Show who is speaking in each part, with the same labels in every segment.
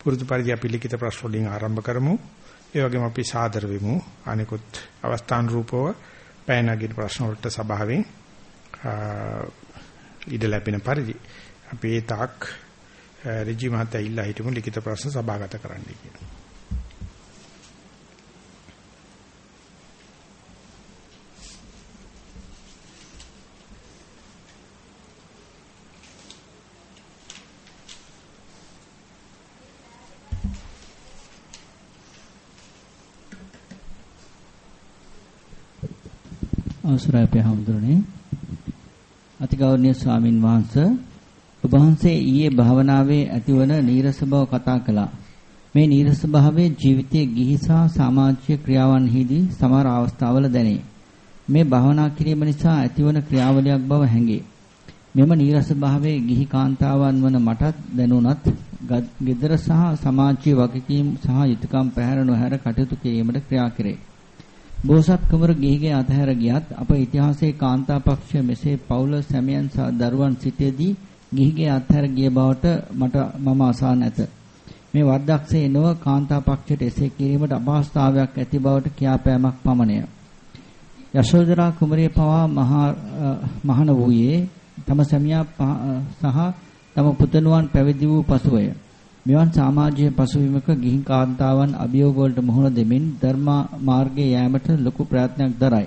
Speaker 1: පුරුදු පරිදි අපි ලිඛිත ප්‍රශ්න වලින් ආරම්භ කරමු. ඒ වගේම අපි සාදර වෙමු. අනිකුත් අවස්ථාන රූපව පැනනගින ප්‍රශ්න වලට සභාවෙන් ඉඩ ලැබෙන පරිදි අපි ඒ තාක් රජි මහත්තයා ඉල්ලා හිටමු ලිඛිත ප්‍රශ්න සභාගත කරන්න කියලා.
Speaker 2: අවසරයි අපේ හැමදෙරණේ අතිගෞරවනීය ස්වාමින් වහන්සේ ඔබ වහන්සේ ඊයේ භාවනාවේ ඇතිවන නීරස බව කතා කළා. මේ නීරස භාවයේ ජීවිතයේ ගිහි සහ සමාජීය ක්‍රියාවන්හිදී සමහර අවස්ථාවල දැනේ. මේ භාවනා කිරීම නිසා ඇතිවන ක්‍රියාවලියක් බව හැඟේ. මෙම නීරස භාවයේ ගිහි කාන්තාවන් වන මටත් දැනුණත් gedara සහ සමාජීය වගකීම් සහ යුතුයකම් පැහැර නොහැර කටයුතු කිරීමට ක්‍රියා කෙරේ. බෝසත් කුමරු ගිහිගේ අතහැර ගියත් අප ඉතිහාසයේ කාන්තා පක්ෂ මෙසේ පවුල සැමියන් සහ දරුවන් සිටේදී ගිහිගේ අත්හැර ගිය බවට මට මම අසා නැත. මේ වර්ධක්සේ නොව කාන්තා පක්ෂයට එසේ කිරීමට අපහසුතාවයක් ඇති බවට කියාපෑමක් පමණය. යශෝදරා කුමරිය පවා මහා මහන වූයේ තම සැමියා සහ තම පුතණුවන් පැවිදි වූ පසුවය. මෙවන් සමාජීය පසුබිමක ගිහින් කාන්තාවන් අභියෝග වලට මුහුණ දෙමින් ධර්ම මාර්ගයේ යෑමට ලොකු ප්‍රයත්නයක් දරයි.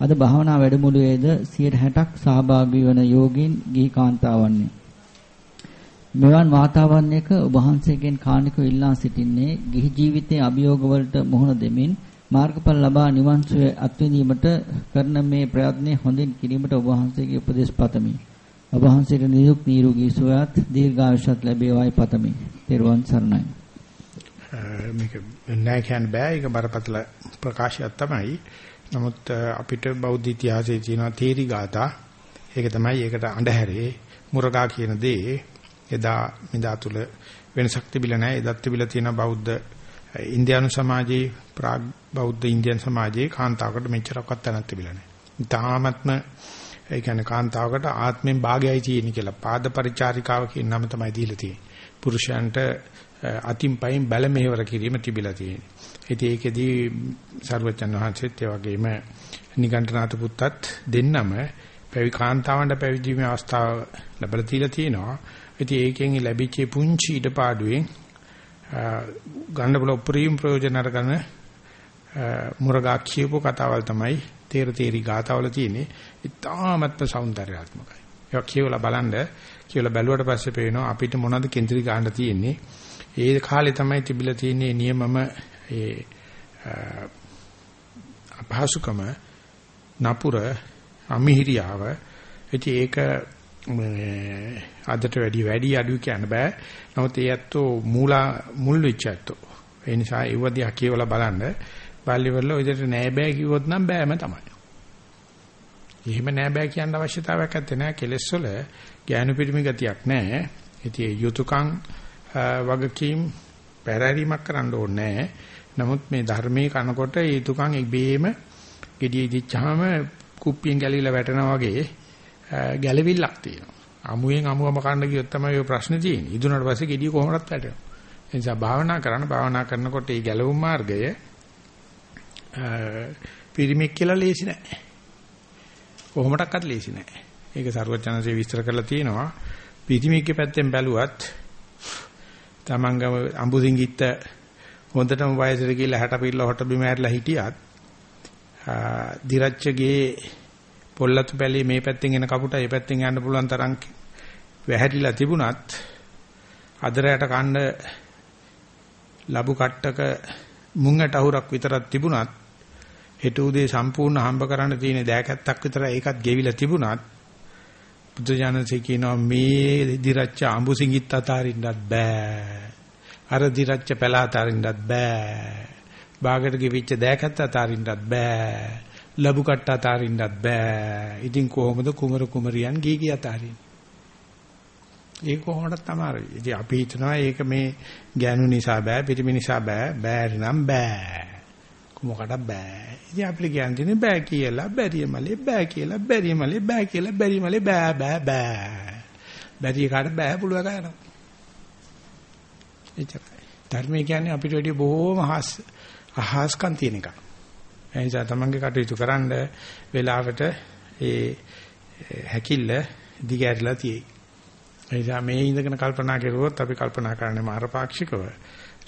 Speaker 2: අද භාවනා වැඩමුළුවේද 60ක් සහභාගී වන යෝගීන් ගිහි කාන්තාවන්ය. මෙවන් වාතාවරණයක ඔබ වහන්සේගෙන් කාණිකව ඉල්ලා සිටින්නේ ගිහි ජීවිතයේ අභියෝග වලට මුහුණ දෙමින් මාර්ගඵල ලබා නිවන් සුවය අත්විඳීමට කරන මේ ප්‍රයත්නය හොඳින් කිරීමට ඔබ වහන්සේගේ උපදෙස් පතමි. ඔබ වහන්සේට නිරුක් නිරෝගී සුවයත් දීර්ඝායුෂත් ලැබේවායි පතමි. තෙරුවන් සරණයි.
Speaker 1: මේක නෑ කියන්න බෑ. ඒක බරපතල ප්‍රකාශයක් තමයි. නමුත් අපිට බෞද්ධ ඉතිහාසයේ තියෙන තේරි ගාථා ඒක තමයි ඒකට අඳුරේ මුරගා කියන දේ එදා මිදා තුල වෙනසක් තිබිලා නැහැ. එදත් තිබිලා තියෙන බෞද්ධ ඉන්දියානු සමාජයේ ප්‍රාග් බෞද්ධ ඉන්දියන් සමාජයේ කාන්තාවකට මෙච්චරක්වත් තැනක් තිබිලා නැහැ. තාමත්ම ඒ කියන්නේ කාන්තාවකට ආත්මෙන් භාගයයි තියෙන්නේ කියලා පාද පරිචාරිකාව කියන නම තමයි දීලා තියෙන්නේ. පුරුෂයන්ට අතින් පයින් බැල මෙහෙවර කිරීම තිබිලා තියෙන්නේ. ඉතින් ඒකෙදී සර්වචන් වහන්සේත් ඒ වගේම නිගණ්ඨනාත පුත්තත් දෙන්නම පැවි කාන්තාවන්ට පැවිදීමේ අවස්ථාව ලැබලා තියලා තියෙනවා. ඉතින් ඒකෙන් ලැබිච්ච පුංචි ඉඩපාඩුවෙන් ගන්න බල උපරිම ප්‍රයෝජන අරගෙන මුරගා කියපු කතාවල් තමයි තේර තේරි ගාතාවල තියෙන්නේ ඉතාමත්ම సౌందర్యාත්මකයි. ඒක කියවලා බලන්න කියලා බැලුවට පස්සේ පේනවා අපිට මොනවද කේන්ද්‍රී ගන්න තියෙන්නේ. ඒ කාලේ තමයි තිබිලා තියෙන්නේ නියමම ඒ අපහසුකම නපුර අමිහිරියාව. ඉතින් ඒක අදට වැඩි වැඩි අඩු කියන්න බෑ. නමුත් ඒ ඇත්තෝ මූලා මුල් විචයතෝ. ඒ නිසා ඒවදී කියවලා බලන්න බල්ලිවල ඔය විදිහට නෑ බෑ කිව්වොත් නම් බෑම තමයි. එහෙම නෑ බෑ කියන්න අවශ්‍යතාවයක් නැත්තේ නෑ කෙලෙස් වල ඥාන පිරිමි ගතියක් නෑ. ඉතින් යුතුයකම් වගකීම් පැහැරීමක් කරන්න ඕනේ නමුත් මේ ධර්මයේ කනකොට යුතුයකම් ඉබේම gediy දිච්චාම කුප්පියෙන් ගැලිලා වැටෙනා වගේ ගැළවිල්ලක් තියෙනවා. අමුයෙන් අමුවම කන්න ගියොත් තමයි ඔය ප්‍රශ්නේ තියෙන්නේ. ඉදුණාට පස්සේ gediy කොහොමවත් වැටෙනවා. ඒ නිසා භාවනා කරන්න භාවනා කරනකොට මේ ගැලවුම් මාර්ගය පිරිමික් කියලා ලේසි නෑ. කොහොමඩක්වත් ලේසි නෑ. ඒක සරුවචනසේ විස්තර කරලා තියෙනවා. පිරිමික්ගේ පැත්තෙන් බැලුවත් තමංගම අඹුසිංගිත්ත හොඳටම වයසට ගිහලා 60 පිල්ල හොට බිම ඇරලා හිටියත් දිරච්චගේ පොල්ලතු පැලේ මේ පැත්තෙන් එන කපුට ඒ පැත්තෙන් යන්න පුළුවන් තරම් වැහැරිලා තිබුණත් අදරයට කන්න ලබු කට්ටක මුංගට අහුරක් විතරක් තිබුණත් හෙට උදේ සම්පූර්ණ හම්බ කරන්න තියෙන දෑකැත්තක් විතර ඒකත් ගෙවිලා තිබුණත් බුදුජානසී කියනවා මේ දිරච්ච අඹු සිඟිත් අතාරින්නත් බෑ. අර දිරච්ච පැල අතාරින්නත් බෑ. බාගට ගෙවිච්ච දෑකැත්ත අතාරින්නත් බෑ. ලැබු කට්ට අතාරින්නත් බෑ. ඉතින් කොහොමද කුමරු කුමරියන් ගී ගිය අතාරින්නේ? ඒක කොහොමද තමයි. ඉතින් අපි හිතනවා ඒක මේ ගෑනු නිසා බෑ, පිරිමි නිසා බෑ, බෑ නම් බෑ. මොකටද බෑ. ඉතින් අපිට කියන්නේ බෑ කියලා, බැරිය මලේ බෑ කියලා, බැරිය මලේ බෑ කියලා, බැරි මලේ බෑ බෑ බෑ. බැරි කාට බෑ පුළුවන් කරනවා. එච්චරයි. ධර්මය කියන්නේ අපිට වැඩි බොහෝම හාස් අහස්කම් තියෙන එකක්. ඒ නිසා තමන්ගේ කටයුතු කරන්න වෙලාවට ඒ හැකිල්ල දිගහැරලා තියෙයි. ඒ නිසා මේ ඉඳගෙන කල්පනා කරුවොත් අපි කල්පනා කරන්නේ මාරපාක්ෂිකව.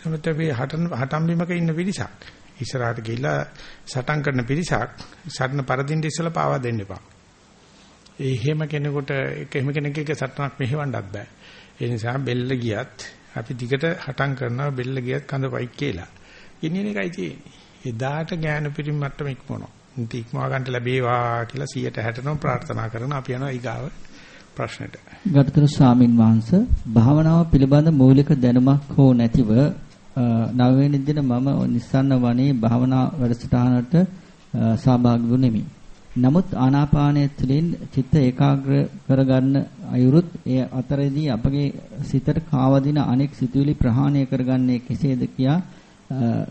Speaker 1: නමුත් අපි හටන් හටම් බිමක ඉන්න පිරිසක්. ඉස්සරහට ගිහිල්ලා සටන් කරන පිරිසක් සටන පරදින්න ඉස්සලා පාවා දෙන්න එපා. ඒ හැම කෙනෙකුට එක හැම කෙනෙක් එක සටනක් මෙහෙවන්නත් බෑ. ඒ නිසා බෙල්ල ගියත් අපි දිගට හටම් කරනවා බෙල්ල ගියත් කඳපයි කියලා. ඉන්නේ එකයි තියෙන්නේ. එදාට ඥාන පිරිම මට්ටම ඉක්මනවා. ඉතින් ඉක්මවා ගන්න ලැබේවා කියලා 160ටම ප්‍රාර්ථනා කරන අපි යනවා ඊගාව ප්‍රශ්නෙට.
Speaker 2: ගරුතර ස්වාමින් වහන්සේ භාවනාව පිළිබඳ මූලික දැනුමක් හෝ නැතිව නවවෙනි දින මම නිස්සන්න වනේ භාවනා වැඩසටහනට සහභාගී වුනිමි. නමුත් ආනාපානය තුළින් චිත්ත ඒකාග්‍ර කරගන්න අයුරුත් ඒ අතරේදී අපගේ සිතට කාවදින අනෙක් සිතුවිලි ප්‍රහාණය කරගන්නේ කෙසේද කියා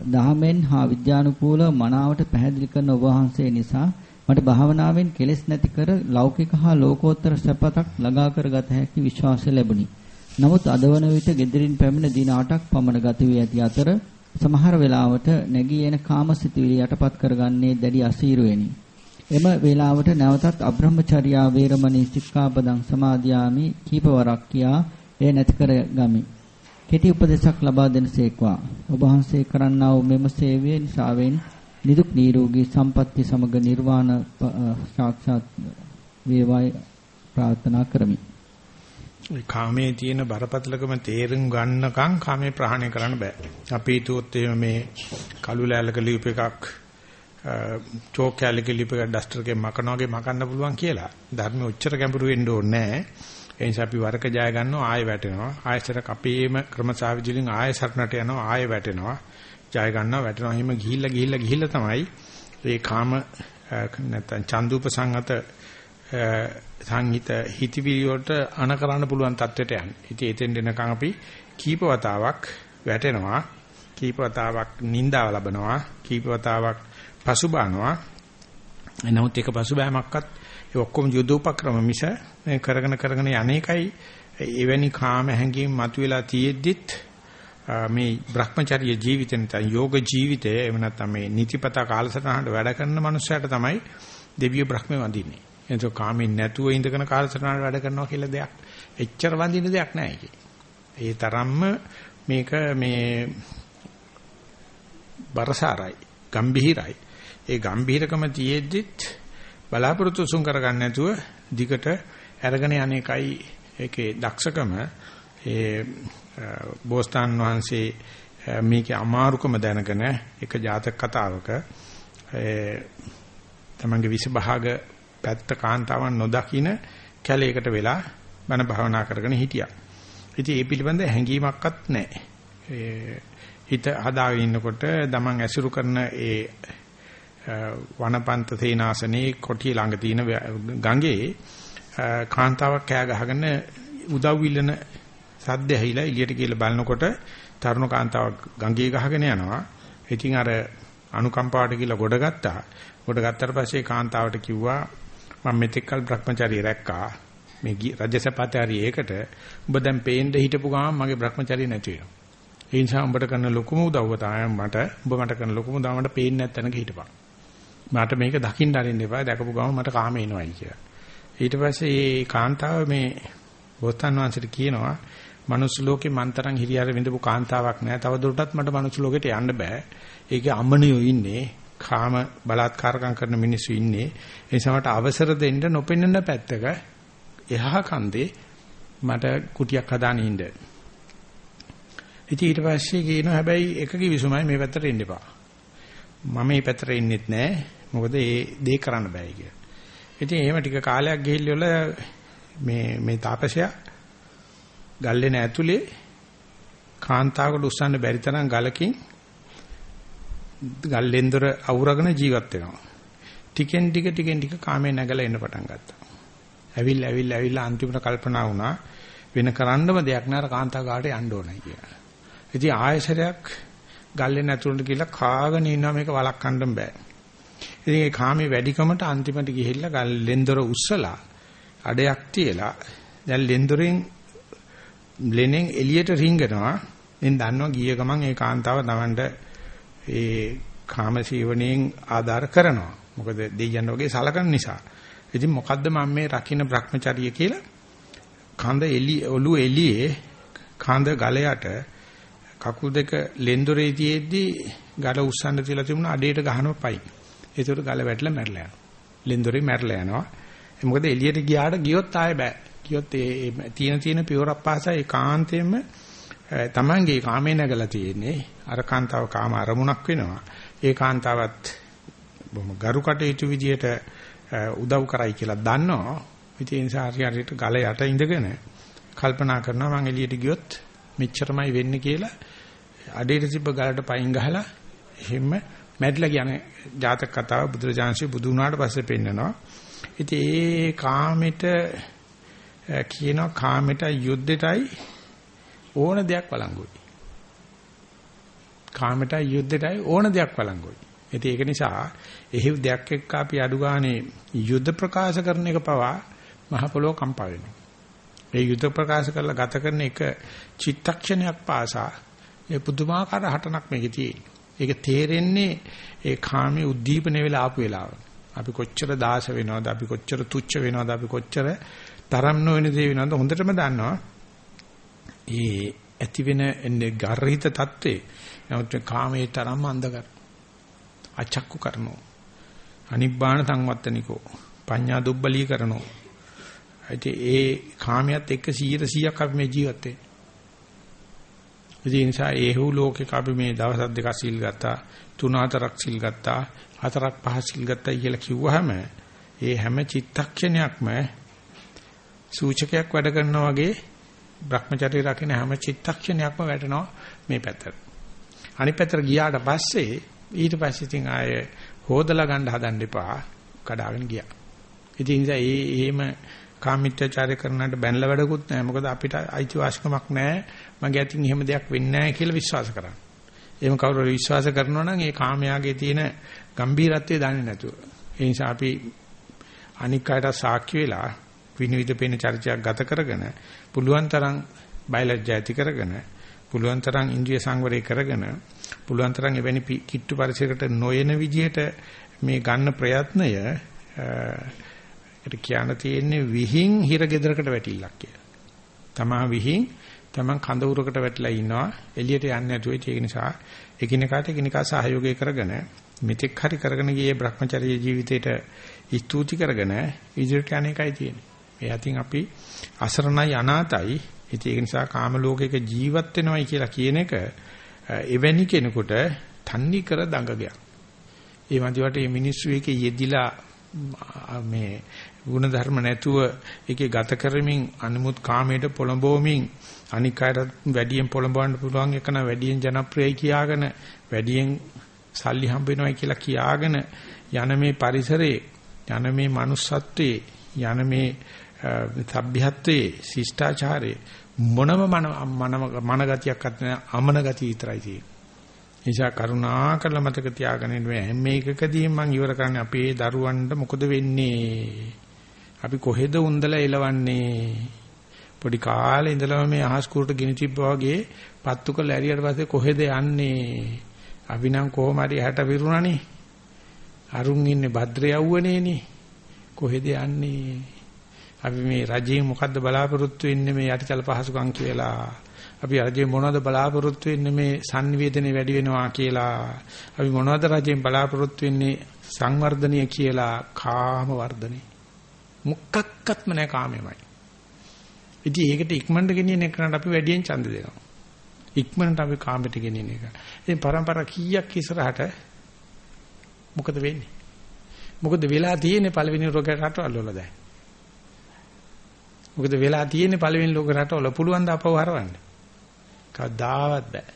Speaker 2: දහමෙන් හා විද්‍යානුකූල මනාවට පැහැදිලි කරන ඔබ වහන්සේ නිසා මට භාවනාවෙන් කෙලෙස් නැති කර ලෞකික හා ලෝකෝත්තර සැපතක් ළඟා කරගත හැකි විශ්වාසය ලැබුණි. නමුත් අද වන විට gedirin පැමිණ දින 8ක් පමණ ගත වී ඇති අතර සමහර වෙලාවට නැගී එන කාමසිතුවිලි යටපත් කරගන්නේ දැඩි අසීරුවෙනි. එම වේලාවට නැවතත් අබ්‍රහ්මචර්යා වේරමණී සික්ඛාපදං සමාදියාමි කීපවරක් කියා එය නැති කර ගමි. කෙටි උපදේශක් ලබා දෙනසේක්වා. ඔබ වහන්සේ කරන්නා වූ මෙම සේවය නිසාවෙන් නිදුක් නිරෝගී සම්පත්‍ති සමග නිර්වාණ සාක්ෂාත් වේවායි ප්‍රාර්ථනා කරමි.
Speaker 1: කාමයේ තියෙන බරපතලකම තේරුම් ගන්නකම් කාමේ ප්‍රහාණය කරන්න බෑ. අපි හිතුවොත් මේ කළු ලෑල්ලක ලියුප එකක් චෝක් කැලේ ලියුප එකක් ඩස්ටර් එකේ මකනවා වගේ මකන්න පුළුවන් කියලා. ධර්ම උච්චර ගැඹුරු වෙන්න ඕනේ නෑ. ඒ නිසා අපි වරක ජය ගන්නවා ආයෙ වැටෙනවා. ආයෙසරක් අපේම ක්‍රමසාවිදිලින් ආයෙ සරණට යනවා ආයෙ වැටෙනවා. ජය ගන්නවා වැටෙනවා. එහෙම ගිහිල්ලා ගිහිල්ලා ගිහිල්ලා තමයි මේ කාම නැත්නම් චන්දුප සංගත සංහිත හිතවිලි වලට අන කරන්න පුළුවන් තත්වයට යන්නේ. ඉතින් එතෙන් දෙනකන් අපි කීප වතාවක් වැටෙනවා. කීප වතාවක් නිന്ദාව ලබනවා. කීප වතාවක් පසුබානවා. නමුත් ඒක පසුබෑමක්වත් ඒ ඔක්කොම යුදෝපක්‍රම මිස මේ කරගෙන කරගෙන යන්නේකයි එවැනි කාම හැඟීම් මතුවලා තියෙද්දිත් මේ Brahmacharya ජීවිතේ නැත්නම් යෝග ජීවිතය එහෙම නැත්නම් මේ නිතිපතා කාලසටහනට වැඩ කරන මනුස්සයට තමයි දෙවියෝ බ්‍රහ්මේ වඳින්නේ. එතකොට කාමෙන් නැතුව ඉඳගෙන කාලසටහනට වැඩ කරනවා කියලා දෙයක්. එච්චර වඳින දෙයක් නෑ ඒකේ. ඒ තරම්ම මේක මේ බරසාරයි, ගම්භීරයි. ඒ ගම්භීරකම තියෙද්දිත් බලාපොරොත්තු සුන් කරගන්න නැතුව දිගට අරගෙන යන්නේකයි ඒකේ දක්ෂකම ඒ බෝසතාන් වහන්සේ මේකේ අමාරුකම දැනගෙන එක ජාතක කතාවක ඒ තමන්ගේ විසභාග පැත්ත කාන්තාවන් නොදකින කැලේකට වෙලා බණ භාවනා කරගෙන හිටියා. ඉතින් ඒ පිළිබඳ හැඟීමක්වත් නැහැ. හිත හදාගෙන ඉන්නකොට දමන් ඇසුරු කරන ඒ වනපන්ත තේනාසනේ කොටිය ළඟ තියෙන ගඟේ කාන්තාවක් කෑ ගහගෙන උදව් ඉල්ලන සද්ද ඇහිලා එළියට කියලා බලනකොට තරුණ කාන්තාවක් ගඟේ ගහගෙන යනවා. ඉතින් අර අනුකම්පාවට කියලා ගොඩ ගත්තා. ගොඩ ගත්තට පස්සේ කාන්තාවට කිව්වා මම මෙතෙක්කල් Brahmacharya රැක්කා. මේ රජසපතari ඒකට ඔබ දැන් පේන්න හිටපු ගමන් මගේ Brahmacharya නැති වෙනවා. ඒ නිසා උඹට කරන ලොකුම උදව්ව තමයි මට ඔබ මට කරන ලොකුම උදව්ව මට පේන්නේ නැත්නම් හිටපන්. මට මේක දකින්න අරින්න එපා. දැකපු ගමන් මට කාම එනවයි කියලා. ඊට පස්සේ මේ කාන්තාව මේ බෝසතාන් වහන්සේට කියනවා මනුස්ස ලෝකේ මන්තරන් හිරියාර විඳපු කාන්තාවක් නෑ. තව දුරටත් මට මනුස්ස ලෝකෙට යන්න බෑ. ඒකේ අමනියෝ ඉන්නේ. කාම බලාත්කාරකම් කරන මිනිස්සු ඉන්නේ. ඒ නිසා මට අවසර දෙන්න නොපෙන්නන පැත්තක එහා කන්දේ මට කුටියක් හදාගෙන ඉන්න. ඉතින් ඊට පස්සේ කියනවා හැබැයි එකක විසුමයි මේ පැත්තට එන්න එපා. මම මේ පැත්තට එන්නෙත් නෑ. මොකද ඒ දේ කරන්න බෑ කියලා. ඉතින් එහෙම ටික කාලයක් ගිහිල්ලා මේ මේ තාපසයා ගල්ලේන ඇතුලේ කාන්තාවකට උස්සන්න බැරි තරම් ගලකින් ගල්ලෙන්දර අවුරගෙන ජීවත් වෙනවා. ටිකෙන් ටික ටිකෙන් ටික කාමේ නැගලා එන්න පටන් ගත්තා. ඇවිල්ලා ඇවිල්ලා ඇවිල්ලා අන්තිමට කල්පනා වුණා වෙන කරන්නම දෙයක් නෑ කාන්තාව ගාට යන්න ඕනයි කියලා. ඉතින් ආයශරයක් ගල්ලෙන් ඇතුළට ගිහලා කාගෙන ඉන්නවා මේක වළක්වන්න බෑ. ඉතින් ඒ කාමේ වැඩිකමට අන්තිමට ගිහිල්ලා ගල්ලෙන්දර උස්සලා අඩයක් තියලා දැන් ලෙන්දරෙන් ලෙනෙන් එළියට රිංගනවා දැන් දන්නවා ගිය ගමන් ඒ කාන්තාව Tamanට ඒ කාම සීවණයෙන් ආධාර කරනවා. මොකද දෙයයන් වගේ සලකන නිසා. ඉතින් මොකද්ද මම මේ රකින්න Brahmacharya කියලා කඳ එලි ඔලු එළියේ කඳ ගලයට කකුල් දෙක ලෙන්දොරේ තියේදී ගල උස්සන්න තියලා තිබුණා අඩේට ගහනවා පයි. ඒතකොට ගල වැටලා මැරලා යනවා. ලෙන්දොරේ මැරලා යනවා. මොකද එළියට ගියාට ගියොත් ආයෙ බෑ. ගියොත් ඒ තියෙන තියෙන පියවරක් පාසා ඒකාන්තයෙන්ම තමන්ගේ කාමේ නැගලා තියෙන්නේ අර කාන්තාව කාම අරමුණක් වෙනවා. ඒ කාන්තාවත් බොහොම ගරු කටයුතු විදියට උදව් කරයි කියලා දන්නවා. ඉතින් ඒ නිසා හරි හරියට ගල යට ඉඳගෙන කල්පනා කරනවා මං එළියට ගියොත් මෙච්චරමයි වෙන්නේ කියලා අඩේට තිබ්බ ගලට පයින් ගහලා එහෙම මැරිලා කියන ජාතක කතාව බුදුරජාන්සේ බුදු වුණාට පස්සේ පෙන්නනවා. ඉතින් ඒ කාමෙට කියනවා කාමෙට යුද්ධෙටයි ඕන දෙයක් වළංගුයි. කාමෙට යුද්ධෙටයි ඕන දෙයක් වළංගුයි. ඉතින් ඒක නිසා එහෙව් දෙයක් එක්ක අපි අඩු ගානේ යුද්ධ ප්‍රකාශ කරන එක පවා මහ පොළොව කම්පා වෙනවා. ඒ යුද්ධ ප්‍රකාශ කරලා ගත කරන එක චිත්තක්ෂණයක් පාසා ඒ පුදුමාකාර හටනක් මේකේ තියෙන්නේ. ඒක තේරෙන්නේ ඒ කාමයේ උද්දීපන වෙලා ආපු වෙලාව. අපි කොච්චර දාස වෙනවද අපි කොච්චර තුච්ච වෙනවද අපි කොච්චර තරම් නොවන දේ වෙනවද හොඳටම දන්නවා. ඒ ඇති වෙන ගර්හිත தત્ත්වේ නමුත් කාමයේ තරම් අන්ධකර. අචක්කු කරනෝ. අනිබ්බාන සංවත්තනිකෝ. පඤ්ඤා දුබ්බලී කරනෝ. ඒ කාමයට එක්ක 100%ක් අපි මේ ජීවත් වෙන්නේ. ඒ නිසා ඒහු ලෝකෙක අපි මේ දවස් දෙකක් සිල් ගත්තා, තුන හතරක් සිල් ගත්තා, හතරක් පහ සිල් ගත්තා කියලා කිව්වහම ඒ හැම චිත්තක්ෂණයක්ම සූචකයක් වැඩ කරනවා වගේ Brahmacharya රකින්න හැම චිත්තක්ෂණයක්ම වැටෙනවා මේ පැත්තට. අනිත් පැත්තට ගියාට පස්සේ ඊට පස්සේ ඉතින් ආයේ හොදලා ගන්න හදන්න එපා කඩාගෙන ගියා. ඉතින් ඒ නිසා ඒ එහෙම කාමීත්‍යචාරය කරනාට බැනලා වැඩකුත් නැහැ. මොකද අපිට අයිතිවාසිකමක් නැහැ. මගේ අතින් එහෙම දෙයක් වෙන්නේ නැහැ කියලා විශ්වාස කරන්න. එහෙම කවුරු විශ්වාස කරනවා නම් ඒ කාමයාගේ තියෙන gambhiratwe දන්නේ නැතුව. ඒ නිසා අපි අනික් අයට සාක්ෂි වෙලා විනිවිද පේන චර්චයක් ගත කරගෙන පුළුවන් තරම් බයලජ්ජා ඇති කරගෙන පුළුවන් තරම් ඉන්ද්‍රිය සංවරය කරගෙන පුළුවන් තරම් එවැනි කිට්ටු පරිසරයකට නොයන විදිහට මේ ගන්න ප්‍රයත්නය ඒකට කියන්න තියෙන්නේ විහිං හිර ගෙදරකට වැටිල්ලක් කියලා. තමා විහිං තමන් කඳ උරකට වැටිලා ඉන්නවා එළියට යන්නේ නැතුව ඒක නිසා එකිනෙකාට එකිනෙකා සහයෝගය කරගෙන මෙතෙක් හරි කරගෙන ගියේ Brahmacharya ජීවිතේට ස්තුති කරගෙන ඉදිරියට යන එකයි තියෙන්නේ. ඒ අතින් අපි අසරණයි අනාතයි. ඒක නිසා කාම ලෝකයක ජීවත් වෙනවයි කියලා කියන එක එවැනි කෙනෙකුට තන්නේ කර දඟගයක්. ඒ වන්දිවට මේ මිනිස්සු එකේ යෙදිලා මේ ගුණ ධර්ම නැතුව ඒකේ ගත කරමින් අනුමුත් කාමයට පොළඹවමින් අනික් අයට වැඩියෙන් පොළඹවන්න පුළුවන් එක නම් වැඩියෙන් ජනප්‍රියයි කියාගෙන වැඩියෙන් සල්ලි හම්බ වෙනවයි කියලා කියාගෙන යන මේ පරිසරයේ යන මේ manussත්වයේ යන මේ සભ્યත්වයේ ශිෂ්ටාචාරයේ මොනම මන මන ගතියක්වත් නැහැ අමන ගතිය විතරයි තියෙන්නේ. නිසා කරුණා කරලා මතක තියාගන්න මේ හැම එකකදීම මම ඉවර කරන්නේ අපේ දරුවන්ට මොකද වෙන්නේ? අපි කොහෙද උන්දලා එලවන්නේ? පොඩි කාලේ ඉඳලම මේ අහස් කුරට ගිනි තිබ්බා වගේ පත්තු කළ ඇරියට පස්සේ කොහෙද යන්නේ? අපි නම් කොහොම හරි හැට විරුණානේ. අරුන් ඉන්නේ භද්‍ර යවුවනේනේ. කොහෙද යන්නේ? අපි මේ රජයෙන් මොකද්ද බලාපොරොත්තු වෙන්නේ මේ යටිතල පහසුකම් කියලා? අපි රජයෙන් මොනවද බලාපොරොත්තු වෙන්නේ මේ sannivedanaye වැඩි වෙනවා කියලා? අපි මොනවද රජයෙන් බලාපොරොත්තු වෙන්නේ සංවර්ධනය කියලා? කාම වර්ධනය. මුක්කක්කත්ම නැහැ කාමෙමයි. ඉතින් ඒකට ඉක්මනට ගෙනියන එකට අපි වැඩියෙන් ඡන්ද දෙනවා. ඉක්මනට අපි කාමයට ගෙනියන එක. ඉතින් પરම්පරා කීයක් ඉස්සරහට මොකද වෙන්නේ? මොකද වෙලා තියෙන්නේ පළවෙනි රෝග රටවල් වල දැන්? මොකද වෙලා තියෙන්නේ පළවෙනි ලෝක රටවල පුළුවන් ද අපව හරවන්න? කවදාවත් බෑ.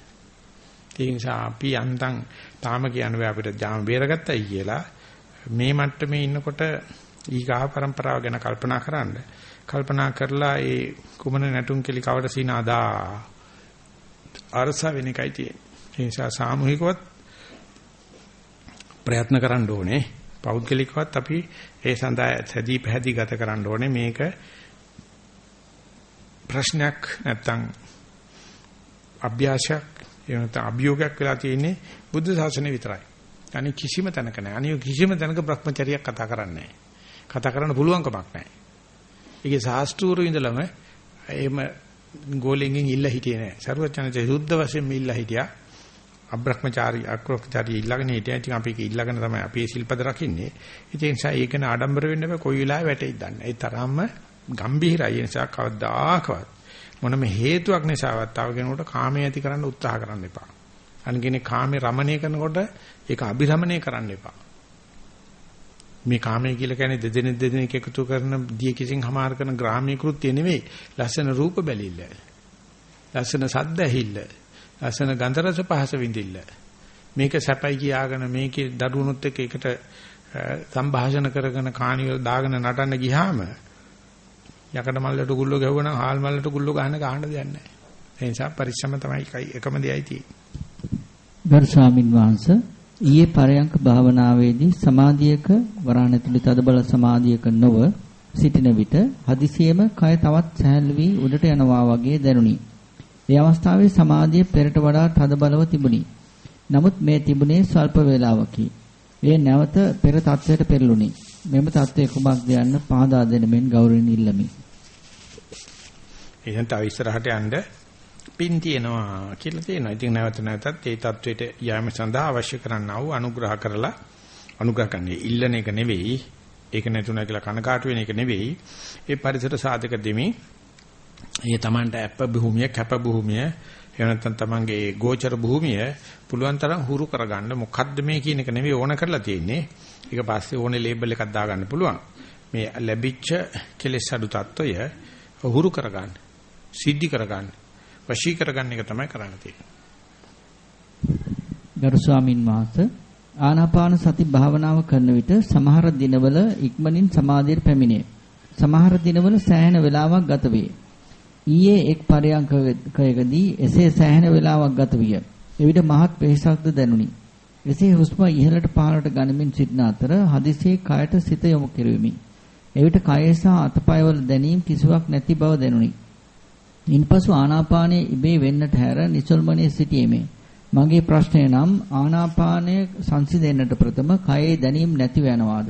Speaker 1: ඒ නිසා අපි යන්තම් තාම කියන්නේ අපිට ජාම බේරගත්තයි කියලා මේ මට්ටමේ ඉන්නකොට ඊගා પરම්පරාව ගැන කල්පනා කරන්න. කල්පනා කරලා ඒ කුමන නැටුම් කෙලි කවට සීනාදා අරස වෙන එකයි තියෙන්නේ. ඒ නිසා සාමූහිකවත් ප්‍රයත්න කරන්න ඕනේ. පෞද්ගලිකවත් අපි ඒ සඳහා සැදී පැහැදී ගත කරන්න ඕනේ. මේක ප්‍රශ්නයක් නැත්තම් අභ්‍යාසයක් එහෙම නැත්නම් අභියෝගයක් වෙලා තියෙන්නේ බුද්ධ ශාසනය විතරයි. අනික කිසිම තැනක නැහැ. අනික කිසිම තැනක Brahmacharya කතා කරන්නේ නැහැ. කතා කරන්න පුළුවන් කමක් නැහැ. ඒකේ ශාස්ත්‍රූරු ඉඳලම එහෙම ගෝලෙන්ගෙන් ඉල්ල හිටියේ නැහැ. සරුවචනසේ සුද්ධ වශයෙන් ඉල්ල හිටියා. අබ්‍රහ්මචාරී අක්‍රෝපචාරී ඉල්ලගෙන හිටියා. ඉතින් අපි ඒක ඉල්ලගෙන තමයි අපි සිල්පද රකින්නේ. ඒ නිසා ඒක න ආඩම්බර වෙන්න බෑ. කොයි වෙලාවෙ වැටෙයිද දන්නේ. ඒ තරම්ම ගම්බීරයි. ඒ නිසා කවදාකවත් මොනම හේතුවක් නිසාවත් තව කෙනෙකුට කාමයේ ඇති කරන්න උත්සාහ කරන්න එපා. අන්ගිනේ කාමේ රමණය කරනකොට ඒක අභිරමණය කරන්න එපා. මේ කාමයේ කියලා කියන්නේ දෙදෙනෙක් දෙදෙනෙක් එකතු කරන දිය කිසිං හමාර කරන ග්‍රාමීය කෘත්‍ය නෙවෙයි. ලස්සන රූප බැලිල්ල. ලස්සන සද්ද ඇහිල්ල. ලස්සන ගන්ධ රස පහස විඳිල්ල. මේක සැපයි කියාගෙන මේකේ දරුණුත් එක්ක එකට සංഭാෂණ කරගෙන කාණිය දාගෙන නටන්න ගියාම යකඩ මල්ලට ගුල්ලෝ ගැහුවනම් හාල් මල්ලට ගුල්ලෝ ගහන්න ගහන්න දෙයක් නැහැ. ඒ නිසා පරිස්සම තමයි එකම දෙයයි තියෙන්නේ.
Speaker 2: ගරු ස්වාමින් වහන්සේ ඊයේ පරයන්ක භාවනාවේදී සමාධියක වරණ ඇතුළේ තදබල සමාධියක නොව සිටින විට හදිසියෙම කය තවත් සැහැල්ලු වී උඩට යනවා වගේ දැනුනි. ඒ අවස්ථාවේ සමාධිය පෙරට වඩා තදබලව තිබුණි. නමුත් මේ තිබුණේ ස්වල්ප වේලාවකි. ඒ නැවත පෙර තත්වයට පෙරළුණි. මෙම තත්වයේ කුමක්ද යන්න පහදා දෙන මෙන් ගෞරවයෙන් ඉල්ලමි.
Speaker 1: එහෙනම් තව ඉස්සරහට යන්න පින් තියෙනවා කියලා තියෙනවා. ඉතින් නැවත නැවතත් ඒ தത്വෙට යෑම සඳහා අවශ්‍ය කරන්නා වූ අනුග්‍රහ කරලා අනුග්‍රහ කරන්නේ ඉල්ලන එක නෙවෙයි. ඒක නැතුණා කියලා කනකාටු වෙන එක නෙවෙයි. ඒ පරිසර සාධක දෙමින් ඒ Tamanට අප භූමිය, කැප භූමිය, එහෙම නැත්නම් Tamanගේ ගෝචර භූමිය පුළුවන් තරම් හුරු කරගන්න මොකද්ද මේ කියන එක නෙවෙයි ඕන කරලා තියෙන්නේ. ඒක පස්සේ ඕනේ ලේබල් එකක් දාගන්න පුළුවන්. මේ ලැබිච්ච කෙලෙස් අඩු తত্ত্বය හුරු කරගන්න. සිද්ධි කරගන්න. වශී කරගන්න එක තමයි කරන්න තියෙන්නේ.
Speaker 2: ගරු ස්වාමින් වහන්සේ ආනාපාන සති භාවනාව කරන විට සමහර දිනවල ඉක්මනින් සමාධියට පැමිණේ. සමහර දිනවල සෑහෙන වේලාවක් ගත වේ. ඊයේ එක් පරයන්කයකදී එසේ සෑහෙන වේලාවක් ගත විය. එවිට මහත් වෙහසක්ද දැනුනි. එසේ හුස්ම ඉහළට පහළට ගනිමින් සිටන අතර හදිසියේ කයට සිත යොමු කෙරුවෙමි. එවිට කය සහ අතපයවල දැනීම් කිසිවක් නැති බව දැනුනි. ඉන්පසු ආනාපානයේ ඉබේ වෙන්නට හැර නිසල්මනේ සිටීමේ. මගේ ප්‍රශ්නය නම් ආනාපානය සංසිඳෙන්නට ප්‍රථම කයේ දැනීම නැතිව යනවාද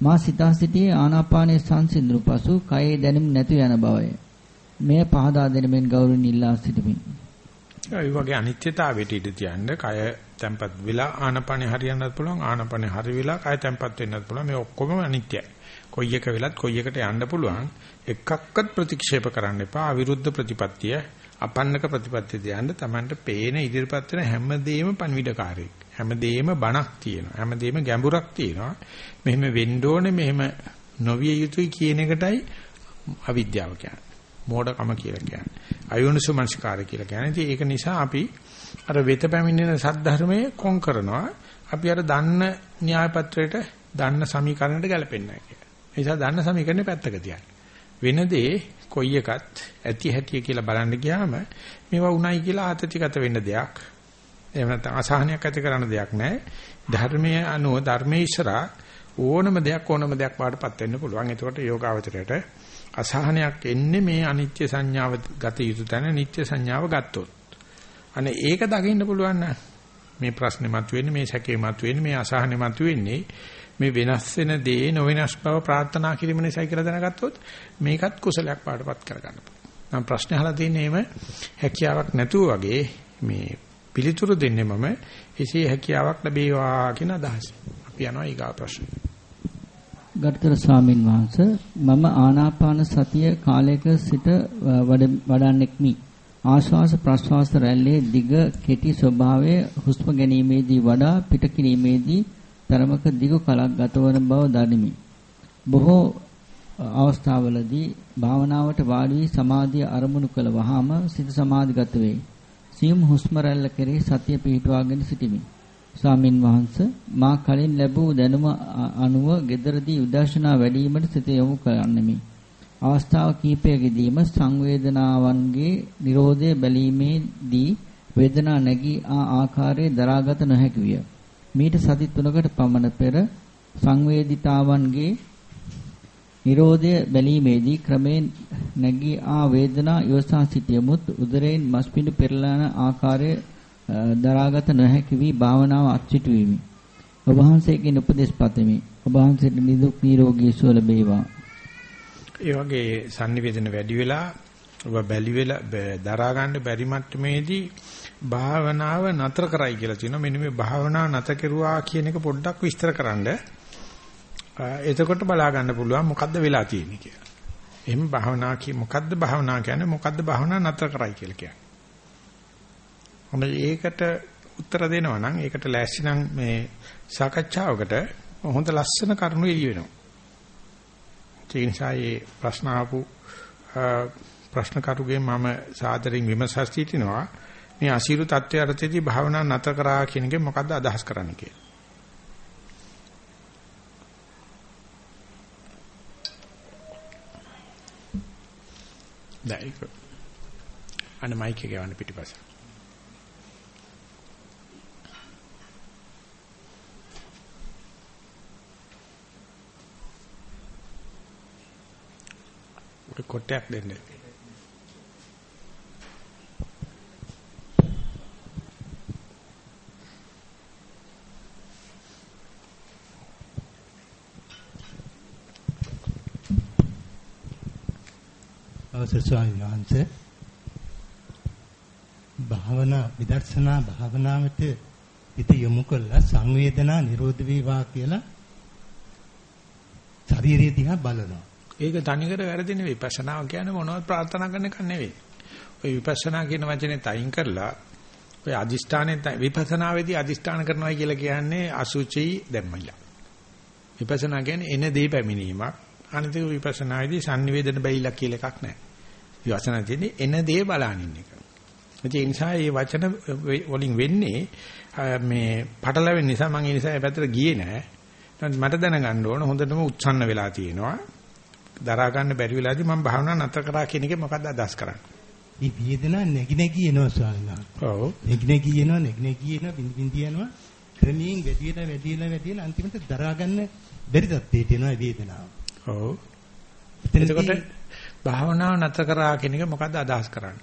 Speaker 2: මා සිතා සිටියේ ආනාපානයේ සංසිඳුණු පසු කයේ දැනීම නැතිව යන බවය. මෙය පහදා දෙන මෙන් ගෞරවණීය ඉල්ලා සිටිමි.
Speaker 1: ඒ වගේ අනිත්‍යතාවයට ඉඳ තියන්න කය තැම්පත් වෙලා ආනාපානේ හරියන්නත් පුළුවන් ආනාපානේ හරි වෙලා කය තැම්පත් වෙන්නත් පුළුවන්. මේ ඔක්කොම අනිත්‍යයි. කොයි එක වෙලත් කොයි එකට යන්න පුළුවන්. එකක්වත් ප්‍රතික්ෂේප කරන්න එපා. අවිරුද්ධ ප්‍රතිපත්තිය අපන්නක ප්‍රතිපත්තිය දයන්න Tamanට පේන ඉදිරිපත් වෙන හැමදේම පණවිඩකාරයෙක්. හැමදේම බණක් තියෙනවා. හැමදේම ගැඹුරක් තියෙනවා. මෙහෙම වෙන්න ඕනේ මෙහෙම නොවිය යුතුයි කියන එකටයි අවිද්‍යාව කියන්නේ. මෝඩකම කියලා කියන්නේ. අයෝනිසෝමනස්කාරය කියලා කියන්නේ. ඒක නිසා අපි අර වෙත පැමිණෙන සද්ධර්මයේ කොන් කරනවා. අපි අර දන්න න්‍යාය පත්‍රයට දන්න සමීකරණයට ගැලපෙන්නේ නැහැ නිසා දන්න සමීකරණේ පැත්තක තියන්න. වෙන දේ කොයි එකත් ඇති හැටි කියලා බලන්න ගියාම මේවා උණයි කියලා ආතතිගත වෙන්න දෙයක්. එහෙම නැත්නම් අසහනයක් ඇති කරන දෙයක් නැහැ. ධර්මයේ අනුව ධර්මයේ ඉස්සරහා ඕනම දෙයක් ඕනම දෙයක් පාඩපත් වෙන්න පුළුවන්. එතකොට යෝගාවචරයට අසහනයක් එන්නේ මේ අනිත්‍ය සංඥාව ගත යුතු තැන නිත්‍ය සංඥාව ගත්තොත්. අනේ ඒක දකින්න පුළුවන් මේ ප්‍රශ්නේ මතුවෙන්නේ මේ සැකේ මතුවෙන්නේ මේ අසහනේ මතුවෙන්නේ මේ වෙනස් වෙන දේ නොවෙනස් බව ප්‍රාර්ථනා කිරීම නිසායි කියලා දැනගත්තොත් මේකත් කුසලයක් පාඩපත් කරගන්න පුළුවන්. මම ප්‍රශ්න අහලා තියෙන්නේ එම හැකියාවක් නැතුව වගේ මේ පිළිතුරු දෙන්නේ මම එසේ හැකියාවක් ලැබේවා කියන අදහස. අපි යනවා ඊගා ප්‍රශ්න.
Speaker 2: ගරුතර ස්වාමින් වහන්සේ මම ආනාපාන සතිය කාලයක සිට වඩන්නෙක්මි. ආශ්වාස ප්‍රශ්වාස රැල්ලේ දිග කෙටි ස්වභාවය හුස්ම ගැනීමේදී වඩා පිට කිරීමේදී තරමක දිගු කලක් ගතවන බව දනිමි. බොහෝ අවස්ථාවලදී භාවනාවට වාඩි වී සමාධිය අරමුණු කළ වහාම සිත සමාධිගත වේ. සියුම් හුස්ම රැල්ල කෙරෙහි සතිය පිහිටුවාගෙන සිටිමි. ස්වාමින් වහන්සේ මා කලින් ලැබූ දැනුම අනුව gederදී උදර්ශනා වැඩිවීමට සිත යොමු කරන්නෙමි. අවස්ථාව කීපයකදීම සංවේදනාවන්ගේ Nirodhe බැලීමේදී වේදනා නැගී ආ ආකාරයේ දරාගත නොහැකි විය. මීට සති 3කට පමණ පෙර සංවේදිතාවන්ගේ නිරෝධය බැලීමේදී ක්‍රමෙන් නැගී ආ වේදනා ඉවසා සිටියමුත් උදරයෙන් මස්පිඬු පෙරලන ආකාරය දරාගත නොහැකි වී භාවනාව අත්සිටුවීමි. ඔබ වහන්සේගෙන් උපදෙස් පතමි. ඔබ වහන්සේට නිදුක් නිරෝගී සුව ලැබේවා.
Speaker 1: ඒ වගේ sannivedana වැඩි වෙලා ඔබ බැලි වෙලා දරා ගන්න බැරි මට්ටමේදී භාවනාව නතර කරයි කියලා තියෙනවා. මෙන්න මේ භාවනාව නතර කෙරුවා කියන එක පොඩ්ඩක් විස්තර කරන්න. එතකොට බලා ගන්න පුළුවන් මොකද්ද වෙලා තියෙන්නේ කියලා. එහෙම භාවනා කිය මොකද්ද භාවනා කියන්නේ මොකද්ද භාවනා නතර කරයි කියලා කියන්නේ. හොඳ ඒකට උත්තර දෙනවා නම් ඒකට ලෑස්ති නම් මේ සාකච්ඡාවකට හොඳ ලස්සන කරුණු එළි වෙනවා. ඒ නිසා මේ ප්‍රශ්න ආපු ප්‍රශ්න කරුගේ මම සාදරයෙන් විමසා සිටිනවා. මේ අසීරු தත්ත්වය අර්ථයේදී භාවනා නැත කරා කියන එක මොකද්ද අදහස් කරන්නේ කියලා. දැන් අන්න මයික් එක ගන්න පිටිපස්ස. කොටයක් දෙන්න.
Speaker 3: අවසර ස්වාමීන් වහන්සේ භාවනා විදර්ශනා භාවනාවට හිත යොමු කළා සංවේදනා නිරෝධ වේවා කියලා ශරීරය දිහා බලනවා.
Speaker 1: ඒක තනිකර වැරදි නෙවෙයි. විපස්සනා කියන්නේ මොනවද ප්‍රාර්ථනා කරන එක නෙවෙයි. ඔය විපස්සනා කියන වචනේ තයින් කරලා ඔය අදිෂ්ඨානේ විපස්සනාවේදී අදිෂ්ඨාන කරනවා කියලා කියන්නේ අසුචි දැම්මයිලා. විපස්සනා කියන්නේ එන දේ පැමිණීමක්. අනිතික විපස්සනායේදී sannivedana බැයිලා කියලා එකක් නැහැ. විපස්සනා තියෙන්නේ එන දේ බලනින් එක. ඒ නිසා මේ වචන වලින් වෙන්නේ මේ පටලවෙන නිසා මම ඒ නිසා පැත්තට ගියේ නැහැ. මට දැනගන්න ඕන හොඳටම උත්සන්න වෙලා තියෙනවා. දරා ගන්න බැරි වෙලාදී මම භාවනා නැතර කරා කියන එකේ මොකක්ද අදහස් කරන්නේ?
Speaker 3: මේ වේදනාව නැగి නැగి එනවා ස්වාමීන් වහන්සේ.
Speaker 1: ඔව්.
Speaker 3: නැగి නැగి එනවා නැగి නැగి එනවා බින්දි බින්දි යනවා. ක්‍රමයෙන් වැඩි වෙලා වැඩි වෙලා වැඩි වෙලා අන්තිමට දරා ගන්න බැරි තත්ත්වයට එනවා වේදනාව.
Speaker 1: ඔව්. එතකොට භාවනාව නැතර කරා කියන එක මොකද්ද අදහස් කරන්නේ?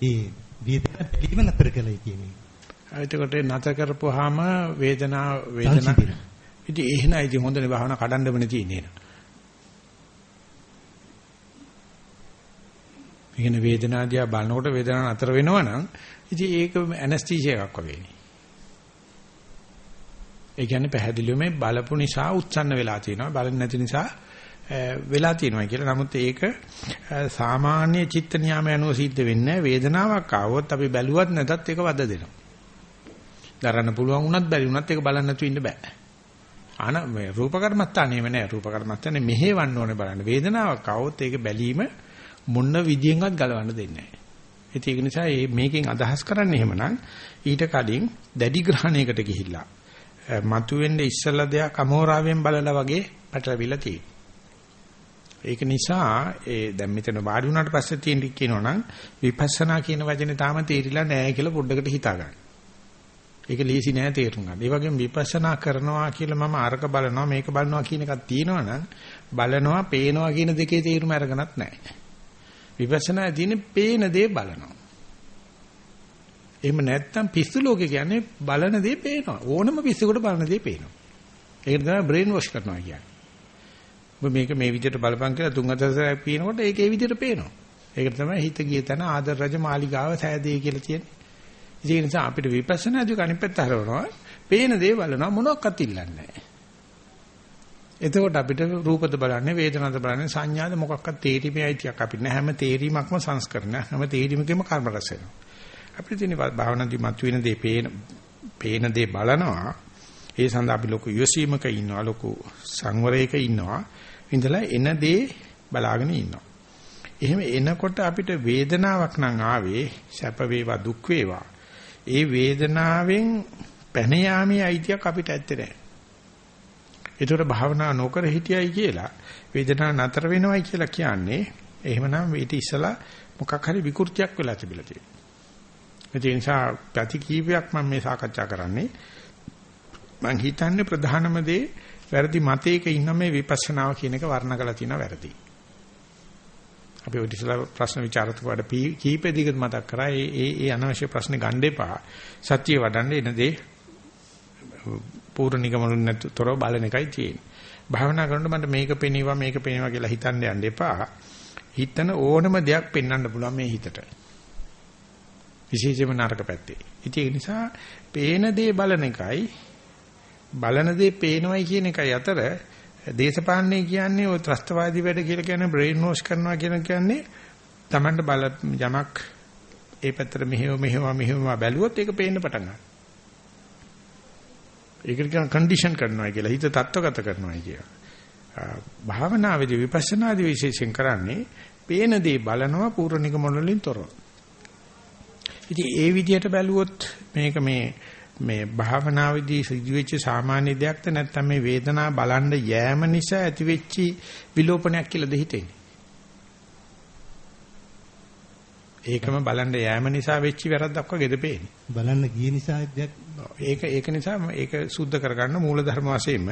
Speaker 3: ඒ වේදනාව පිළිම නැතර කළයි කියන එක.
Speaker 1: එතකොට නැතර කරපුවාම වේදනාව වේදනාව ඉතින් එහෙනම් ඉතින් හොඳනේ භාවනා කඩන්නම තියෙන්නේ නේද? මේකන වේදනාදියා බලනකොට වේදනාව නතර වෙනවා නම් ඉතින් ඒක ඇනස්තීසියා එකක් වගේනේ. ඒ කියන්නේ පැහැදිලිව මේ බලපු නිසා උච්චන්න වෙලා තියෙනවා බලන්නේ නැති නිසා වෙලා තියෙනවා කියලා. නමුත් ඒක සාමාන්‍ය චිත්ත නියාම අනුව සිද්ධ වෙන්නේ වේදනාවක් ආවොත් අපි බැලුවත් නැතත් ඒක වද දෙනවා. දරන්න පුළුවන් වුණත් බැරි වුණත් ඒක බලන්න නැතුව ඉන්න බෑ. ආන මේ රූප කර්මත්තානේම නෑ රූප කර්මත්තානේ මෙහෙවන්න ඕනේ බලන්න. වේදනාවක් ආවොත් ඒක බැලීම මොන විදියෙන්වත් ගලවන්න දෙන්නේ නැහැ. ඒක නිසා මේකෙන් අදහස් කරන්නේ එහෙමනම් ඊට කලින් දැඩි ග්‍රහණයකට ගිහිල්ලා මතුවෙන්නේ ඉස්සලා දෙයක් අමෝරාවෙන් බලලා වගේ පැටලවිලා තියෙනවා. ඒක නිසා ඒ දැන් මෙතන වාඩි වුණාට පස්සේ තියෙන කියනවනම් විපස්සනා කියන වචනේ තාම තේරිලා නැහැ කියලා පොඩ්ඩකට හිතා ගන්න. ඒක ලීසි නෑ තේරුම් ගන්න. ඒ වගේම විපස්සනා කරනවා කියලා මම අරක බලනවා මේක බලනවා කියන එකක් තියෙනවනම් බලනවා පේනවා කියන දෙකේ තේරුම අරගෙනත් නැහැ. විපස්සනා තියෙන්නේ පේන දේ බලනවා. එහෙම නැත්තම් පිස්සු ලෝකේ කියන්නේ බලන දේ පේනවා. ඕනම පිස්සුකට බලන දේ පේනවා. ඒක තමයි බ්‍රේන් වොෂ් කරනවා කියන්නේ. ඔබ මේක මේ විදිහට බලපං කියලා තුන් හතරක් පේනකොට ඒක ඒ විදිහට පේනවා. ඒක තමයි හිත ගිය තැන ආදර රජ මාලිගාව සෑදේ කියලා තියෙන්නේ. ඒ නිසා අපිට විපස්සනාදී කණිපෙත් හරවනවා. පේන දේ බලනවා මොනවත් ඉල්ලන්නේ නැහැ. එතකොට අපිට රූපද බලන්නේ වේදනාද බලන්නේ සංඥාද මොකක්වත් තේරීමේ අයිතියක් අපිට නැහැ. හැම තේරීමක්ම සංස්කරණ. හැම තේරීමකම කර්ම රස වෙනවා. අපිට තියෙන භාවනාදී මතුවෙන දේ පේන පේන දේ බලනවා. ඒ සඳහා අපි ලොකු යොසීමක ඉන්නවා. ලොකු සංවරයක ඉන්නවා. ඉඳලා එන දේ බලාගෙන ඉන්නවා. එහෙම එනකොට අපිට වේදනාවක් නම් ආවේ සැප වේවා දුක් වේවා. ඒ වේදනාවෙන් පැන යාමේ අයිතියක් අපිට ඇත්තේ නැහැ. ඒතර භාවනා නොකර හිටියයි කියලා වේදනාව නතර වෙනවයි කියලා කියන්නේ එහෙමනම් ඊට ඉස්සලා මොකක් හරි විකෘතියක් වෙලා තිබිලා තියෙනවා. ඒ නිසා ප්‍රති කීපයක් මම මේ සාකච්ඡා කරන්නේ මම හිතන්නේ ප්‍රධානම දේ වැරදි මතයක ඉන්න මේ විපස්සනාව කියන එක වර්ණ කරලා තියෙනවා වැරදි. අපි ඔය ඉතිසලා ප්‍රශ්න විචාරතුක වඩ කීප දිගට මතක් කරා ඒ ඒ ඒ අනවශ්‍ය ප්‍රශ්න ගන්න එපා. සත්‍ය වඩන්න එන දේ පූර්ණ නිගමනුන් නැතුව බලන එකයි තියෙන්නේ. භාවනා කරනකොට මට මේක පෙනීවා මේක පෙනීවා කියලා හිතන්න යන්න එපා. හිතන ඕනම දෙයක් පෙන්වන්න පුළුවන් මේ හිතට. විශේෂයෙන්ම නරක පැත්තේ. ඉතින් ඒ නිසා පේන දේ බලන එකයි බලන දේ පේනවයි කියන එකයි අතර දේශපාලනේ කියන්නේ ඔය ත්‍රස්තවාදී වැඩ කියලා කියන්නේ බ්‍රේන් වොෂ් කරනවා කියන කියන්නේ Tamanට බල යමක් ඒ පැත්තට මෙහෙව මෙහෙව මෙහෙව බැලුවොත් ඒක පේන්න පටන් ගන්නවා. ඒකට කියන කන්ඩිෂන් කරනවා කියලා හිත තත්ත්වගත කරනවා කියලා. භාවනාවේදී විපස්සනාදී විශේෂයෙන් කරන්නේ පේන දේ බලනවා පූර්ණ නිගමන වලින් තොරව. ඉතින් ඒ විදිහට බැලුවොත් මේක මේ මේ භාවනාවේදී සිදුවෙච්ච සාමාන්‍ය දෙයක්ද නැත්නම් මේ වේදනාව බලන්න යෑම නිසා ඇතිවෙච්ච විලෝපනයක් කියලාද හිතෙන්නේ? ඒකම බලන්න යෑම නිසා වෙච්ච වැරද්දක් වගේද පේන්නේ.
Speaker 3: බලන්න ගිය නිසා
Speaker 1: ඒක ඒක නිසා ඒක සුද්ධ කරගන්න මූලධර්ම වශයෙන්ම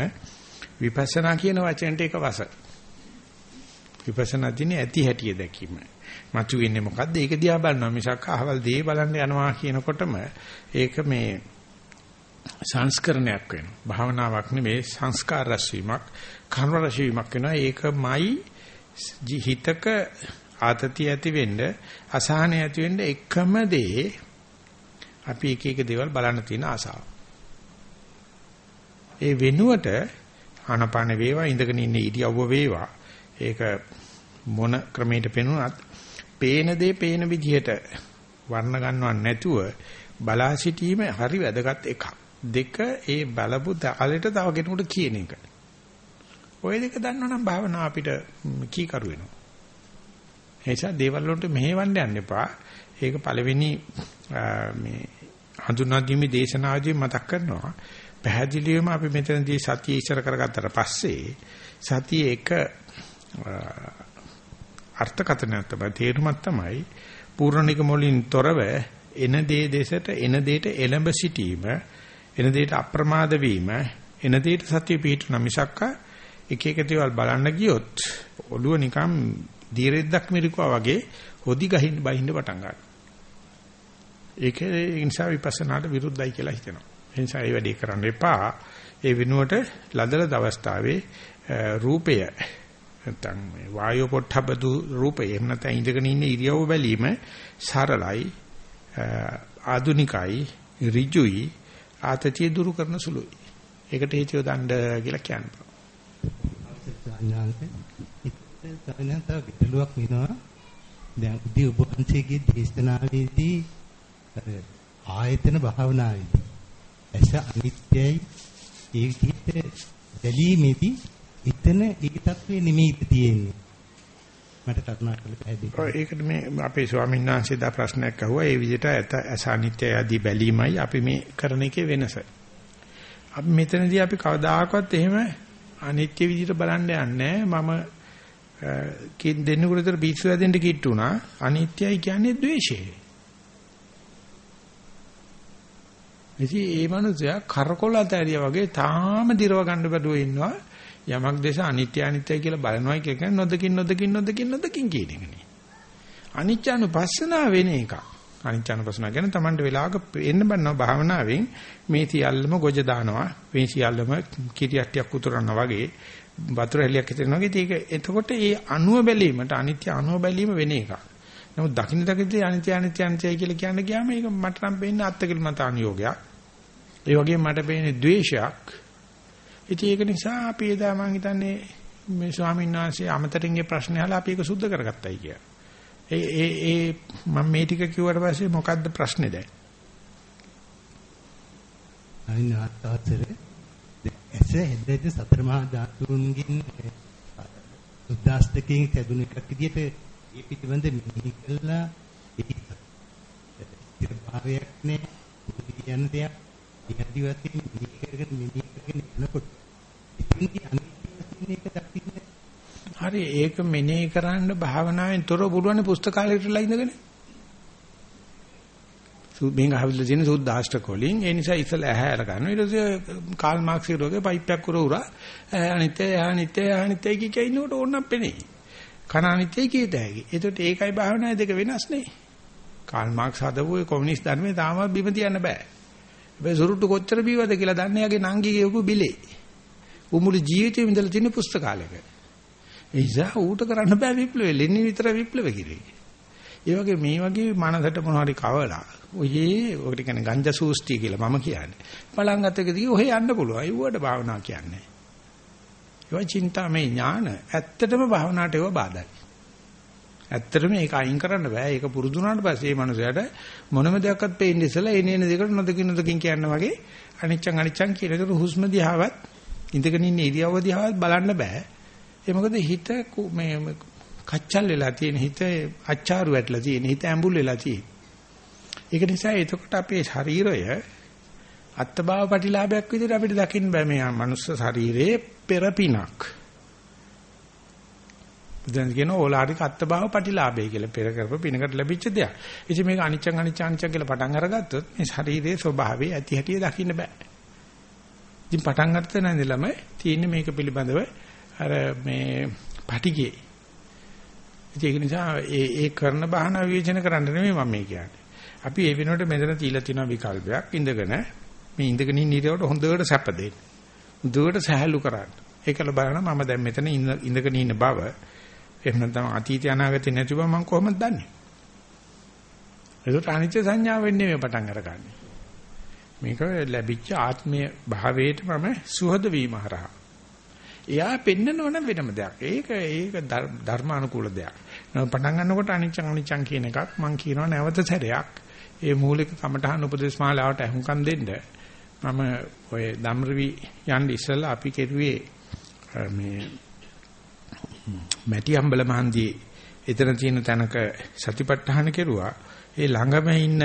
Speaker 1: විපස්සනා කියන වචනට ඒක වස. විපස්සනා දිනේ ඇති හැටිය දැකීම. මතු වෙන්නේ මොකද්ද? ඒක දිහා බලනවා මිසක් අහවල් දේ බලන්න යනවා කියනකොටම ඒක මේ සංස්කරණයක් වෙනවා. භාවනාවක් නෙමෙයි සංස්කාර රැස්වීමක්, කර්ම රැස්වීමක් වෙනවා. ඒකමයි හිතක ආතතිය ඇති වෙන්න, අසහනය ඇති වෙන්න එකම දේ අපි එක එක දේවල් බලන්න තියෙන ආසාව. ඒ වෙනුවට ආනපාන වේවා ඉඳගෙන ඉන්න ඉරියව්ව වේවා ඒක මොන ක්‍රමයකට පෙනුනත් පේන දේ පේන විදිහට වර්ණ ගන්නව නැතුව බලා සිටීම හරි වැදගත් එකක්. දෙක ඒ බලපු තාලෙට තව කෙනෙකුට කියන එක. ওই දෙක දන්නවනම් භාවනාව අපිට කීකරු වෙනවා. ඒ නිසා දේවල් වලට මෙහෙවන්න යන්න එපා. ඒක පළවෙනි මේ හඳුනා දීමේ දේශනාවදී මතක් කරනවා. පැහැදිලිවම අපි මෙතනදී සතිය ඉස්සර කරගත්තට පස්සේ සතිය එක අර්ථකථනයක් තමයි තේරුමක් තමයි පූර්ණික මොලින් තොරව එන දේ දෙසට එන දෙයට එළඹ සිටීම එන දෙයට අප්‍රමාද වීම එන දෙයට සතිය පිහිටුන මිසක්ක එක එක දේවල් බලන්න ගියොත් ඔළුව නිකන් දීරෙද්දක් මිරිකුවා වගේ හොදි ගහින්න බහින්න පටන් ගන්නවා. ඒක ඒ නිසා විපස්සනාට විරුද්ධයි කියලා හිතෙනවා. ඒ නිසා ඒ වැඩේ කරන්න එපා. ඒ වෙනුවට ලදලද අවස්ථාවේ රූපය නැත්නම් වායෝ පොට්ටබදු රූපය එහෙම නැත්නම් ඉඳගෙන ඉන්න ඉරියව්ව බැලීම සරලයි ආදුනිකයි ඍජුයි ආතතිය දුරු කරන සුළුයි. ඒකට හේතුව දණ්ඩ කියලා කියනවා.
Speaker 3: සාඥාන්ත විදලුවක් වෙනවා. දැන් උදී ඔබ වහන්සේගේ දේශනාවේදී ආයතන භාවනාවේදී ඇස අනිත්‍යයි ඒ විදිහට දැලීමේදී එතන ඒ තත්ත්වේ නෙමෙයි තියෙන්නේ. මට කරුණාකරලා පැහැදිලි
Speaker 1: කරන්න. ඒකට මේ අපේ ස්වාමීන් වහන්සේ දා ප්‍රශ්නයක් අහුවා. ඒ විදිහට ඇත අසානිත්‍ය ආදී බැලීමයි අපි මේ කරන එකේ වෙනස. අපි මෙතනදී අපි කවදාකවත් එහෙම අනිත්‍ය විදිහට බලන්න යන්නේ මම කින් දෙන්නෙකුට විතර පිස්සු වැදෙන්න කිට්ටුණා. අනිත්‍යයි කියන්නේ ද්වේෂය. ඉතින් ඒ මනුස්සයා කරකොල ඇතරියා වගේ තාම දිරව ගන්න බඩුව ඉන්නවා. යමක් දේශ අනිත්‍ය අනිත්‍ය කියලා බලනවා කියන නොදකින් නොදකින් නොදකින් නොදකින් කියන එකනේ. අනිත්‍යනුපස්සනාව වෙන එකක්. අනිත්‍යනුපස්සනාව ගැන Tamanට වෙලාවක එන්න බන්නවා භාවනාවෙන් මේ සියල්ලම ගොජ දානවා. මේ සියල්ලම කිරියට්ටියක් උතුරනවා වගේ වතුර හැලියක් හිතෙනවා වගේ ඒක එතකොට ඒ අණුව බැලීමට අනිත්‍ය අණුව බැලීම වෙන එකක්. නමුත් දකින්න දකින්නේ අනිත්‍ය අනිත්‍ය අනිත්‍යයි කියලා කියන්න ගියාම ඒක මට නම් පේන්නේ අත්කලමත අනියෝගයක්. ඒ වගේම මට පේන්නේ ද්වේෂයක්. ඉතින් ඒක නිසා අපි එදා මම හිතන්නේ මේ ස්වාමීන් වහන්සේ අමතරින්ගේ ප්‍රශ්නේ අහලා අපි ඒක සුද්ධ කරගත්තයි කියලා. ඒ ඒ ඒ මම මේ ටික කිව්වට පස්සේ මොකද්ද ප්‍රශ්නේ දැන්?
Speaker 3: අයින් ආත්තාතර එස හෙද්දෙද සතර මහා ධාතුන්ගෙන් උද්දාස්තකයෙන් කැදුන එකක් විදිහට ඒ පිටිබඳ මිහි කළා ඒ භාවයක් නේ යන දෙයක් ඉහදි වශයෙන් මිහි කරගෙන මිහි කරගෙන යනකොට
Speaker 1: හරි ඒක මෙනෙහි කරන්න භාවනාවෙන් තොර පුළුවන් පුස්තකාලයකටලා ඉඳගෙන. මේක හවිලා තියෙන සුද්දාෂ්ටක වලින් ඒ නිසා ඉස්සල ඇහැ අර ගන්නවා ඊට පස්සේ කාල් මාක්ස් රෝගේ පයිප්පයක් කර උරා. අනිත්‍ය අනිත්‍ය අනිත්‍ය කිය කිය ඉන්නකොට ඕනනම් පෙනේ. කන අනිත්‍ය කීත හැකි ඒකට ඒකයි භාවනාවේ දෙක වෙනස් නේ. කාල් මාක්ස් හදපු ඒ කොමියුනිස්ට් ධර්මයේ තාමත් බිම තියන්න බෑ. හැබැයි සුරුට්ටු කොච්චර බීවද කියලා දන්නේ යගේ නංගි කියපු බිලේ උමුළු ජීවිතේ ඉඳලා තියෙන පුස්තකාලයක ඒ නිසා ඌට කරන්න බෑ විප්ලවය ලෙනින් විතර විප්ලව කිරේ ඒ වගේ මේ වගේ මනසට මොනවාරි කවලා ඔයේ ඔකට කියන්නේ ගංජා සූස්ටි කියලා මම කියන්නේ. බලංගත් එක දිගේ ඔහෙ යන්න පුළුවන්. ඒවට භාවනා කියන්නේ. ඒවා චින්තාමේ ඥාන ඇත්තටම භාවනාවට ඒවා බාධායි. ඇත්තටම ඒක අයින් කරන්න බෑ. ඒක පුරුදු වුණාට පස්සේ මේ මනුස්සයාට මොනම දෙයක්වත් පේන්නේ ඉස්සලා එන එන දෙකට නොදකින් නොදකින් කියන වගේ අනිච්චං අනිච්චං කියන එක හුස්ම දිහාවත් ඉඳගෙන ඉන්න ඉරියව්ව දිහාවත් බලන්න බෑ. ඒ මොකද හිත මේ කච්චල් වෙලා තියෙන හිත අච්චාරු වැටලා තියෙන හිත ඇඹුල් වෙලා තියෙන. ඒක නිසා එතකොට අපේ ශරීරය අත්බව ප්‍රතිලාභයක් විදිහට අපිට දකින්න බෑ මේ මනුස්ස ශරීරයේ පෙරපිනක්. දැන් කියන ඕලාරික අත්බව ප්‍රතිලාභය කියලා පෙර කරපු පිනකට ලැබිච්ච දෙයක්. ඉතින් මේක අනිච්චං අනිච්චං අනිච්චං කියලා පටන් අරගත්තොත් මේ ශරීරයේ ස්වභාවය ඇති හැටි දකින්න බෑ. ඉතින් පටන් ගන්න තැනදීලම තියෙන්නේ මේක පිළිබඳව අර මේ පටිගේ. ඒක නිසා ඒ ඒ කරන බහන විවේචන කරන්න නෙමෙයි මම මේ කියන්නේ. අපි ඒ වෙනුවට මෙතන තියලා තියෙන විකල්පයක් ඉඳගෙන මේ ඉඳගෙන ඉන්න ඉරියවට හොඳට සැප දෙන්න. හොඳට සහැල්ලු කරන්න. ඒකල බලන මම දැන් මෙතන ඉඳගෙන ඉන්න බව එහෙම නැත්නම් අතීත අනාගතේ නැති බව මම කොහොමද දන්නේ? ඒකට අනිත්‍ය සංඥාව වෙන්නේ මේ පටන් අරගන්නේ. මේක ලැබිච්ච ආත්මීය භාවයට මම සුහද වීම හරහා. එයා පෙන්නනව නම් වෙනම දෙයක්. ඒක ඒක ධර්මානුකූල දෙයක්. පටන් ගන්නකොට අනිච්චං අනිච්චං කියන එකක් මම කියනවා නැවත සැරයක්. ඒ මූලික කමඨහන් උපදේශ මාලාවට අහුම්කම් දෙන්න මම ඔය ධම්රවි යන්න ඉස්සෙල්ලා අපි කෙරුවේ මේ මැටි අම්බල මහන්දියේ එතන තියෙන තැනක සතිපට්ඨාන කෙරුවා. ඒ ළඟම ඉන්න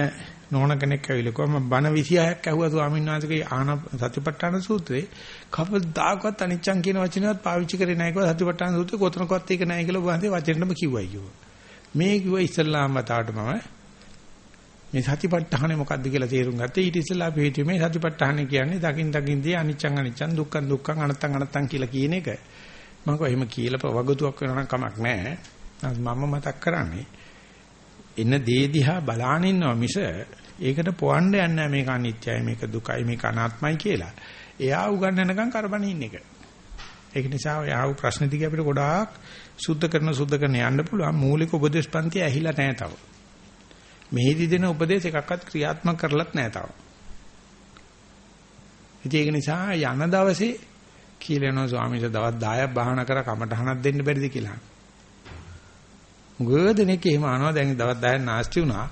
Speaker 1: නෝන කෙනෙක් ඇවිල්ලා කොහම බණ 26ක් ඇහුවා ස්වාමීන් වහන්සේගේ ආන සතිපට්ඨාන සූත්‍රේ. කවදාකවත් අනිච්චං කියන වචනයවත් පාවිච්චි කරේ නැහැ කිව්වා සතිපට්ඨාන සූත්‍රේ කොතනකවත් ඒක නැහැ කියලා වහන්සේ වචනෙන්ම කිව්වයි කිව්වා. මේ කිව්වා ඉස්ලාම් වතාවට මම මේ සතිපට්ඨානේ මොකද්ද කියලා තේරුම් ගත්තේ. ඊට ඉස්සෙල්ලා අපි හිතුවේ මේ සතිපට්ඨානේ කියන්නේ දකින් දකින්දී අනිච්චං අනිච්චං දුක්ඛං දුක්ඛං අනත්තං අනත්තං කියලා කියන එක. මම කිව්වා එහෙම කියලා වගතුවක් වෙනවා නම් කමක් නැහැ මම මතක් කරන්නේ එන දේ දිහා බලාන ඉන්නවා මිස ඒකට පොවන්න යන්නේ මේක අනිත්‍යයි මේක දුකයි මේක අනාත්මයි කියලා. එයා උගන්නනකම් කරබන ඉන්න එක. ඒක නිසා ඔය ආව ප්‍රශ්න ටික අපිට ගොඩාක් සුද්ධ කරන සුද්ධ කරන යන්න පුළුවන් මූලික උපදේශ පන්ති ඇහිලා නැහැ තව. මෙහිදී දෙන උපදේශ එකක්වත් ක්‍රියාත්මක කරලත් නැහැ තව. ඉතින් ඒක නිසා යන දවසේ කියලා යනවා ස්වාමීන් වහන්සේ දවස් 10ක් බාහනා කර කමටහනක් දෙන්න බැරිද කියලා. ගොඩනෙක් එහෙම අහනවා දැන් දවස් 10ක් නාස්ති වුණා.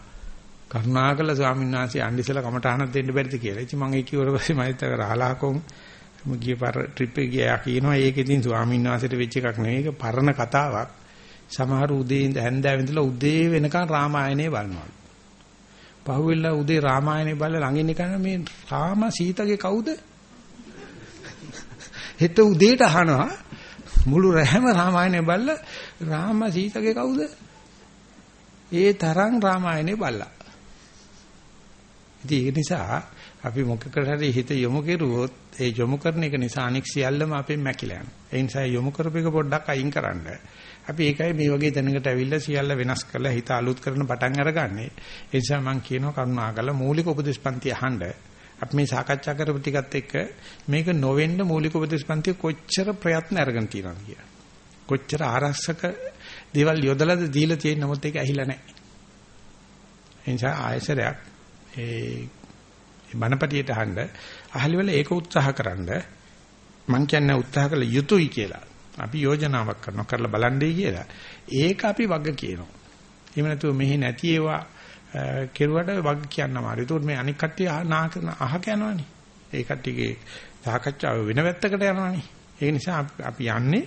Speaker 1: කරුණාකර ස්වාමීන් වහන්සේ අන්දිසලා කමටහනක් දෙන්න බැරිද කියලා. ඉතින් මම ඒ කිව්වට පස්සේ මම හිතා රහලාකොන් මම ගිය පාර ට්‍රිප් එක ගියා කියනවා ඒක ඉතින් ස්වාමීන් වහන්සේට වෙච්ච එකක් නෙවෙයි. ඒක පරණ කතාවක්. සමහර උදේ ඉඳ හැන්දෑව ඉඳලා උදේ වෙනකන් රාමායනේ බලනවා. පහුවෙලා උදේ රාමායනේ බලලා ළඟින් ඉන්න මේ රාම සීතගේ කවුද? හෙට උදේට අහනවා මුළු රැම රාමායනේ බලලා රාම සීතගේ කවුද? ඒ තරම් රාමායනේ බලලා. ඉතින් ඒක නිසා අපි මොකකට හරි හිත යොමු කෙරුවොත් ඒ යොමු කරන එක නිසා අනික් සියල්ලම අපෙන් මැකිලා යනවා. ඒ නිසා යොමු කරපේක පොඩ්ඩක් අයින් කරන්න. අපි ඒකයි මේ වගේ තැනකට ඇවිල්ලා සියල්ල වෙනස් කරලා හිත අලුත් කරන පටන් අරගන්නේ. ඒ නිසා මම කියනවා කරුණාකරලා මූලික උපදේශපන්ති අහන්න. අපි මේ සාකච්ඡා කරපු ටිකත් එක්ක මේක නොවෙන්න මූලික උපදේශපන්ති කොච්චර ප්‍රයත්න අරගෙන තියෙනවද කියලා. කොච්චර ආරක්ෂක දේවල් යොදලාද දීලා තියෙන නමුත් ඒක ඇහිලා නැහැ. ඒ නිසා ආයසරයක් ඒ බණපටියට අහන්න අහලිවල ඒක උත්සාහකරනද මං කියන්නේ උත්සාහ කළ යුතුයි කියලා. අපි යෝජනාවක් කරනවා කරලා බලන්නේ කියලා. ඒක අපි වග කියනවා. එහෙම නැතුව මෙහි නැති ඒවා කෙරුවට වග කියන්න අමාරුයි. ඒකට මේ අනික් කට්ටිය අහක යනවනේ. ඒ කට්ටියගේ සාකච්ඡාව වෙන වැත්තකට යනවනේ. ඒ නිසා අපි යන්නේ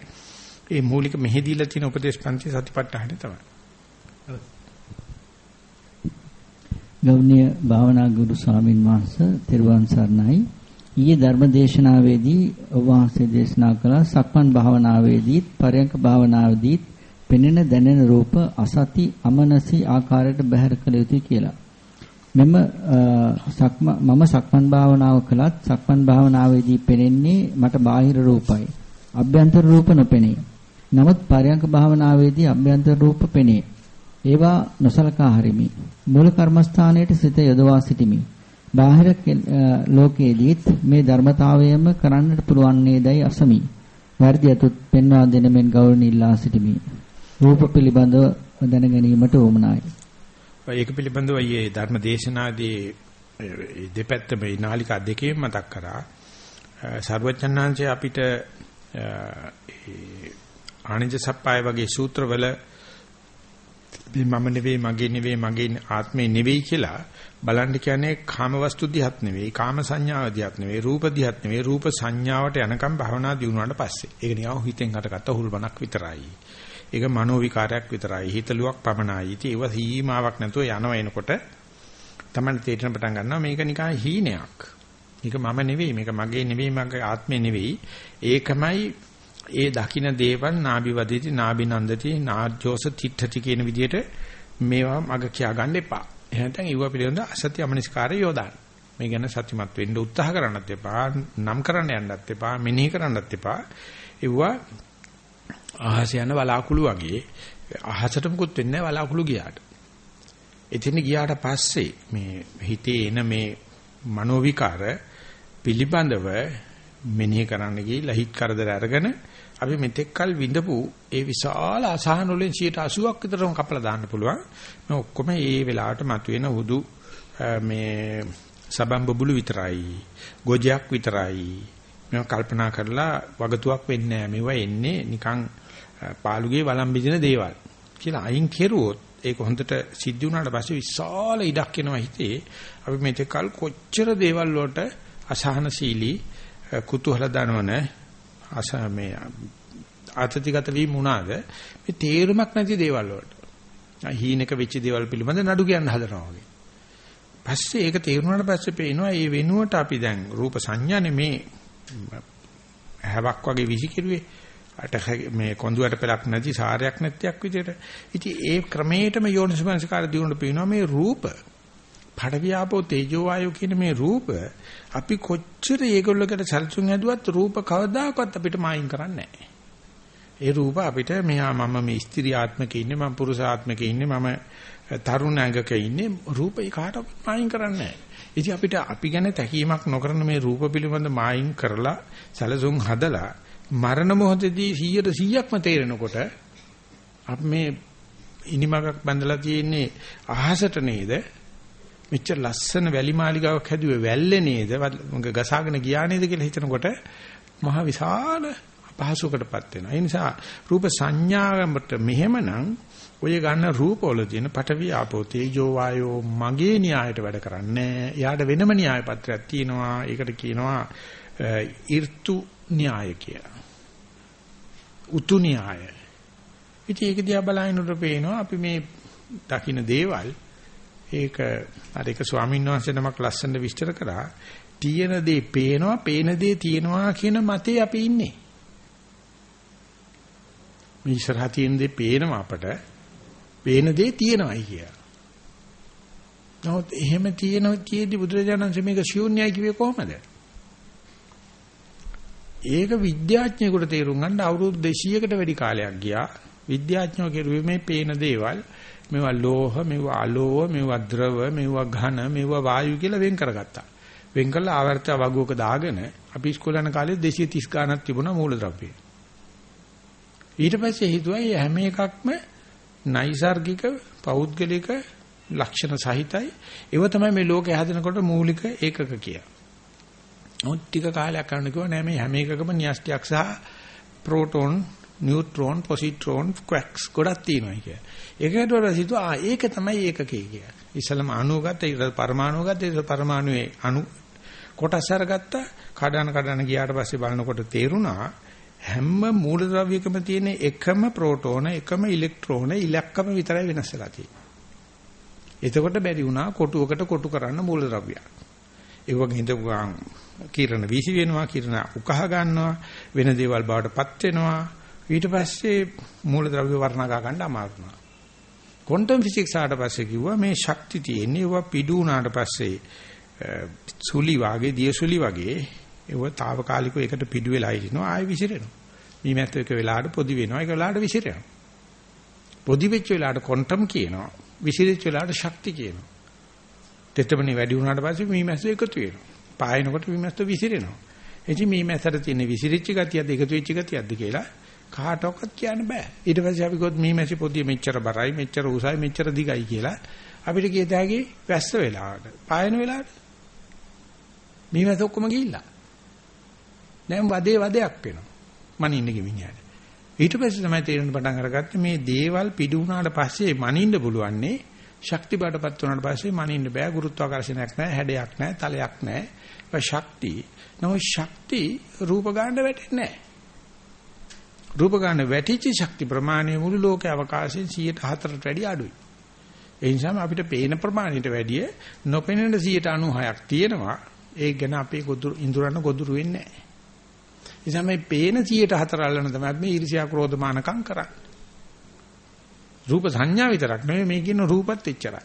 Speaker 1: මේ මූලික මෙහෙදීලා තියෙන උපදේශ පන්ති සතිපට්ඨානෙ තමයි.
Speaker 2: ගෞණීය භාවනා ගුරු ස්වාමින් වහන්සේ තෙරුවන් සරණයි. ඊයේ ධර්ම දේශනාවේදී ඔබ වහන්සේ දේශනා කළ සක්මන් භාවනාවේදීත් පරයන්ක භාවනාවේදීත් පෙනෙන දැනෙන රූප අසති අමනසි ආකාරයට බැහැර කළ යුතුයි කියලා. මෙම සක්ම මම සක්මන් භාවනාව කළත් සක්මන් භාවනාවේදී පෙනෙන්නේ මට බාහිර රූපයි. අභ්‍යන්තර රූප නොපෙනේ. නමුත් පරයන්ක භාවනාවේදී අභ්‍යන්තර රූප පෙනේ. ඒවා නොසලකා හරිමි. මූල කර්මස්ථානයේ සිත යොදවා සිටිමි. බාහිර ලෝකයේදීත් මේ ධර්මතාවයම කරන්නට පුළුවන් නේදයි අසමි. වැඩි අතුත් පෙන්වා දෙන මෙන් ගෞරවණීය ඉල්ලා සිටිමි. රූප පිළිබඳව දැන ගැනීමට උවමනායි.
Speaker 1: ඒක පිළිබඳව ඊයේ ධර්ම දේශනාදී දෙපැත්ත මේ නාලිකා දෙකේම මතක් කරා. සර්වචන්නාංශය අපිට ආනිජ සප්පාය වගේ සූත්‍රවල මම නෙවෙයි මගේ නෙවෙයි මගේ ආත්මේ නෙවෙයි කියලා බලන්න කියන්නේ කාම වස්තු දිහත් නෙවෙයි කාම සංඥාව දිහත් නෙවෙයි රූප දිහත් නෙවෙයි රූප සංඥාවට යනකම් භවනා දිනුවාට පස්සේ ඒක නිකන් හිතෙන් හටගත්ත හුල්බණක් විතරයි ඒක මනෝ විකාරයක් විතරයි හිතලුවක් පමණයි ඉතින් ඒව සීමාවක් නැතුව යනවා එනකොට තමයි තේරෙන පටන් ගන්නවා මේක නිකන් හීනයක් මේක මම නෙවෙයි මේක මගේ නෙවෙයි මගේ ආත්මේ නෙවෙයි ඒකමයි ඒ දකින්න දේවල් නාභි වදිති නාභි නන්දති නාජ්ජෝස තිට්ඨති කියන විදිහට මේවා මග කියා ගන්න එපා. එහෙනම් ඊව පිළිබඳ අසත්‍ය අමනිස්කාරය යොදාන්න. මේ ගැන සත්‍යමත් වෙන්න උත්සාහ කරන්නත් එපා, නම් කරන්න යන්නත් එපා, මෙනෙහි කරන්නත් එපා. ඒවා අහස යන වලාකුළු වගේ අහසට මුකුත් වෙන්නේ නැහැ වලාකුළු ගියාට. එතන ගියාට පස්සේ මේ හිතේ එන මේ මනෝ විකාර පිළිබඳව මෙනෙහි කරන්න ගිහිල්ලා හිත කරදර අරගෙන අපි මෙතෙක්කල් විඳපු ඒ විශාල අසහන වලින් 80ක් විතරම කපලා දාන්න පුළුවන්. මේ ඔක්කොම ඒ වෙලාවට මතුවෙන හුදු මේ සබම් බබුලු විතරයි. ගොජයක් විතරයි. මේවා කල්පනා කරලා වගතුවක් වෙන්නේ නැහැ. මේවා එන්නේ නිකන් පාළුගේ වළම් බිඳින දේවල් කියලා අයින් කෙරුවොත් ඒක හොඳට සිද්ධ වුණාට පස්සේ විශාල ඉඩක් එනවා හිතේ. අපි මෙතෙක්කල් කොච්චර දේවල් වලට අසහනශීලී කුතුහල දනවන අස මේ ආතතිගත වීම උනාද මේ තේරුමක් නැති දේවල් වලට. හීනක වෙච්ච දේවල් පිළිබඳ නඩු කියන්න හදනවා වගේ. පස්සේ ඒක තේරුණාට පස්සේ පේනවා මේ වෙනුවට අපි දැන් රූප සංඥානේ මේ හැවක් වගේ විසිකිරුවේ අට මේ කොඳුයට පෙලක් නැති සාරයක් නැතික් විදිහට. ඉතින් ඒ ක්‍රමයටම යෝනිසමනසකාර දිනුන පේනවා මේ රූප පඩවියාපෝ තේජෝ වායෝ කියන මේ රූප අපි කොච්චර ඒගොල්ලකට සැලසුම් හැදුවත් රූප කවදාකවත් අපිට මායින් කරන්නේ නැහැ. ඒ රූප අපිට මෙහා මම මේ ස්ත්‍රී ආත්මක ඉන්නේ මම පුරුෂ ආත්මක ඉන්නේ මම තරුණ ඇඟක ඉන්නේ රූප ඒකට මායින් කරන්නේ නැහැ. ඉතින් අපිට අපි ගැන තැකීමක් නොකරන මේ රූප පිළිබඳ මායින් කරලා සැලසුම් හදලා මරණ මොහොතදී 100ට 100ක්ම තේරෙනකොට අපි මේ ඉනිමගක් බඳලා තියෙන්නේ අහසට නේද මෙච්චර ලස්සන වැලි මාලිගාවක් හැදුවේ වැල්ලේ නේද? ගසාගෙන ගියා නේද කියලා හිතනකොට මහ විශාල අපහසුකටපත් වෙනවා. ඒ නිසා රූප සංඥාවට මෙහෙමනම් ඔය ගන්න රූපවල තියෙන පඨවි ආපෝ තේජෝ වායෝ මගේ න්‍යායට වැඩ කරන්නේ. එයාට වෙනම න්‍යාය පත්‍රයක් තියෙනවා. ඒකට කියනවා ඍතු න්‍යාය කියලා. උතු න්‍යාය. ඉතින් ඒක දිහා බලනකොට පේනවා අපි මේ දකින්න දේවල් ඒක අර එක ස්වාමීන් වහන්සේ නමක් ලස්සනට විස්තර කරා තියෙන දේ පේනවා පේන දේ තියෙනවා කියන මතේ අපි ඉන්නේ මේ ඉස්සරහා තියෙන දේ පේනවා අපට පේන දේ තියෙනවායි කිය. නමුත් එහෙම තියෙන කීයේදී බුදුරජාණන් මේක ශූන්‍යයි කිව්වේ කොහමද? ඒක විද්‍යාඥයෙකුට තේරුම් ගන්න අවුරුදු 200කට වැඩි කාලයක් ගියා. විද්‍යාඥයෝ කිරුවේ මේ පේන දේවල් මේවා ලෝහ, මේවා අලෝහ, මේවා ද්‍රව, මේවා ඝන, මේවා වායු කියලා වෙන් කරගත්තා. වෙන් කළා ආවර්ත වගුවක දාගෙන අපි ඉස්කෝලේ යන කාලේ 230 ගණක් තිබුණා මූලද්‍රව්‍ය. ඊට පස්සේ හිතුවා මේ හැම එකක්ම නයිසાર્ගික පෞද්ගලික ලක්ෂණ සහිතයි. ඒව තමයි මේ ලෝකේ හැදෙනකොට මූලික ඒකක කියලා. නමුත් ටික කාලයක් කරන කිව්වා නෑ මේ හැම එකකම න්‍යෂ්ටියක් සහ ප්‍රෝටෝන නියුට්‍රෝන පොසිට්‍රෝන ක්වැක්ස් ගොඩක් තියෙනවා කිය. ඒකට වඩා හිතුවා ආ ඒක තමයි ඒකකේ කිය. ඉස්සලම අණුව ගත්ත ඊට පරමාණුව ගත්ත ඊට පරමාණුවේ අණු කොටස් අරගත්ත කඩන කඩන ගියාට පස්සේ බලනකොට තේරුණා හැම මූලද්‍රව්‍යකම තියෙන එකම ප්‍රෝටෝන එකම ඉලෙක්ට්‍රෝන ඉලක්කම විතරයි වෙනස් වෙලා තියෙන්නේ. එතකොට බැරි වුණා කොටුවකට කොටු කරන්න මූලද්‍රව්‍යයක්. ඒ වගේ හිතපුවාන් කිරණ වීසි වෙනවා කිරණ උකහා ගන්නවා වෙන දේවල් බවට පත් වෙනවා ඊට පස්සේ මූලද්‍රව්‍ය වර්ණගා ගන්න අමාරු වුණා. ක්වොන්ටම් ෆිසික්ස් ආවට පස්සේ කිව්වා මේ ශක්ති තියෙන්නේ ඒවා පිඩු වුණාට පස්සේ සුලි වාගේ දියසුලි වගේ ඒව తాවකාලිකව එකට පිඩු වෙලා ඉනවා ආයෙ විසිරෙනවා. මේ මැත්ත එක වෙලාවට පොදි වෙනවා ඒක වෙලාවට විසිරෙනවා. පොදි වෙච්ච වෙලාවට ක්වොන්ටම් කියනවා. විසිරෙච්ච වෙලාවට ශක්ති කියනවා. තෙතමනේ වැඩි වුණාට පස්සේ මේ මැස්ස එකතු වෙනවා. පායනකොට මේ මැස්ස විසිරෙනවා. එචි මේ මැස්සට තියෙන විසිරිච්ච ගතියද එකතු වෙච්ච ගතියද කියලා කාටවත් කියන්න බෑ. ඊට පස්සේ අපි ගොත් මේ මැසි පොදිය මෙච්චර බරයි, මෙච්චර උසයි, මෙච්චර දිගයි කියලා අපිට කියත හැකි වැස්ස වෙලාවට, පායන වෙලාවට. මේ මැස්ස ඔක්කොම ගිහිල්ලා. දැන් වදේ වදයක් වෙනවා. මනින්න ගෙමිනියට. ඊට පස්සේ තමයි තේරෙන්න පටන් අරගත්තේ මේ දේවල් පිටු වුණාට පස්සේ මනින්න පුළුවන්නේ ශක්ති බාටපත් වුණාට පස්සේ මනින්න බෑ ගුරුත්වාකර්ෂණයක් නැහැ හැඩයක් නැහැ තලයක් නැහැ ඒක ශක්ති. නෝ ශක්ති රූප ගන්න වැටෙන්නේ නැහැ රූප ගන්න වැටිච්ච ශක්ති ප්‍රමාණය මුළු ලෝක අවකාශයෙන් 104ට වැඩිය අඩුයි. ඒ නිසාම අපිට පේන ප්‍රමාණයට වැඩිය නොපෙනෙන 96ක් තියෙනවා. ඒක ගැන අපේ ගොදුරු ඉඳුරන්න ගොදුරු වෙන්නේ නැහැ නිසා මේ පේන 104 අල්ලන තමයි මේ ඊර්ෂ්‍යා ක්‍රෝධ මානකම් කරන්නේ. රූප සංඥා විතරක් නෙවෙයි මේ කියන රූපත් එච්චරයි.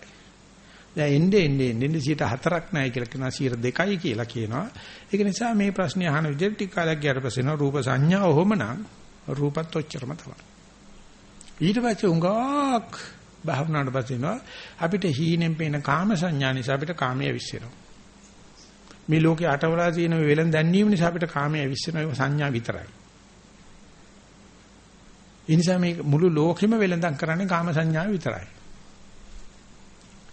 Speaker 1: දැන් එන්නේ එන්නේ එන්නේ 104ක් නැහැ කියලා කියනවා 2යි කියලා කියනවා. ඒක නිසා මේ ප්‍රශ්නේ අහන විදිහට ටික කාලයක් ගියාට පස්සේ නෝ රූප සංඥා ඔහොමනම් රූපත් ඔච්චරම තමයි. ඊට පස්සේ උඟාක් භාවනාවට පස්සේ නෝ අපිට හීනෙන් පේන කාම සංඥා නිසා අපිට කාමයේ විශ්සෙනවා. මේ ලෝකේ අටවලා තියෙන වෙලෙන් දැන්නීම නිසා අපිට කාමයේ විශ්සන සංඥා විතරයි. ඒ නිසා මේ මුළු ලෝකෙම වෙලඳන් කරන්නේ කාම සංඥාව විතරයි.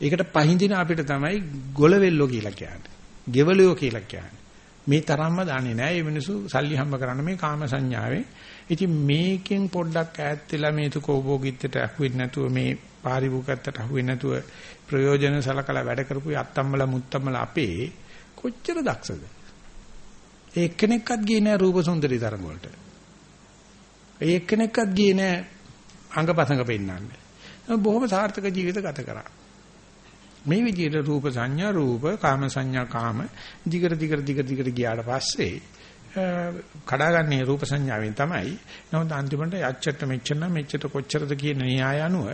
Speaker 1: ඒකට පහඳින අපිට තමයි ගොළවෙල්ලෝ කියලා කියන්නේ. ගෙවලියෝ කියලා කියන්නේ. මේ තරම්ම දන්නේ නැහැ මේ මිනිස්සු සල්ලි හම්බ කරන්න මේ කාම සංඥාවෙන්. ඉතින් මේකෙන් පොඩ්ඩක් ඈත් වෙලා මේ තුකෝභෝගීත්වයට අහුවෙන්නේ නැතුව මේ පාරිභෝගිකත්වයට අහුවෙන්නේ නැතුව ප්‍රයෝජන සලකලා වැඩ කරපු අත්තම්මලා මුත්තම්මලා අපේ කොච්චර දක්ෂද? ඒ එක්කෙනෙක්වත් ගියේ නෑ රූප සුන්දරී තරඟ වලට. ඒ එක්කෙනෙක්වත් ගියේ නෑ අංගපසංග පෙන්නන්න. බොහොම සාර්ථක ජීවිත ගත කරා. මේ විදිහට රූප සංඥා රූප කාම සංඥා කාම දිගට දිගට දිගට දිගට ගියාට පස්සේ කඩාගන්නේ රූප සංඥාවෙන් තමයි. නමුත් අන්තිමට යච්චට මෙච්චර මෙච්චර කොච්චරද කියන න්‍යාය අනුව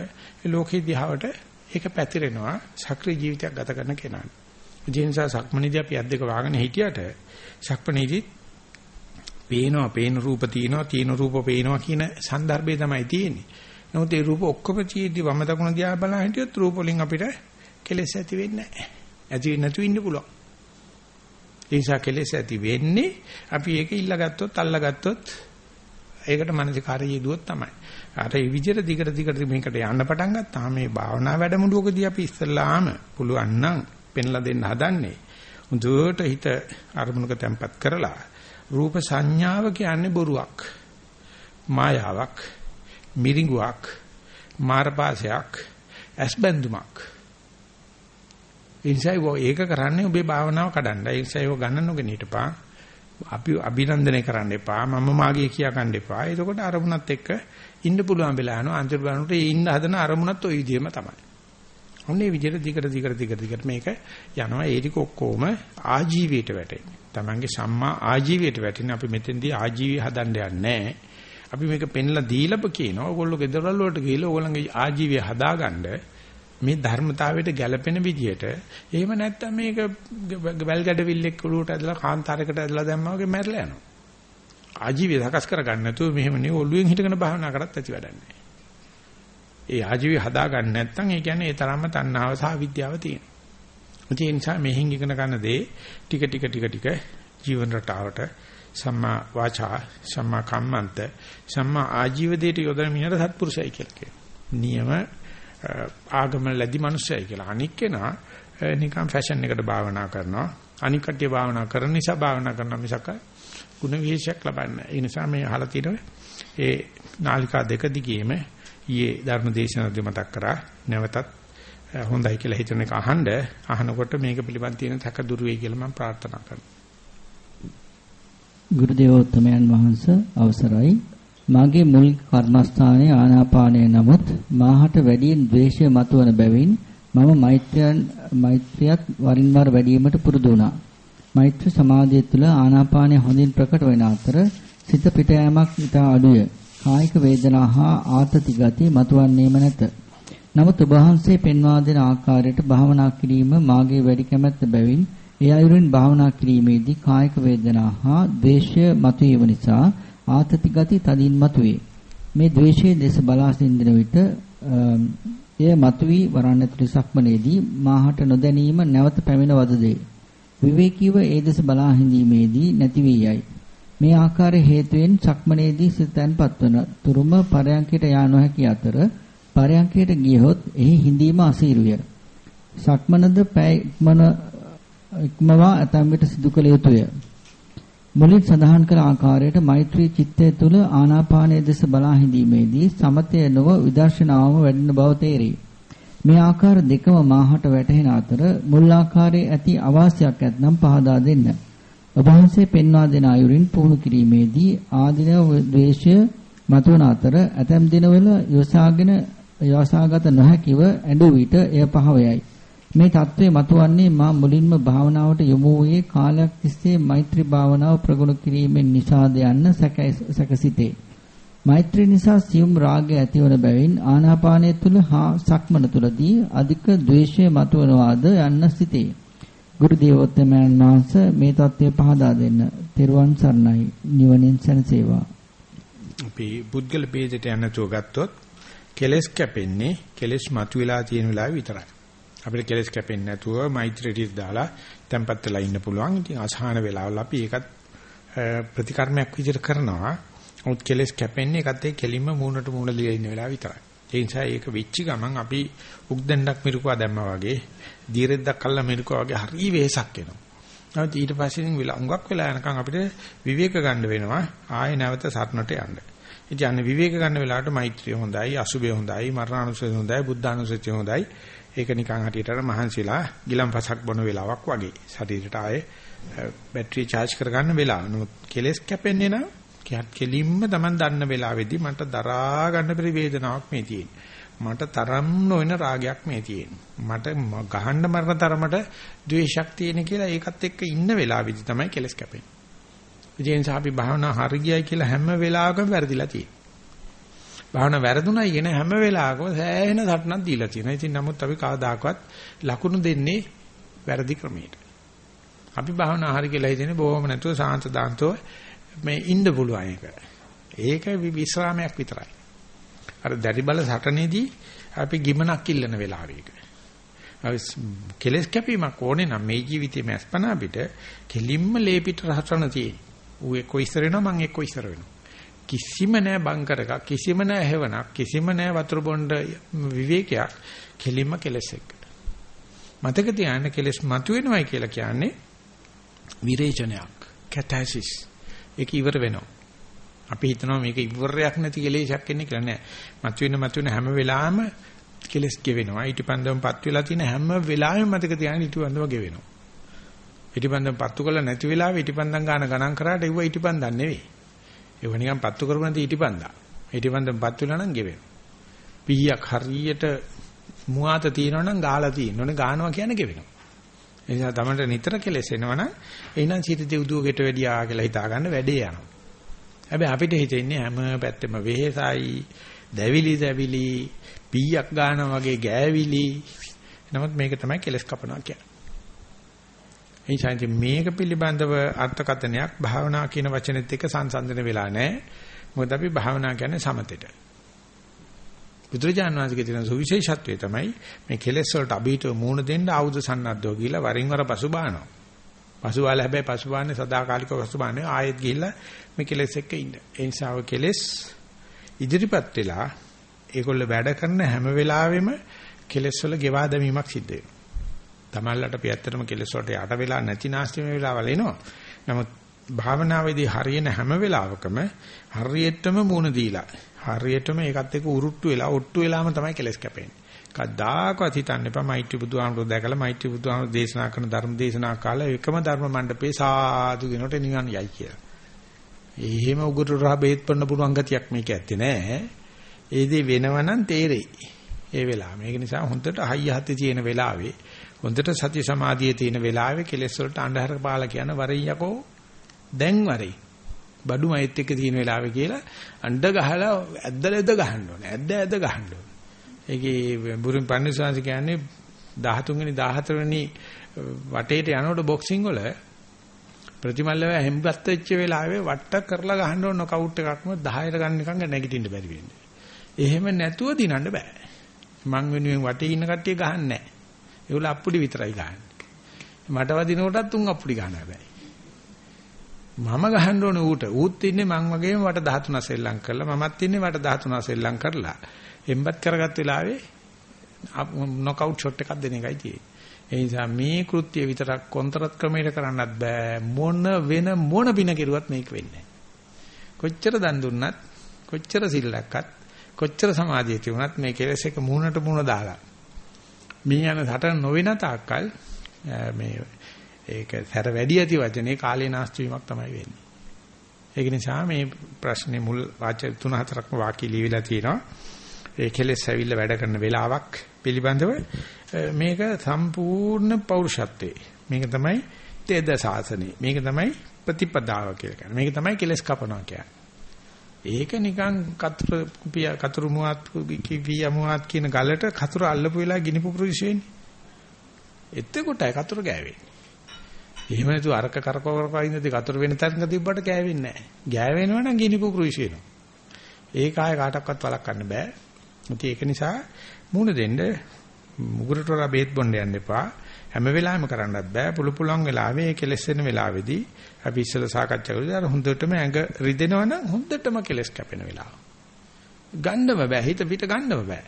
Speaker 1: ලෝකේ දිහාවට ඒක පැතිරෙනවා සක්‍රීය ජීවිතයක් ගත කරන කෙනාට. ඒ නිසා සක්මණේදී අපි අත් දෙක වාගෙන හිටියට සක්මණේදී පේනවා, පේන රූප තියෙනවා, තියෙන රූප පේනවා කියන સંદર્ભය තමයි තියෙන්නේ. නමුත් ඒ රූප ඔක්කොම තියෙද්දි වම දකුණ දිහා බලන හිටියොත් රූප වලින් අපිට කෙලෙස් ඇති වෙන්නේ නැහැ. ඇති වෙන්නේ නැතු ඉන්න පුළුවන්. ඒ නිසා කෙලෙස් ඇති වෙන්නේ අපි ඒක ඉල්ලගත්තොත් අල්ලගත්තොත් ඒකට මනසිකාරය යෙදුවොත් තමයි. අර මේ විදිහට දිගට දිගට මේකට යන්න පටන් ගත්තාම මේ භාවනා වැඩමුළුවකදී අපි ඉස්සල්ලාම පුළුවන් නම් පෙන්ලා දෙන්න හදන්නේ. හොඳට හිත අරමුණක තැම්පත් කරලා රූප සංඥාව කියන්නේ බොරුවක්. මායාවක්, මිරිඟුවක්, මාරපාසයක්, ඇස්බැඳුමක්. ඉන්සයි ඒක කරන්නේ ඔබේ භාවනාව කඩන්න. ඒ නිසා ඒක ගන්න නොගෙන හිටපන්. අපි අභිනන්දනය කරන්න එපා. මම මාගේ කියා ගන්න එපා. එතකොට අරමුණත් එක්ක ඉන්න පුළුවන් වෙලා යනවා. අන්තිම බලනකොට ඒ ඉන්න හදන අරමුණත් ওই විදිහම තමයි. ඔන්නේ විදිහට දිගට දිගට දිගට දිගට මේක යනවා ඒ ටික ඔක්කොම ආජීවයට වැටෙන්නේ. Tamange සම්මා ආජීවයට වැටෙන්නේ අපි මෙතෙන්දී ආජීවය හදන්න යන්නේ අපි මේක පෙන්ලා දීලප කියනවා. ඕගොල්ලෝ ගෙදරවල වලට ගිහලා ඕගොල්ලන්ගේ ආජීවය හදාගන්න මේ ධර්මතාවයට ගැළපෙන විදිහට එහෙම නැත්නම් මේක වැල්ගඩවිල්ලෙක් ඔලුවට ඇදලා කාන්තාරයකට ඇදලා දැම්මා වගේ මැරලා යනවා. ආජීවය සකස් කරගන්න නැතුව මෙහෙම නේ ඔළුවෙන් හිටගෙන භාවනා කරත් ඇති වැඩක් නැහැ. ඒ ආජීවය හදා ගන්න නැත්නම් ඒ කියන්නේ ඒ තරම්ම තණ්හාව සහ විද්‍යාව තියෙනවා. ඒ නිසා මෙහින් ඉගෙන ගන්න දේ ටික ටික ටික ටික ජීවන රටාවට සම්මා වාචා සම්මා කම්මන්ත සම්මා ආජීව දෙයට යොදන මිනිහට සත්පුරුෂයයි කියලා කියනවා. නියම ආගම ලැබි මිනිස්සයයි කියලා. අනික් කෙනා නිකන් ෆැෂන් එකට භාවනා කරනවා. අනික් කට්ටිය භාවනා කරන නිසා භාවනා කරන මිසක ගුණ විශේෂයක් ලබන්නේ. ඒ නිසා මේ අහලා තියෙන ඒ නාලිකා දෙක දිගේම ඊයේ ධර්ම දේශනාවදී මතක් කරා නැවතත් හොඳයි කියලා හිතන එක අහන්න අහනකොට මේක පිළිබඳ තියෙන තක දුරු වෙයි කියලා මම ප්‍රාර්ථනා කරනවා.
Speaker 2: ගුරු දේවෝත්තමයන් වහන්සේ අවසරයි මාගේ මුල් කර්මස්ථානයේ ආනාපානය නමුත් මාහට වැඩියෙන් ද්වේෂය මතුවන බැවින් මම මෛත්‍රියන් මෛත්‍රියත් වරින් වර වැඩිවීමට පුරුදු වුණා. මෛත්‍රී සමාධිය තුළ ආනාපානය හොඳින් ප්‍රකට වෙන අතර සිත පිට යාමක් ඉතා අඩුය. කායික වේදනා හා ආතති ගති මතුවන්නේම නැත. නමුත් ඔබ වහන්සේ පෙන්වා දෙන ආකාරයට භාවනා කිරීම මාගේ වැඩි කැමැත්ත බැවින් ඒ අයුරින් භාවනා කිරීමේදී කායික වේදනා හා ද්වේෂය මතුවීම නිසා ආතති ගති තදින් මතුවේ. මේ ද්වේෂයේ දේශ බලා සිඳින විට එය මතුවී වරණ ඇතුළේ සක්මනේදී මාහට නොදැනීම නැවත පැමිණ වදදේ. විවේකීව ඒ දෙස බලා හිඳීමේදී නැති වී යයි. මේ ආකාර හේතුවෙන් සක්මනේදී සිත තැන්පත් වන තුරුම පරයන්කයට යා නොහැකි අතර පරයන්කයට ගියහොත් එහි හිඳීම අසීරුය. සක්මනද පැය ඉක්මන ඉක්මවා ඇතැම් විට සිදු කළ යුතුය. මුලින් සඳහන් කළ ආකාරයට මෛත්‍රී චිත්තය තුළ ආනාපානයේ දෙස බලා හිඳීමේදී සමතය නොව විදර්ශනාවම වැඩෙන බව තේරේ. මේ ආකාර දෙකම මාහට වැටහෙන අතර මුල් ආකාරයේ ඇති අවාසියක් ඇතනම් පහදා දෙන්න. ඔබ වහන්සේ පෙන්වා දෙන අයුරින් පුහුණු කිරීමේදී ආධිනව ද්වේෂය මතුවන අතර ඇතැම් දිනවල යොසාගෙන යොසාගත නොහැකිව ඇඬු විට එය පහවයයි. මේ தત્ත්වය මතුවන්නේ මා මුලින්ම භාවනාවට යොමු වූයේ කාලයක් තිස්සේ මෛත්‍රී භාවනාව ප්‍රගුණ කිරීමෙන් නිසාද යන්න සැකසිතේ. මෛත්‍රී නිසා සියුම් රාගය ඇතිවන බැවින් ආනාපානය තුල හා සක්මන තුලදී අධික ද්වේෂය මතුවනවාද යන්න සිතේ. ගුරු දේවෝත්තමයන් වහන්සේ මේ தත්ත්වය පහදා දෙන්න. තෙරුවන් සරණයි. නිවනින් සැනසේවා.
Speaker 1: අපි පුද්ගල ભેදයට යනතෝ ගත්තොත් කෙලස් කැපෙන්නේ කෙලස් මතුවලා තියෙන වෙලාවේ විතරයි. අපිට කෙලස් කැපෙන්නේ නැතුව මෛත්‍රීටිස් දාලා tempat වෙලා ඉන්න පුළුවන්. ඉතින් අසහන වෙලාවල අපි ඒකත් ප්‍රතිකර්මයක් විදිහට කරනවා. නමුත් කෙලස් කැපෙන්නේ ඒකත් ඒ කෙලින්ම මූණට මූණ දීලා ඉන්න වෙලාව විතරයි. ඒ නිසා ඒක වෙච්ච ගමන් අපි උක්දෙන්ඩක් මිරුකවා දැම්මා වගේ, දීරෙද්දක් කල්ලා මිරුකවා වගේ හරි වෙහසක් එනවා. නැවත ඊට පස්සේ වෙලා උඟක් වෙලා යනකම් අපිට විවේක ගන්න වෙනවා. ආයෙ නැවත සරණට යන්න. ඉතින් අන්න විවේක ගන්න වෙලාවට මෛත්‍රිය හොඳයි, අසුබය හොඳයි, මරණානුසය හොඳයි, බුද්ධානුසය හොඳයි. ඒක නිකන් හටියට මහන්සිලා ගිලම්පසක් බොන වෙලාවක් වගේ. ශරීරයට ආයේ බැටරි charge කරගන්න වෙලාව. නමුත් කෙලස් කැපෙන්නේ නම් කෙලින්ම Taman දන්න වෙලාවේදී මට දරා ගන්න බැරි වේදනාවක් මේ තියෙන්නේ. මට තරම් නොවන රාගයක් මේ තියෙන්නේ. මට ගහන්න මරන තරමට ද්වේෂයක් තියෙන කියලා ඒකත් එක්ක ඉන්න වෙලාවෙදි තමයි කෙලස් කැපෙන්නේ. ඒ නිසා අපි භාවනා හරියයි කියලා හැම වෙලාවකම වැරදිලා තියෙනවා. භාවනා වැරදුණයි කියන හැම වෙලාවකම සෑහෙන සටනක් දීලා තියෙනවා. ඉතින් නමුත් අපි කවදාකවත් ලකුණු දෙන්නේ වැරදි ක්‍රමයට. අපි භාවනා හරි කියලා හිතන්නේ බොහොම නැතුව සාන්ත දාන්තෝ මේ ඉන්න පුළුවන් එක. ඒක විශ්‍රාමයක් විතරයි. අර දැඩි බල සටනේදී අපි ගිමනක් ඉල්ලන වෙලාවේක. කෙලස් කැපීමක් ඕනේ නම් මේ ජීවිතේ මැස්පන අපිට කෙලින්ම ලේපිට රහතන තියෙයි. ඌ එක්ක ඉස්සර වෙනවා මං එක්ක ඉස්සර වෙනවා. කිසිම නෑ බංකර එකක් කිසිම නෑ හැවණක් කිසිම නෑ වතුර බොණ්ඩ විවේකයක් කෙලින්ම කෙලස් එක්ක. මතක තියාගන්න කෙලස් මතුවෙනවයි කියලා කියන්නේ විරේචනයක් කැතැසිස් ඒක ඉවර වෙනවා. අපි හිතනවා මේක ඉවරයක් නැති කෙලෙසක් එන්නේ කියලා නෑ. මතුවෙන මතුවෙන හැම වෙලාවෙම කෙලස් ගෙවෙනවා. ඊටපන්දම පත් වෙලා තියෙන හැම වෙලාවෙම මතක තියාගන්න ඊටපන්දම ගෙවෙනවා. ඊටපන්දම පත්තු කළා නැති වෙලාවෙ ඊටපන්දම් ගන්න ගණන් කරාට ඒව ඊටපන්දම් නෙවෙයි. ඒව නිකන් පත්තු කරපු නැති ඊටිපන්දා. ඊටිපන්දම් පත් වෙලා නම් ගෙවෙනවා. පීයක් හරියට මුවාත තියෙනවා නම් ගාලා තියෙනවනේ ගානවා කියන්නේ ගෙවෙනවා. ඒ නිසා තමන්ට නිතර කෙලස් එනවනම් එහෙනම් සිත දෙව්දුවකට වැඩියා කියලා හිතා ගන්න වැඩේ යනවා. හැබැයි අපිට හිතෙන්නේ හැම පැත්තෙම වෙහෙසයි, දැවිලි දැවිලි, පීයක් ගන්නවා වගේ ගෑවිලි. නමුත් මේක තමයි කෙලස් කපනවා කියන්නේ. එනිසා මේක පිළිබඳව අර්ථකථනයක් භාවනා කියන වචනේත් එක්ක සංසන්දන වෙලා නැහැ. මොකද අපි භාවනා කියන්නේ සමතෙට. බුදුරජාණන් වහන්සේගේ තියෙන සුවිශේෂත්වය තමයි මේ කෙලෙස් වලට අභීතව මූණ දෙන්න ආයුධ සන්නද්ධව කියලා වරින් වර පසුබානවා. පසුබාල හැබැයි පසුබාන්නේ සදාකාලිකව පසුබාන්නේ ආයෙත් ගිහිල්ලා මේ කෙලෙස් එක්ක ඉන්න. ඒ නිසා ඔය කෙලෙස් ඉදිරිපත් වෙලා ඒගොල්ල වැඩ කරන හැම වෙලාවෙම කෙලෙස් වල ගෙවා දැමීමක් සිද්ධ වෙනවා. තමල්ලට අපි ඇත්තටම කෙලෙස් වලට යට වෙලා නැති නාස්ති මේ වෙලාවල් එනවා. නමුත් භාවනාවේදී හරියන හැම වෙලාවකම හරියටම මුණ දීලා හරියටම ඒකත් එක්ක උරුට්ටු වෙලා ඔට්ටු වෙලාම තමයි කෙලස් කැපෙන්නේ. කද්දාකවත් හිතන්න එපා මෛත්‍රී බුදුහාමුදුරුවෝ දැකලා මෛත්‍රී බුදුහාමුදුරුවෝ දේශනා කරන ධර්ම දේශනා කාලා එකම ධර්ම මණ්ඩපේ සාදු දිනට නිවන් යයි කියලා. එහෙම උගුරු රහ බෙහෙත් පන්න පුළුවන් ගතියක් මේක ඇත්තේ නෑ. ඒ දේ වෙනවනම් තේරෙයි. ඒ වෙලාව. මේක නිසා හොඳට හයිය හත්තේ තියෙන වෙලාවේ හොඳට සති සමාධියේ තියෙන වෙලාවේ කෙලෙස් වලට අන්ධහර පාලා කියන වරින් යකෝ දැන් වරේ බඩු මයිත් එක්ක තියෙන වෙලාවේ කියලා අඬ ගහලා ඇද්දලා ඇද්ද ගහන්න ඕනේ ඇද්ද ඇද්ද ගහන්න ඕනේ ඒකේ බුරුම් පන්සිවාංශ කියන්නේ 13 වෙනි 14 වෙනි වටේට යනකොට බොක්සිං වල ප්‍රතිමල්ලව හෙම්බත් වෙච්ච වෙලාවේ වට කරලා ගහන්න ඕන කවුට් එකක්ම 10ට ගන්න එකක් නැගිටින්න බැරි වෙන්නේ. එහෙම නැතුව දිනන්න බෑ. මං වෙනුවෙන් වටේ ඉන්න කට්ටිය ගහන්නේ නැහැ. ඒගොල්ලෝ අප්පුඩි විතරයි ගහන්නේ. මට වදිනකොටත් තුන් අප්පුඩි ගන්න හැබැයි. මම ගහන්න ඕනේ ඌට. ඌත් ඉන්නේ මං වගේම වට 13 සෙල්ලම් කරලා මමත් ඉන්නේ වට 13 සෙල්ලම් කරලා. එම්බත් කරගත් වෙලාවේ නොකවුට් ෂොට් එකක් දෙන එකයි තියෙන්නේ. ඒ නිසා මේ කෘත්‍ය විතරක් කොන්තරත් ක්‍රමයට කරන්නත් බෑ. මොන වෙන මොන පින කෙරුවත් මේක වෙන්නේ කොච්චර දන් දුන්නත් කොච්චර සිල්ලක්වත් කොච්චර සමාධිය තිබුණත් මේ කෙලෙස් එක මූණට මූණ දාලා මේ යන සටන නොවන තාක්කල් මේ ඒක සැර වැඩි ඇති වචනේ කාලේ නාස්ති වීමක් තමයි වෙන්නේ. ඒක නිසා මේ ප්‍රශ්නේ මුල් වාක්‍ය තුන හතරක්ම වාක්‍ය ලියවිලා තියෙනවා. ඒ කෙලෙස් ඇවිල්ලා වැඩ කරන වෙලාවක් පිළිබඳව මේක සම්පූර්ණ පෞරුෂත්වේ. මේක තමයි තේද සාසනේ. මේක තමයි ප්‍රතිපදාව කියලා කියන්නේ. මේක තමයි කෙලෙස් කපනවා කියන්නේ. ඒක නිකන් කතුරු කතුරු මුවත් කිවිය මුවත් කියන ගලට කතුරු අල්ලපු වෙලා ගිනි පුපුරු විශ්වෙන්නේ. එතකොටයි කතුරු ගෑවෙන්නේ. එහෙම නැතු අරක කරකව කරකව ඉඳි කතුරු වෙන තැනක තිබ්බට ගෑවෙන්නේ නැහැ. ගෑවෙනවා නම් ගිනි පුපුරු විශ්වෙනවා. ඒක ආය කාටවත් වළක්වන්න බෑ. ඉතින් ඒක නිසා මූණ දෙන්න මුගුරට වඩා බේත් බොන්න යන්න එපා. හැම වෙලාවෙම කරන්නත් බෑ. පුළු පුළුවන් වෙලාවේ ඒ කෙලස් වෙන වෙලාවේදී අපි ඉස්සෙල්ලා සාකච්ඡා කළා. අර හොඳටම ඇඟ රිදෙනවනම් හොඳටම කෙලස් කැපෙන වෙලාව. ගන්නම බෑ. හිත පිට ගන්නම බෑ.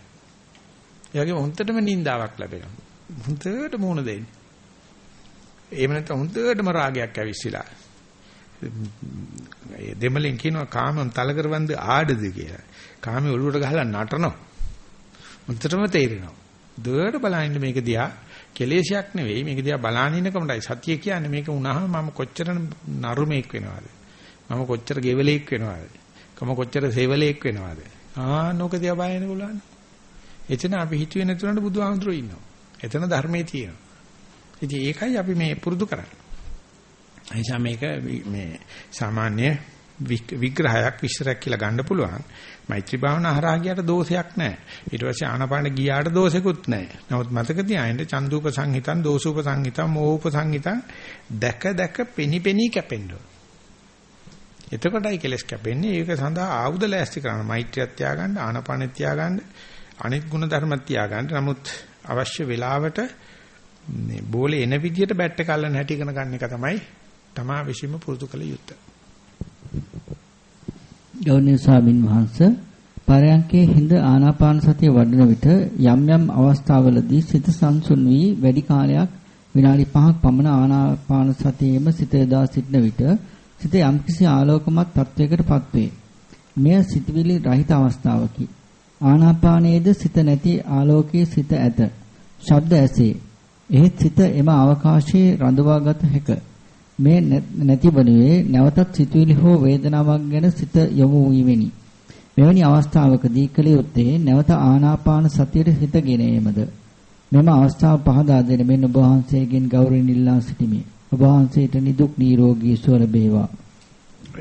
Speaker 1: ඒ වගේම හොඳටම නින්දාවක් ලැබෙනවා. හොඳට මූණ දෙන්න. එහෙම නැත්නම් හොඳටම රාගයක් ඇවිස්සලා. දෙමලෙන් කියනවා කාමම් තලකරවන්ද ආඩද? කියලා. කාමේ ඔළුවට ගහලා නටනවා. හොඳටම තේරෙනවා. දුවට බලහින්න මේක දිහා කෙලේශයක් නෙවෙයි. මේක දිහා බලාගෙන ඉන්නකමයි සතිය කියන්නේ මේක වුණාම මම කොච්චර නරුමේක් වෙනවද? මම කොච්චර ගෙවලෙක් වෙනවද? කම කොච්චර සේවලෙක් වෙනවද? ආ නෝක දිහා බලන්න පුළුවන්. එතන අපි හිතුවේ නැතුනට බුදුහාමුදුරුවෝ ඉන්නවා. එතන ධර්මයේ තියෙනවා. ඉතින් ඒකයි අපි මේ පුරුදු කරන්නේ එනිසා මේක මේ සාමාන්‍ය විග්‍රහයක් විස්තරයක් කියලා ගන්න පුළුවන් මෛත්‍රී භාවනා හරහා ගියට දෝෂයක් නැහැ. ඊට පස්සේ ආනාපාන ගියාට දෝෂෙකුත් නැහැ. නමුත් මතක තියාගන්න චන්දුප සංහිතං, දෝසුප සංහිතං, මෝහූප සංහිතං දැක දැක පෙනි පෙනි කැපෙන්න එතකොටයි කෙලස් කැපෙන්නේ. ඒක සඳහා ආයුධ ලෑස්ති කරන්න. මෛත්‍රියක් තියාගන්න, ආනාපානෙත් තියාගන්න, අනිත් ගුණ ධර්මත් තියාගන්න. නමුත් අවශ්‍ය වෙලාවට මේ බෝලේ එන විදියට බැට් එක අල්ලන්න හැටි ඉගෙන ගන්න එක තමයි තමා විශ්ීම පුරුදු කළ යුත්තේ.
Speaker 2: ගෞරවනීය ස්වාමින් වහන්සේ පරයන්කේ හිඳ ආනාපාන සතිය වඩන විට යම් යම් අවස්ථාවලදී සිත සංසුන් වී වැඩි කාලයක් විනාඩි 5ක් පමණ ආනාපාන සතියෙම සිත යොදා සිටන විට සිත යම්කිසි ආලෝකමත් තත්වයකටපත් වේ. මෙය සිතවිලි රහිත අවස්ථාවකි. ආනාපානයේද සිත නැති ආලෝකයේ සිත ඇත. ශබ්ද ඇසේ. එහෙත් සිත එම අවකාශයේ රඳවාගත හැකිය. මේ නැතිවනුවේ නැවතත් සිතුවිලි හෝ වේදනාවක් ගැන සිත යොමු වීමෙනි. මෙවැනි අවස්ථාවකදී කළ යුත්තේ නැවත ආනාපාන සතියට හිත ගෙනීමද. මෙම අවස්ථාව පහදා දෙන මෙන්න ඔබ වහන්සේගෙන් ගෞරවයෙන් ඉල්ලා සිටිමි. ඔබ වහන්සේට නිදුක් නිරෝගී සුව ලැබේවා.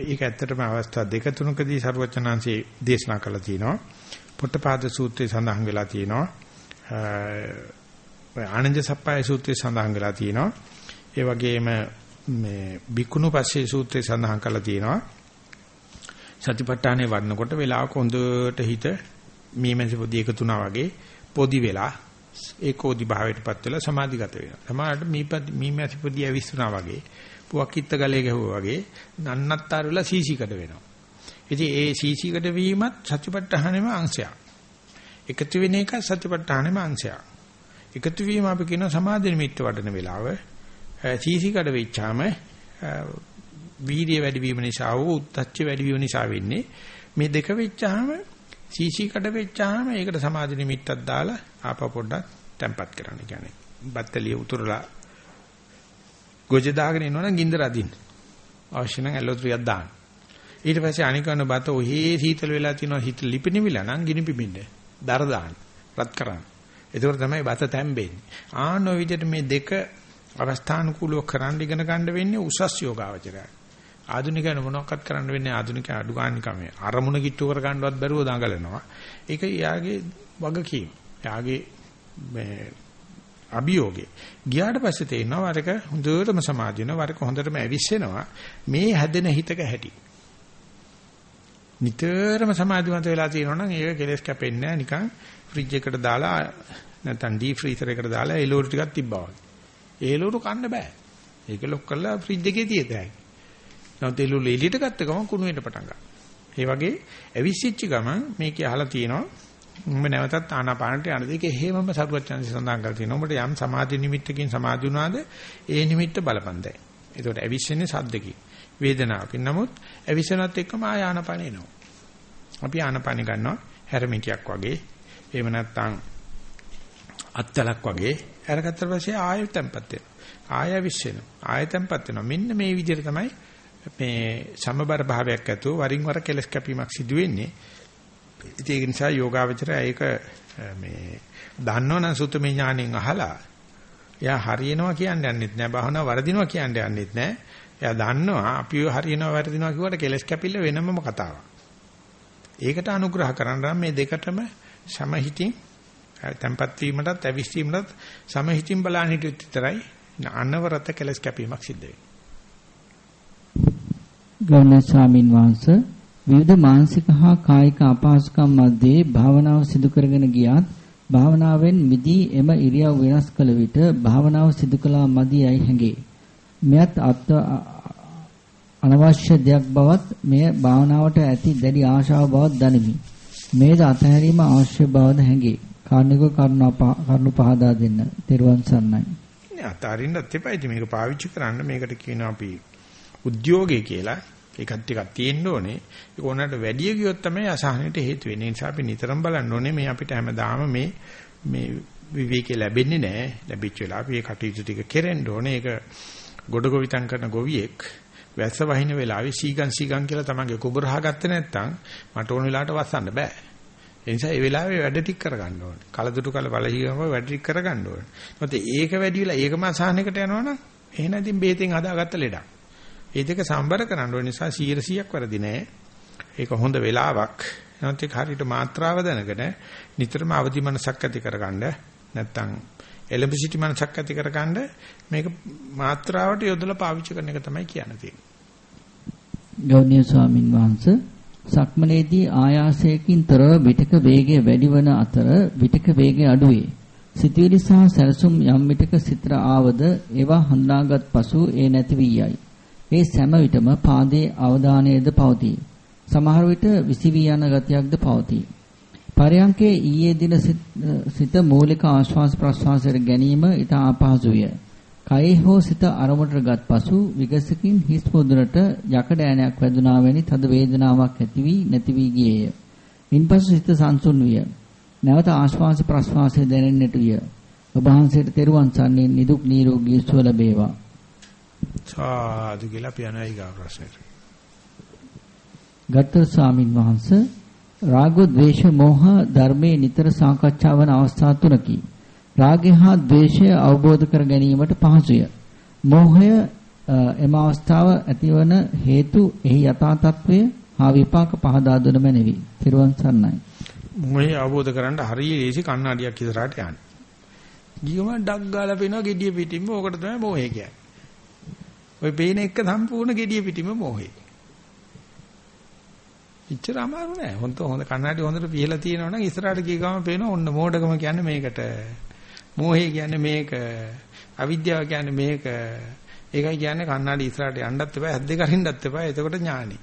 Speaker 1: ඒක ඇත්තටම අවස්ථා දෙක තුනකදී ਸਰවචනාංශේ දේශනා කළා තියෙනවා. පොට්ටපාද සූත්‍රයේ සඳහන් වෙලා තියෙනවා. ආනන්ද සප්පයි සූත්‍රයේ සඳහන් වෙලා තියෙනවා. ඒ වගේම මේ බිකුණු පස්සේ සූත්‍රයේ සඳහන් කරලා තියෙනවා සතිපට්ඨානේ වඩනකොට වෙලාවක හොඳට හිත මීමැසි පොඩි එකතුනා වගේ පොඩි වෙලා ඒකෝදි භාවයටපත් වෙලා සමාධිගත වෙනවා. සමහරට මීමැසි පොඩි ඇවිස්සුනා වගේ පුවක්කිට ගලේ ගැහුවා වගේ නන්නත්තර වෙලා සීසීකඩ වෙනවා. ඉතින් ඒ සීසීකඩ වීමත් සතිපට්ඨානෙම අංශයක්. එකතු වෙන එක සතිපට්ඨානෙම අංශයක්. එකතු වීම අපි කියන සමාධි නිමිත්ත වඩන වෙලාව සීසි කඩ වෙච්චාම වීර්ය වැඩි වීම නිසා හෝ උද්දච්ච වැඩි වීම නිසා වෙන්නේ. මේ දෙක වෙච්චාම සීසි කඩ වෙච්චාම ඒකට සමාධි නිමිත්තක් දාලා ආපහු පොඩ්ඩක් තැම්පත් කරන්න කියන්නේ. බත්තලිය උතුරලා ගොජ දාගෙන ඉන්නවනම් ගින්දර අදින්න. අවශ්‍ය නම් ඇලෝත්‍රියක් දාන්න. ඊට පස්සේ අනිකන බත ඔහේ සීතල වෙලා තිනවා හිත ලිපිනිවිලා නම් ගිනි පිපින්න. දර දාන්න. රත් කරන්න. ඒකෝර තමයි බත තැම්බෙන්නේ ආන ඔය විදිහට මේ දෙක අවස්ථානුකූලව කරන්න ඉගෙන ගන්න වෙන්නේ උසස් යෝගාවචරය. ආධුනිකයන් මොනවක්වත් කරන්න වෙන්නේ ආධුනික අඩු ගන්න කමේ. අරමුණ කිට්ටු කර ගන්නවත් බැරුව දඟලනවා. ඒක යාගේ වගකීම. යාගේ මේ අභියෝගේ. ගියාට පස්සේ තේරෙනවා වරක හොඳටම සමාධි වෙනවා වරක හොඳටම ඇවිස්සෙනවා මේ හැදෙන හිතක හැටි. නිතරම සමාධිමත් වෙලා තියෙනවා නම් ඒක කෙලස් කැපෙන්නේ නැහැ නිකන් ෆ්‍රිජ් එකට දාලා නැත්නම් ඩී ෆ්‍රීසර් එකට දාලා එළවලු ටිකක් තිබ්බා වගේ. එළවලු කන්න බෑ. ඒක ලොක් කරලා ෆ්‍රිජ් එකේ තියදයි. නැත්නම් එළවලු එළියට ගත්ත ගමන් කුණු වෙන්න පටන් ගන්නවා. ඒ වගේ ඇවිස්සිච්ච ගමන් මේකේ අහලා තියෙනවා උඹ නැවතත් ආනාපානට යන දෙක හේමම සරුවච්චන්සි සඳහන් කරලා තියෙනවා. උඹට යම් සමාධි නිමිත්තකින් සමාධි වුණාද ඒ නිමිත්ත බලපන්දයි. ඒකට ඇවිස්සෙන්නේ සද්දකින් වේදනාවකින්. නමුත් ඇවිස්සනත් එක්කම ආය ආනාපාන එනවා. අපි ආනාපාන ගන්නවා හැරමිටියක් වගේ. එහෙම නැත්නම් අත්තලක් වගේ අරගත්තට පස්සේ ආයෙ තැම්පත් වෙනවා. ආයෙ විශ්වෙනවා. ආයෙ තැම්පත් වෙනවා. මෙන්න මේ විදිහට තමයි මේ සමබර භාවයක් ඇතුව වරින් වර කෙලස් කැපීමක් සිදු වෙන්නේ. ඒක නිසා යෝගාවචරය ඒක මේ දන්නවනම් සුතමේ ඥාණයෙන් අහලා එයා හරියනවා කියන්නේ යන්නෙත් නෑ භාවනාව වර්ධිනවා කියන්නේ යන්නෙත් නෑ එයා දන්නවා අපි හරියනවා වර්ධිනවා කිව්වට කෙලස් කැපිල්ල වෙනමම කතාවක් ඒකට අනුග්‍රහ කරන්න මේ දෙකටම සමහිතින් tempat වීමටත් ඇවිස්සීමටත් සමහිතින් බලන්න හිටියොත් විතරයි අනවරත කෙලස් කැපීමක් සිද්ධ වෙන්නේ
Speaker 2: ගෞරවනීය ස්වාමින් වහන්සේ විවිධ මානසික හා කායික අපහසුකම් මැද්දේ භාවනාව සිදු කරගෙන ගියත් භාවනාවෙන් මිදී එම ඉරියව් වෙනස් කළ විට භාවනාව සිදු කළා මදියයි හැඟේ. මෙයත් අත් අනවශ්‍ය දෙයක් බවත් මෙය භාවනාවට ඇති දැඩි ආශාව බවත් දනිමි. මේද අතහැරීම අවශ්‍ය බවද හැඟේ. කාර්නික කරුණු පහදා දෙන්න. තෙරුවන් සරණයි.
Speaker 1: අතාරින්නත් එපා. ඉතින් මේක පාවිච්චි කරන්න මේකට කියනවා අපි උද්‍යෝගය කියලා. ඒකත් ටිකක් තියෙන්න ඕනේ. ඒක ඕනකට වැඩි ගියොත් තමයි අසහනෙට හේතු වෙන්නේ. ඒ නිසා අපි නිතරම බලන්න ඕනේ මේ අපිට හැමදාම මේ මේ විවේකේ ලැබෙන්නේ නැහැ. ලැබිච්ච වෙලාව අපි ඒ කටයුතු ටික කෙරෙන්න ඕනේ. ඒක ගොඩ ගොවිතං කරන ගොවියෙක් වැස්ස වහින වෙලාවේ සීගන් සීගන් කියලා තමන්ගේ කුඹර හගත්තේ නැත්නම් මට ඕන වෙලාවට වස්සන්න බෑ. ඒ නිසා ඒ වෙලාවේ වැඩ ටික කරගන්න ඕනේ. කලදුටු කල බලහිගම වැඩ ටික කරගන්න ඕනේ. මොකද ඒක වැඩි වෙලා ඒකම අසහනයකට යනවනම් එහෙනම් ඉතින් බේතෙන් හදාගත්ත ලෙඩක්. ඒ දෙක සම්බර කරන්න ඕන නිසා 100ක් වැරදි නෑ. ඒක හොඳ වෙලාවක්. නැත්නම් ඒක හරියට මාත්‍රාව දැනගෙන නිතරම අවදි මනසක් ඇති කරගන්න නැත්නම් එලඹ සිටි මනසක් ඇති කරගන්න මේක මාත්‍රාවට යොදලා පාවිච්චි කරන එක තමයි කියන්න තියෙන්නේ.
Speaker 2: ගෞණීය ස්වාමින් වහන්සේ සක්මනේදී ආයාසයෙන් තොරව විටක වේගය වැඩි වන අතර විටක වේගය අඩු වේ. සිතවිලි සහ සැලසුම් යම් විටක සිතර ආවද ඒවා හඳුනාගත් පසු ඒ නැති වී යයි. ඒ සෑම විටම පාදයේ අවධානයේද පවතී. සමහර විට විසිවී යන ගතියක්ද පවතී. පරයන්කේ ඊයේ දින සිත මූලික ආශ්වාස ප්‍රශ්වාසයට ගැනීම ඊට අපහසුය. කයේ හෝ සිත අරමුණටගත් පසු විගසකින් හිස් පොදුරට යකඩ ඈනයක් වැදුනා වැනි තද වේදනාවක් ඇති වී නැති වී ගියේය. ඉන්පසු සිත සංසුන් විය. නැවත ආශ්වාස ප්‍රශ්වාසය දැනෙන්නට විය. ඔබ වහන්සේට තෙරුවන් සරණින් නිදුක් නිරෝගී සුව ලැබේවා.
Speaker 1: සාදු කියලා අපි ඊගා ප්‍රශ්නෙට.
Speaker 2: ගත්තර ස්වාමින් වහන්සේ රාග, ద్వේෂ, මෝහ ධර්මයේ නිතර සාකච්ඡා වන අවස්ථා තුනකි. රාගය හා ద్వේෂය අවබෝධ කර ගැනීමට පහසුය. මෝහය එම අවස්ථාව ඇතිවන හේතු එහි යථා තත්වය හා විපාක පහදා දුන මැනවි. තිරුවන් සරණයි.
Speaker 1: මෝහය අවබෝධ කරන්න හරිය ලේසි කණ්ණාඩියක් ඉස්සරහට යන්න. ගියම ඩක් ගාලා පේනවා gediya පිටින්ම ඕකට තමයි මෝහය කියන්නේ. ඔය පේන එක සම්පූර්ණ gediya පිටින්ම මෝහය. ඉච්චර අමාරු නෑ. හොඳ හොඳ කන්නඩි හොඳට පිහලා තියෙනවා නම් ඉස්සරහට ගිය ගමන් පේනවා ඔන්න මෝඩකම කියන්නේ මේකට. මෝහය කියන්නේ මේක. අවිද්‍යාව කියන්නේ මේක. ඒකයි කියන්නේ කන්නඩි ඉස්සරහට යන්නත් එපා, ඇද්ද කරින්නත් එපා. එතකොට ඥානි.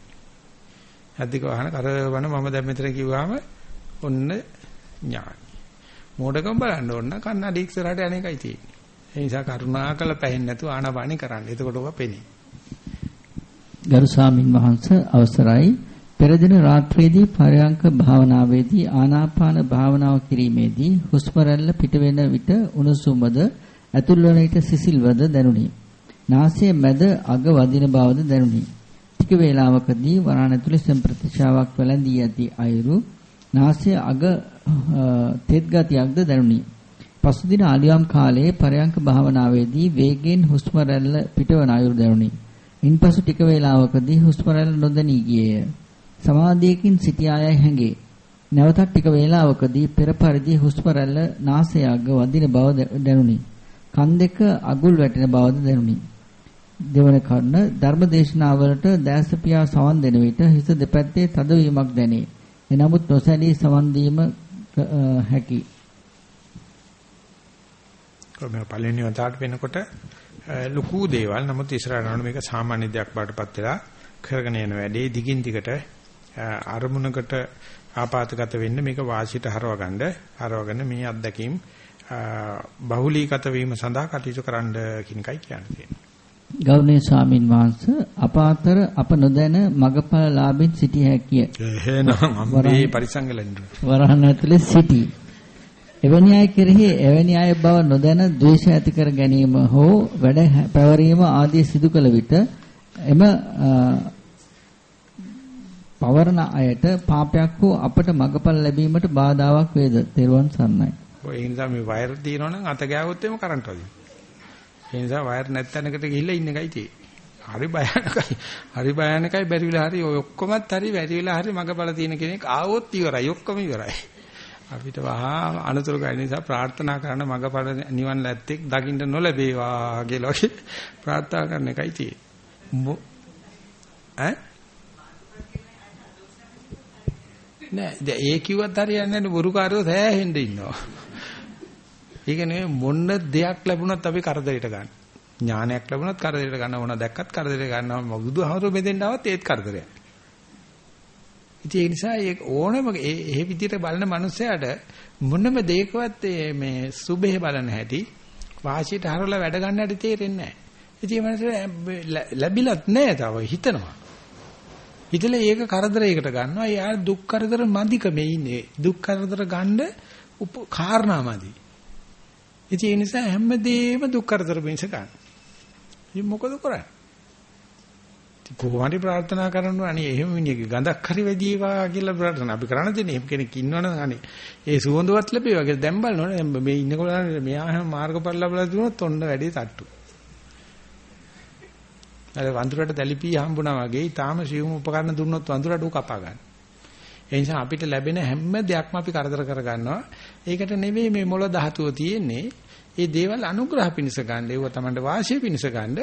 Speaker 1: ඇද්දක වහන කරවන මම දැන් මෙතන කිව්වම ඔන්න ඥානි. මෝඩකම බලන්න ඕන කන්නඩි ඉස්සරහට යන එකයි තියෙන්නේ. ඒ නිසා කරුණාකර පැහෙන්නේ නැතුව ආනාපානි කරන්න. එතකොට ඔබ පෙනේ.
Speaker 2: ගරු ස්වාමින් වහන්සේ අවසරයි. පෙර දින රාත්‍රියේදී පරයන්ක භාවනාවේදී ආනාපාන භාවනාව කිරීමේදී හුස්ම රැල්ල පිට වෙන විට උණුසුමද ඇතුල් වන විට සිසිල්වද දැනුනි. නාසයේ මැද අග වදින බවද දැනුනි. ටික වේලාවකදී වරණ ඇතුලේ සෙම් ප්‍රතිශාවක් වැළඳී ඇති අයුරු නාසයේ අග තෙත් ගතියක්ද දැනුනි. පසුදින ආලියම් කාලයේ පරයන්ක භාවනාවේදී වේගෙන් හුස්ම රැල්ල පිටවන අයුරු දැනුනි. ඉන්පසු ටික වේලාවකදී හුස්ම රැල්ල නොදැනී ගියේය. සමාධියකින් සිටියායයි හැඟේ. නැවතත් ටික වේලාවකදී පෙර පරිදි හුස්ම රැල්ල නාසය අග වදින බව දැනුනි. කන් දෙක අගුල් වැටෙන බවද දැනුනි. දෙවන කර්ණ ධර්මදේශනාවලට දැසපියා සවන් දෙන විට හිස දෙපැත්තේ තදවීමක් දැනේ. එනමුත් නොසැලී සවන් දීම හැකි.
Speaker 1: කොහොම පළවෙනි වතාවට වෙනකොට ලুকু දේවල් නමුත් ඉස්සරහට යනකොට මේක සාමාන්‍ය දෙයක් බාටපත් වෙලා කරගෙන යන වැඩේ දිගින් දිගට අරමුණකට ආපాతගත වෙන්න මේක වාසියට හරවගන්න හරවගෙන මේ අත්දැකීම් බහුලීගත වීම සඳහා කටයුතු කරන්න කියන එකයි කියන්නේ.
Speaker 2: ගෞරවනීය ස්වාමින් වහන්සේ අප අතර අප නොදැන මගපල ලාභෙන් සිටිය හැකිය.
Speaker 1: එහෙනම් අම්බේ පරිසංගලෙන්න.
Speaker 2: වරහන් ඇතුලේ සිටි. එවැනි අය කෙරෙහි එවැනි අය බව නොදැන ද්වේෂ ඇති කර ගැනීම හෝ වැඩ පැවරීම ආදී සිදු කළ විට එම පවරන අයට පාපයක් හෝ අපට මගපල් ලැබීමට බාධාවක් වේද? තෙරුවන් සරණයි.
Speaker 1: ඔය ඒ නිසා මේ වයර් තියෙනවා නම් අත ගෑවොත් එම කරන්ට් වදිනවා. ඒ නිසා වයර් නැත්තැනකට ගිහිල්ලා ඉන්න එකයි තියෙන්නේ. හරි භයානකයි. හරි භයානකයි බැරි වෙලා හරි ඔය ඔක්කොමත් හරි බැරි වෙලා හරි මගපල තියෙන කෙනෙක් ආවොත් ඉවරයි. ඔක්කොම ඉවරයි. අපිට වහා අනතුරු ගන්න නිසා ප්‍රාර්ථනා කරන මගපල නිවන් ලැත්තෙක් දකින්න නොලැබේවා කියලා ප්‍රාර්ථනා කරන එකයි තියෙන්නේ. ඈ නෑ ඒ කිව්වත් හරියන්නේ නැහැ බොරුකාරයෝ සෑහෙන්න ඉන්නවා. ඒක නෙවෙයි මොන දෙයක් ලැබුණත් අපි කරදරයට ගන්න. ඥානයක් ලැබුණත් කරදරයට ගන්න ඕන දැක්කත් කරදරයට ගන්නවා බුදුහමතුරු බෙදෙන්න આવත් ඒත් කරදරයක්. ඉතින් ඒ නිසා ඒ ඕනම ඒ විදිහට බලන මනුස්සයාට මොනම දෙයකවත් මේ සුභේ බලන හැටි වාසියට හරවලා වැඩ ගන්න හැටි තේරෙන්නේ නැහැ. ඉතින් මේ මනුස්සයා ලැබිලත් නැහැ තව හිතනවා. හිතලා ඒක කරදරයකට ගන්නවා. එයා දුක් කරදර මදිකමේ ඉන්නේ. දුක් කරදර ගන්න කාරණාමදි. ඉතින් ඒ නිසා හැමදේම දුක් කරදර මිස ගන්න. ඉතින් මොකද කරන්නේ? කොහොමද ප්‍රාර්ථනා කරනවා අනේ එහෙම මිනිහගේ ගඳක් හරි වැඩිවා කියලා ප්‍රාර්ථනා අපි කරන්න දෙන්නේ එහෙම කෙනෙක් ඉන්නවනම් අනේ ඒ සුවඳවත් ලැබේවා කියලා දැන් බලනවනේ මේ ඉන්නකොට මෙයා හැම මාර්ගඵල ලැබලා දුනොත් ඔන්න වැඩේ තට්ටු අර වඳුරට දැලිපී හම්බුණා වගේ ඊටාම සියුම් උපකරණ දුන්නොත් වඳුරට උ කපා ගන්න. ඒ නිසා අපිට ලැබෙන හැම දෙයක්ම අපි කරදර කර ගන්නවා. ඒකට නෙවෙයි මේ මොළ ධාතුව තියෙන්නේ. ඒ දේවල් අනුග්‍රහ පිණිස ගන්න. ඒව තමයි වාසිය පිණිස ගන්න.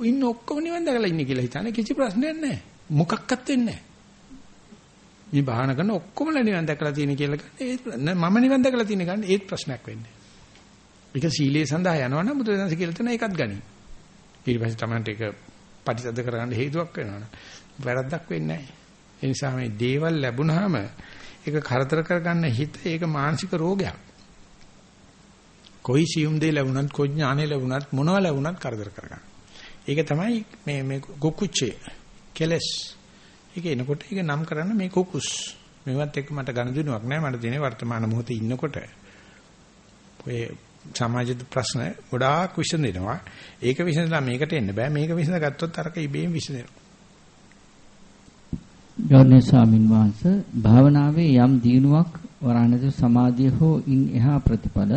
Speaker 1: ඉන්න ඔක්කොම නිවන් දැකලා ඉන්නේ කියලා හිතන්නේ කිසි ප්‍රශ්නයක් නැහැ. මොකක්වත් වෙන්නේ නැහැ. මේ බාහන කරන ඔක්කොම නිවන් දැකලා තියෙන කියලා ගන්න. මම නිවන් දැකලා තියෙන ගන්න ඒත් ප්‍රශ්නයක් වෙන්නේ. ඒක සීලයේ සඳහා යනවනම් බුදුරජාණන් කියලා තන ඒකත් ගනි. ඊට පස්සේ තමයි ඒක පරිසද්ද කරගන්න හේතුවක් වෙනවනේ. වැරද්දක් වෙන්නේ නැහැ. ඒ නිසා මේ දේවල් ලැබුණාම ඒක කරදර කරගන්න හිත ඒක මානසික රෝගයක්. කොයි සියුම් දේ ලැබුණත් කොයි ඥානෙ ලැබුණත් මොනවා ලැබුණත් කරදර කරගන්න. ඒක තමයි මේ මේ කුකුච්චේ කෙලස්. ඒක එනකොට ඒක නම් කරන්න මේ කුකුස්. මේවත් එක්ක මට ගනුදෙනුවක් නැහැ. මට දෙනේ වර්තමාන මොහොතේ ඉන්නකොට ඔය සමාජ ප්‍රශ්න ගොඩාක් විසඳෙනවා. ඒක විසඳලා මේකට එන්න බෑ. මේක විසඳගත්තොත් අරක ඉබේම විසඳෙනවා.
Speaker 2: ගෞරවනීය ස්වාමින් වහන්සේ භාවනාවේ යම් දියුණුවක් වරණද සමාධිය හෝ ඉන් එහා ප්‍රතිඵල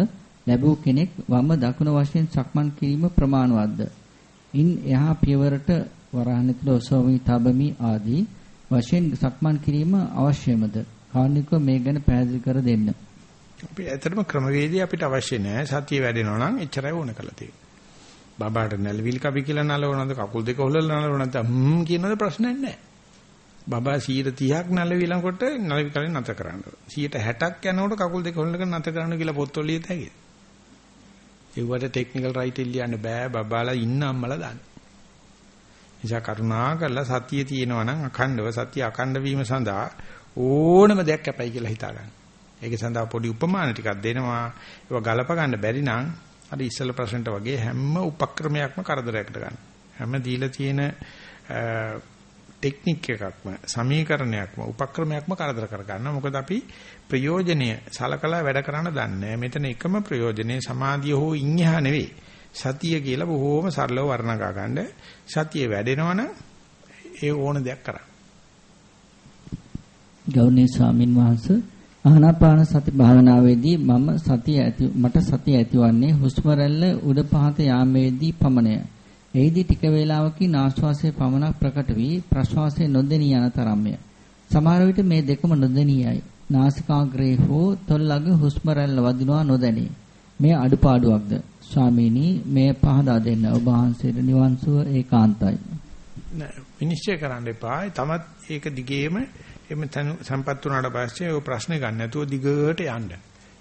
Speaker 2: ලැබූ කෙනෙක් වම දකුණ වශයෙන් සක්මන් කිරීම ප්‍රමාණවත්ද? ඉන් එහා පියවරට වරහණතුල ඔසවමි තබමි ආදී වශයෙන් සක්මන් කිරීම අවශ්‍යමද? කාර්නිකව මේ ගැන පැහැදිලි කර දෙන්න.
Speaker 1: අපි ඇත්තටම ක්‍රමවේදී අපිට අවශ්‍ය නැහැ. සතිය වැඩෙනවා නම් එච්චරයි ඕන කරලා තියෙන්නේ. බබාට නැලවිල් කපි කියලා නලවනද කකුල් දෙක හොලලා නලවනද හ්ම් කියනද ප්‍රශ්නයක් නැහැ. බබා 130ක් නැලවිලකොට නැලවි කලින් නැත කරන්න. 160ක් යනකොට කකුල් දෙක හොලනක නැත කරන්න කියලා පොත්වල ලියත හැකියි. ඒවට ටෙක්නිකල් රයිටින් ලියන්න බෑ බබාලා ඉන්න අම්මලා දාන්න. නිසා කරුණා කරලා සතිය තියෙනවා නම් අඛණ්ඩව සතිය අඛණ්ඩ වීම සඳහා ඕනම දෙයක් කැපයි කියලා හිතා ගන්න. ඒක සඳහා පොඩි උපමාන ටිකක් දෙනවා. ඒවා ගලප ගන්න බැරි නම් අර ඉස්සල ප්‍රශ්නට වගේ හැම උපක්‍රමයක්ම කරදරයකට ගන්න. හැම දීලා තියෙන ටෙක්නික් එකක්ම සමීකරණයක්ම උපක්‍රමයක්ම කරදර කර ගන්නවා. මොකද අපි ප්‍රයෝජනීය සලකලා වැඩ කරන්න දන්නේ මෙතන එකම ප්‍රයෝජනේ සමාධිය හෝ ඉඤ්ඤා නෙවෙයි. සතිය කියලා බොහෝම සරලව වර්ණගා ගන්න. සතිය වැඩෙනවනම් ඒ ඕන දෙයක් කරන්න.
Speaker 2: ගෞරවනීය ස්වාමින් වහන්සේ ආනාපාන සති භාවනාවේදී මම සතිය ඇති මට සතිය ඇතිවන්නේ හුස්ම රැල්ල උඩ පහත යාමේදී පමණය. එෙහිදී ටික වේලාවකින් ආශ්වාසයේ පමණක් ප්‍රකට වී ප්‍රශ්වාසයේ නොදෙනී යන තරම්ය. සමහර විට මේ දෙකම නොදෙනියයි. නාසිකාග්‍රේ හෝ තොල්ලග හුස්ම රැල්ල වදිනවා නොදැනේ. මේ අඩුපාඩුවක්ද? ස්වාමීනි මේ පහදා දෙන්න ඔබ වහන්සේට නිවන් සුව ඒකාන්තයි.
Speaker 1: විනිශ්චය කරන්න එපා. තමත් ඒක දිගේම එමෙ සම්පත් වුණාට පස්සේ ඔය ප්‍රශ්නේ ගන්න නැතුව දිගට යන්න.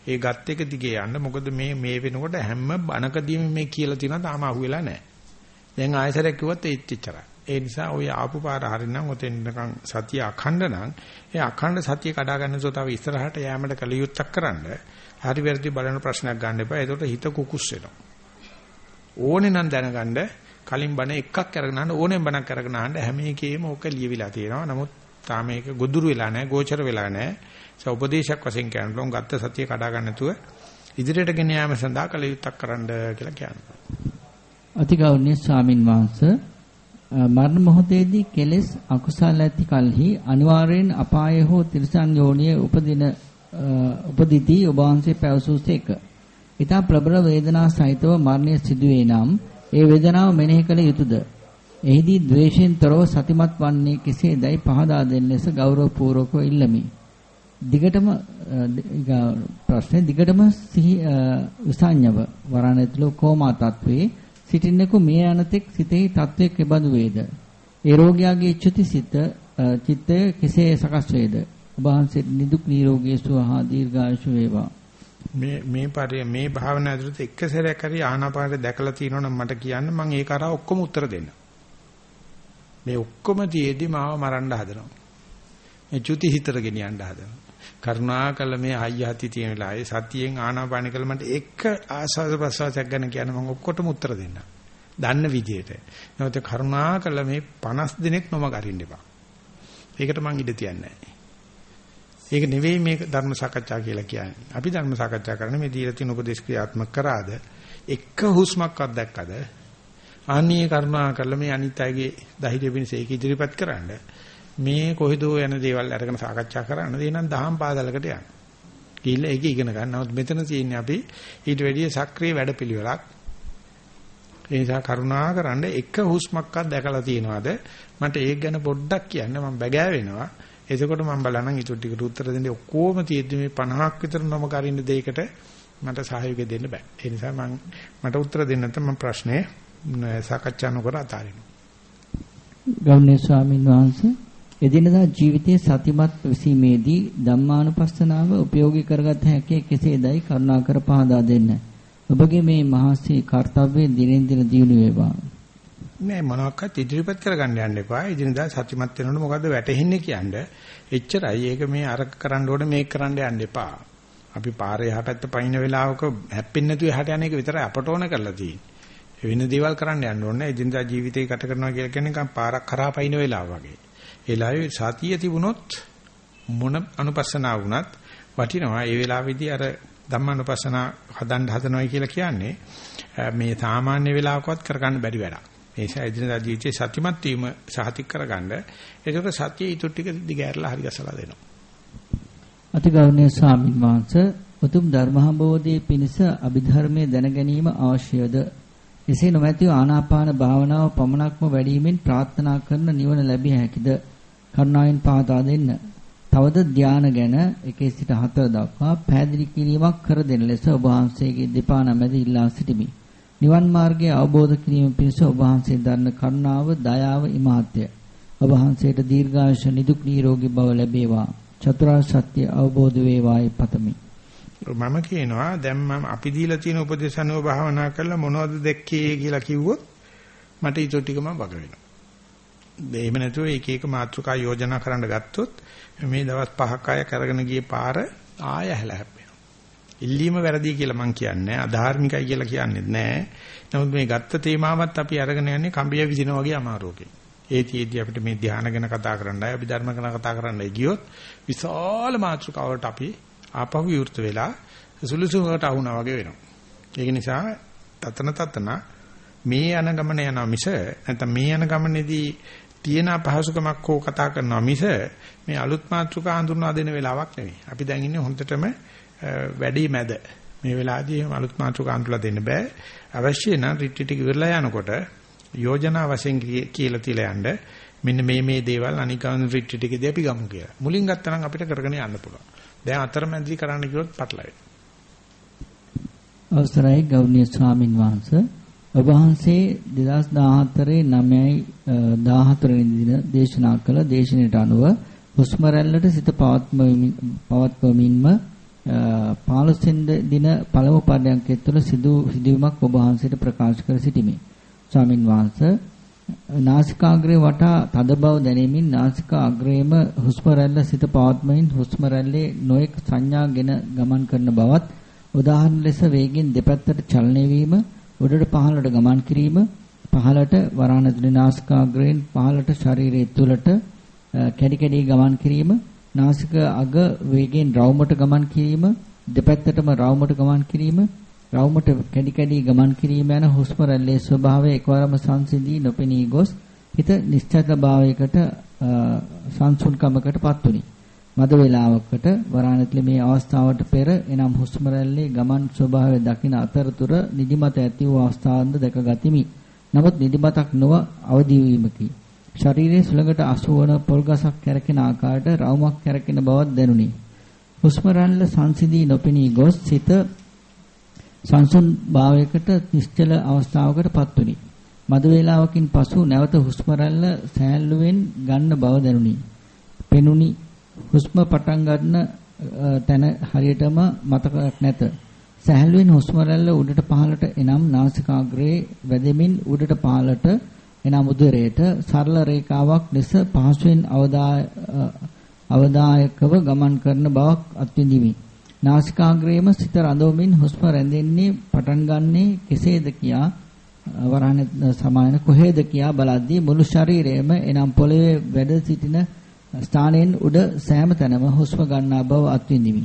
Speaker 1: ඒ ගත් එක දිගේ යන්න. මොකද මේ මේ වෙනකොට හැම බණකදීම මේ කියලා තියෙනවා තාම අහුවෙලා නැහැ. දැන් ආයතරයක් කිව්වත් ඒත් එච්චරයි. ඒ නිසා ওই ආපු පාර හරිනම් ඔතෙන් නිකන් සතිය අඛණ්ඩ නම් ඒ අඛණ්ඩ සතිය කඩා ගන්න සෝ තව ඉස්සරහට යෑමට කලියුත්තක් කරන්න. හරි වැරදි බලන ප්‍රශ්නයක් ගන්න එපා. ඒකට හිත කුකුස් වෙනවා. ඕනේ නම් දැනගන්න කලින් බණ එකක් අරගෙන ආන්න ඕනෙන් බණක් අරගෙන ආන්න හැම එකේම ඕක ලියවිලා තියෙනවා. නමුත් තාම මේක ගොදුරු වෙලා නැහැ, ගෝචර වෙලා නැහැ. ඒ උපදේශයක් වශයෙන් කියනකොට ගත්ත සතිය කඩා ගන්න නැතුව ඉදිරියට ගෙන යාම සඳහා කලියුත්තක් කරන්න කියලා කියනවා.
Speaker 2: අතිගෞරවනීය ස්වාමින් වහන්සේ මරණ මොහොතේදී කෙලෙස් අකුසල ඇති කලෙහි අනිවාර්යෙන් අපාය හෝ තිරිසන් යෝනිය උපදින උපදිති ඔබ වහන්සේ පැවසූසේක. ඊට ප්‍රබල වේදනා සහිතව මරණය සිදුවේ නම් ඒ වේදනාව මෙනෙහි කළ යුතුයද? එහිදී ද්වේෂයෙන් තොරව සතිමත් වන්නේ කෙසේදයි පහදා දෙන්න ලෙස ගෞරවපූර්වකව ඉල්ලමි. දිගටම ප්‍රශ්නේ දිගටම සිහි විසඤ්ඤව වරණ ඇතුළු කෝමා තත්වේ සිටින්නෙකු මේ අනතෙක් සිතෙහි තත්වයක් එබඳු වේද? ඒ රෝගියාගේ චුතිසිත චිත්තය කෙසේ සකස් වේද? ඔබ වහන්සේට නිදුක් නිරෝගී සුව හා දීර්ඝායුෂ වේවා.
Speaker 1: මේ මේ පරිය මේ භාවනා ඇතුළත එක සැරයක් හරි ආනාපානෙ දැකලා තියෙනවනම් මට කියන්න මම ඒක අරා ඔක්කොම උත්තර දෙන්න. මේ ඔක්කොම තියේදී මාව මරන්න හදනවා. මේ චුති හිතට ගෙනියන්න හදනවා. කරුණාකර මේ අයියහති තියෙන වෙලාවේ සතියෙන් ආනාපාන කළ මට එක ආස්වාද ප්‍රසවාසයක් ගැන කියන මම ඔක්කොටම උත්තර දෙන්න. දන්න විදියට. නැවත කරුණාකර මේ 50 දිනක් නොම ගරින්න එපා. ඒකට මං ඉඩ තියන්නේ ඒක නෙවෙයි මේ ධර්ම සාකච්ඡා කියලා කියන්නේ. අපි ධර්ම සාකච්ඡා කරන්නේ මේ දීලා තියෙන උපදේශ ක්‍රියාත්මක කරාද? එක හුස්මක්වත් දැක්කද? ආනීය කරුණා කරලා මේ අනිත් අයගේ ධෛර්ය වෙනස ඒක ඉදිරිපත් කරන්නේ මේ කොහෙදෝ යන දේවල් අරගෙන සාකච්ඡා කරන්න දෙනනම් දහම් පාදලකට යන්න. ගිහිල්ලා ඒක ඉගෙන ගන්න. නමුත් මෙතන තියෙන්නේ අපි ඊට වැඩිය සක්‍රීය වැඩපිළිවෙලක්. ඒ නිසා කරුණා කරන්න එක හුස්මක්වත් දැකලා තියෙනවද? මට ඒක ගැන පොඩ්ඩක් කියන්න මම බැගෑ වෙනවා. එතකොට මම බලනනම් ඊට ටිකට උත්තර දෙන්නේ ඔක්කොම තියෙද්දි මේ 50ක් විතර නොම කරින්න දෙයකට මට සහයෝගය දෙන්න බෑ. ඒ නිසා මම මට උත්තර දෙන්න නැත්නම් මම ප්‍රශ්නේ සාකච්ඡා නොකර අතාරිනවා.
Speaker 2: ගෞරවනීය ස්වාමින් වහන්සේ එදිනදා ජීවිතයේ සතිමත් විසීමේදී ධම්මානුපස්සනාව උපයෝගී කරගත හැකි කෙසේදයි කරුණාකර පහදා දෙන්න. ඔබගේ මේ මහසී කාර්යය දිනෙන් දින දියුණු වේවා.
Speaker 1: නෑ මොනවාක්වත් ඉදිරිපත් කරගන්න යන්න එපා. එදිනදා සතිමත් වෙනකොට මොකද්ද වැටෙන්නේ කියන්නේ. එච්චරයි. ඒක මේ අර කරන්න ඕනේ මේක කරන්න යන්න එපා. අපි පාරේ එහා පැත්ත පයින්න වෙලාවක හැප්පෙන්නේ නැතුව එහාට යන එක විතරයි අපට ඕන කරලා තියෙන්නේ. වෙන දේවල් කරන්න යන්න ඕනේ. එදිනදා ජීවිතේ ගත කරනවා කියලා කියන්නේ පාරක් කරා පයින්න වෙලාව වගේ. ඒ ලාවේ සතිය තිබුණොත් මොන අනුපස්සනාව වුණත් වටිනවා. ඒ වෙලාවේදී අර ධම්මානුපස්සනා හදන්න හදනවා කියලා කියන්නේ මේ සාමාන්‍ය වෙලාවකවත් කරගන්න බැරි වැඩක්. ඒ නිසා ඉදිරියට ජීවිතේ සතිමත් වීම සහතික කරගන්න. ඒකට සතිය ඊටු ටික දිගහැරලා හරි ගසලා දෙනවා.
Speaker 2: අතිගෞරවනීය ස්වාමින් වහන්සේ උතුම් ධර්මහබෝධයේ පිණිස අභිධර්මයේ දැන ගැනීම අවශ්‍යද? එසේ නොමැතිව ආනාපාන භාවනාව පමණක්ම වැඩිමින් ප්‍රාර්ථනා කරන නිවන ලැබිය හැකිද? කරුණාවෙන් පහදා දෙන්න. තවද ධානය ගැන 1 සිට 4 දක්වා පැහැදිලි කිරීමක් කර දෙන ලෙස ඔබ වහන්සේගේ දෙපා නමැද ඉල්ලා සිටිමි. නිවන් මාර්ගය අවබෝධ කිරීම පිණිස ඔබ වහන්සේ දරන කරුණාව, දයාව, ඉමාත්‍ය. ඔබ වහන්සේට දීර්ඝායුෂ නිදුක් නිරෝගී බව ලැබේවා. චතුරාර්ය සත්‍ය අවබෝධ වේවායි පතමි.
Speaker 1: මම කියනවා දැන් මම අපි දීලා තියෙන උපදේශ අනුව භාවනා කරලා මොනවද දැක්කේ කියලා කිව්වොත් මට ඊට ටික මම වග වෙනවා. එහෙම නැතුව එක එක මාතෘකා යෝජනා කරන්න ගත්තොත් මේ දවස් පහක් අය කරගෙන ගියේ පාර ආය හැල හැප්පෙනවා. ඉල්ලීම වැරදි කියලා මම කියන්නේ අධාර්මිකයි කියලා කියන්නේ නැහැ. නමුත් මේ ගත්ත තේමාවත් අපි අරගෙන යන්නේ කම්බිය විදිනා වගේ අමාරුවකින්. ඒතිෙදී අපිට මේ ධානය ගැන කතා කරන්නයි අපි ධර්ම ගැන කතා කරන්නයි ගියොත් විශාල මාතෘකාවලට අපි ආපහු විවෘත වෙලා සුළුසුලකට අහුණා වගේ වෙනවා. ඒක නිසා තතන තතන මේ යන ගමන යනවා මිස නැත්නම් මේ යන ගමනේදී තියෙන අපහසුකමක් හෝ කතා කරනවා මිස මේ අලුත් මාතෘකා හඳුන්වා දෙන වෙලාවක් නෙවෙයි. අපි දැන් ඉන්නේ හොඳටම වැඩි මැද. මේ වෙලාවේදී අලුත් මාතෘකා හඳුන්ලා දෙන්න බෑ. අවශ්‍ය නම් රිට්‍රීට් එක ඉවරලා යනකොට යෝජනා වශයෙන් කියලා තියලා යන්න මෙන්න මේ මේ දේවල් අනිකාන රිට්‍රීට් එකේදී අපි ගමු කියලා. මුලින් ගත්තා නම් අපිට කරගෙන යන්න පුළුවන්. දැන් අතරමැදි කරන්න කිව්වොත් පටලැවෙයි.
Speaker 2: අවසරයි ගෞරවනීය ස්වාමින් වහන්සේ ඔබ වහන්සේ 2014 9යි 14 වෙනි දින දේශනා කළ දේශනාවට අනුව හුස්ම රැල්ලට සිත පවත්වමින්ම 15 දින පළමු පරියන්කය තුළ සිදු සිදුවීමක් ඔබ වහන්සේට ප්‍රකාශ කර සිටිමි. ස්වාමින් වහන්සේ නාසිකාග්‍රේ වටා තද බව දැනෙමින් නාසිකා අග්‍රේම හුස්ම රැල්ල සිත පවත්වමින් හුස්ම රැල්ලේ නොඑක් සංඥාගෙන ගමන් කරන බවත් උදාහරණ ලෙස වේගෙන් දෙපැත්තට චලනය වීම උඩට පහළට ගමන් කිරීම පහළට වරාණ නාසිකාග්‍රයෙන් පහළට ශරීරයේ තුලට කැඩි කැඩි ගමන් කිරීම නාසික අග වේගෙන් රවුමට ගමන් කිරීම දෙපැත්තටම රවුමට ගමන් කිරීම රවුමට කැඩි කැඩි ගමන් කිරීම යන හුස්ම රැල්ලේ ස්වභාවය එකවරම සංසිඳී නොපෙනී ගොස් හිත නිශ්චල භාවයකට සංසුන්කමකට පත්ුනි. මද වේලාවකට වරාණතිල මේ අවස්ථාවට පෙර එනම් හුස්ම රැල්ලේ ගමන් ස්වභාවය දකින අතරතුර නිදිමත ඇති වූ අවස්ථාවන්ද දැකගතිමි. නමුත් නිදිමතක් නොව අවදි වීමකි. ශරීරයේ සුළඟට අසුවන පොල් ගසක් කැරකෙන ආකාරයට රවුමක් කැරකෙන බවක් දැනුනි. හුස්ම රැල්ල සංසිඳී නොපෙනී ගොස් සිත සංසුන් භාවයකට නිශ්චල අවස්ථාවකට පත්ුනි. මද වේලාවකින් පසු නැවත හුස්ම රැල්ල සෑල්ලුවෙන් ගන්න බව දැනුනි. පෙනුනි හුස්ම පටන් ගන්න තැන හරියටම මතකයක් නැත. සැහැල්ලුවෙන් හුස්ම රැල්ල උඩට පහළට එනම් නාසිකාග්‍රේ වැදෙමින් උඩට පහළට එනම් උදරයට සරල රේඛාවක් ලෙස පහසුවෙන් අවදායකව ගමන් කරන බවක් අත්විඳිමි. නාසිකාග්‍රේම සිත රඳවමින් හුස්ම රැඳෙන්නේ පටන් ගන්නේ කෙසේද කියා වරහන සමායන කොහෙද කියා බලද්දී මුළු ශරීරයම එනම් පොළවේ වැඩ සිටින ස්ථානයෙන් උඩ සෑම තැනම හුස්ම ගන්නා බව අත්විඳිමි.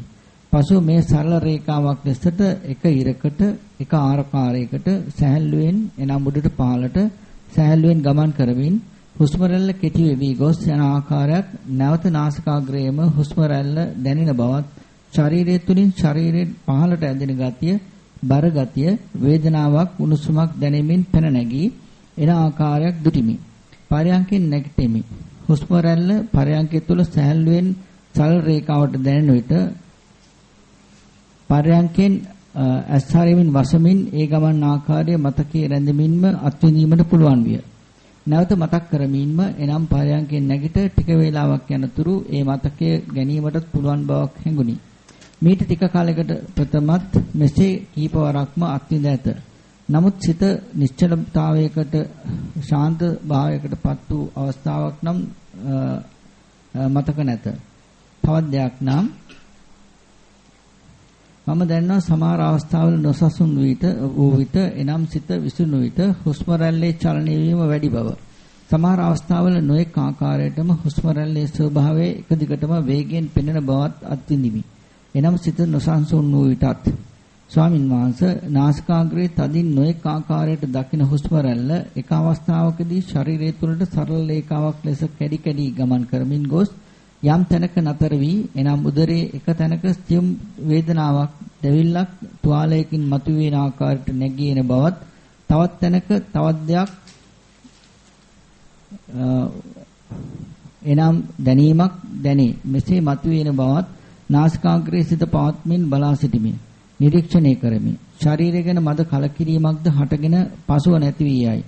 Speaker 2: පසු මේ සරල රේඛාවක් ලෙසට එක ඉරකට එක ආකාරයකට සැහැල්ලුවෙන් එනම් උඩට පහළට සැහැල්ලුවෙන් ගමන් කරමින් හුස්ම රැල්ල කෙටි වෙවි ගොස් යන ආකාරයක් නැවත නාසිකාග්‍රයේම හුස්ම රැල්ල දැනෙන බවත් ශරීරය තුලින් ශරීරයේ පහළට ඇදෙන ගතිය බර ගතිය වේදනාවක් උණුසුමක් දැනෙමින් පැන නැගී එන ආකාරයක් දුටිමි. පරයන්කෙන් නැගිටෙමි. හුස්ම රැල්ල පරයන්කය තුල සැහැල්ලුවෙන් සල් රේඛාවට දැනෙන විට පරයන්කෙන් ඇස්හාරයෙන් වසමින් ඒ ගමන් ආකාරය මතකයේ රැඳෙමින්ම අත්විඳීමට පුළුවන් විය. නැවත මතක් කරමින්ම එනම් පරයන්කෙන් නැගිට ටික වේලාවක් යනතුරු ඒ මතකය ගැනීමටත් පුළුවන් බවක් හැඟුණි. මීට ටික කාලයකට ප්‍රථමත් මෙසේ කීපවරක්ම අත්විඳ ඇත. නමුත් සිත නිශ්චලතාවයකට ශාන්ත භාවයකටපත් වූ අවස්ථාවක් නම් මතක නැත. තවත් දෙයක් නම් මම දන්නවා සමහර අවස්ථාවල නොසසුන් විට වූ විට එනම් සිත විසුණු විට හුස්ම රැල්ලේ චලනය වීම වැඩි බව. සමහර අවස්ථාවල නොඑක ආකාරයටම හුස්ම රැල්ලේ ස්වභාවය එක දිගටම වේගයෙන් පෙනෙන බවත් අත්විඳිමි. එනම් සිත නොසන්සුන් වූ විටත් ස්වාමින් වහන්සේ නාසිකාග්‍රයේ තදින් නොඑක ආකාරයට දකින හුස්ම රැල්ල එක අවස්ථාවකදී ශරීරය තුළට සරල රේඛාවක් ලෙස කැඩි කැඩි ගමන් කරමින් ගොස් යම් තැනක නතර වී එනම් උදරයේ එක තැනක සියුම් වේදනාවක් දැවිල්ලක් තුවාලයකින් මතුවෙන ආකාරයට නැගී එන බවත් තවත් තැනක තවත් දෙයක් එනම් දැනීමක් දැනේ. මෙසේ මතුවෙන බවත් නාසිකාග්‍රයේ සිට පවත්මින් බලා සිටිමි නිරීක්ෂණය කරමි ශරීරය ගැන මද කලකිරීමක්ද හටගෙන පසුව නැති වී යයි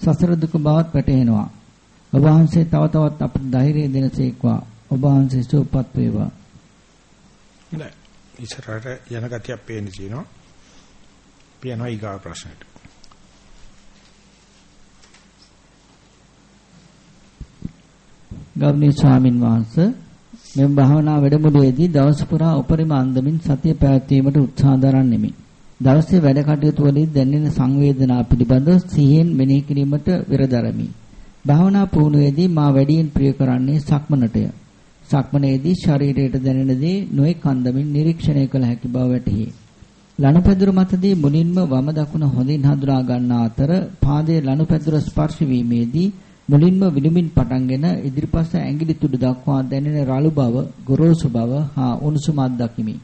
Speaker 2: සසර දුක බවත් වැටහෙනවා ඔබ වහන්සේ තව තවත් අපට ධෛර්යය දෙනසේක්වා ඔබ වහන්සේ සුවපත් වේවා.
Speaker 1: නෑ ඉස්සරහට යන ගතියක් පේන්න තියෙනවා. පියනවා ඊගා ප්‍රශ්නට.
Speaker 2: ගෞරවනීය ස්වාමින් වහන්සේ මෙම භාවනා වැඩමුළුවේදී දවස පුරා උපරිම අන්දමින් සතිය පැවැත්වීමට උත්සාහ දරන්නෙමි. දවසේ වැඩ කටයුතු වලදී දැනෙන සංවේදනා පිළිබඳව සිහියෙන් මෙනෙහි කිරීමට විරදරමි. භාවනා පුහුණුවේදී මා වැඩියෙන් ප්‍රිය කරන්නේ සක්මනටය. සක්මනේදී ශරීරයට දැනෙන දේ නොඑක් අන්දමින් නිරීක්ෂණය කළ හැකි බව වැටහි. ලනුපැදුර මතදී මුලින්ම වම දකුණ හොඳින් හඳුනා ගන්නා අතර පාදයේ ලනුපැදුර ස්පර්ශ වීමේදී මුලින්ම විලුමින් පටන්ගෙන ඉදිරිපස ඇඟිලි තුඩු දක්වා දැනෙන රළු බව, ගොරෝසු බව හා උණුසුමක් දකිමි.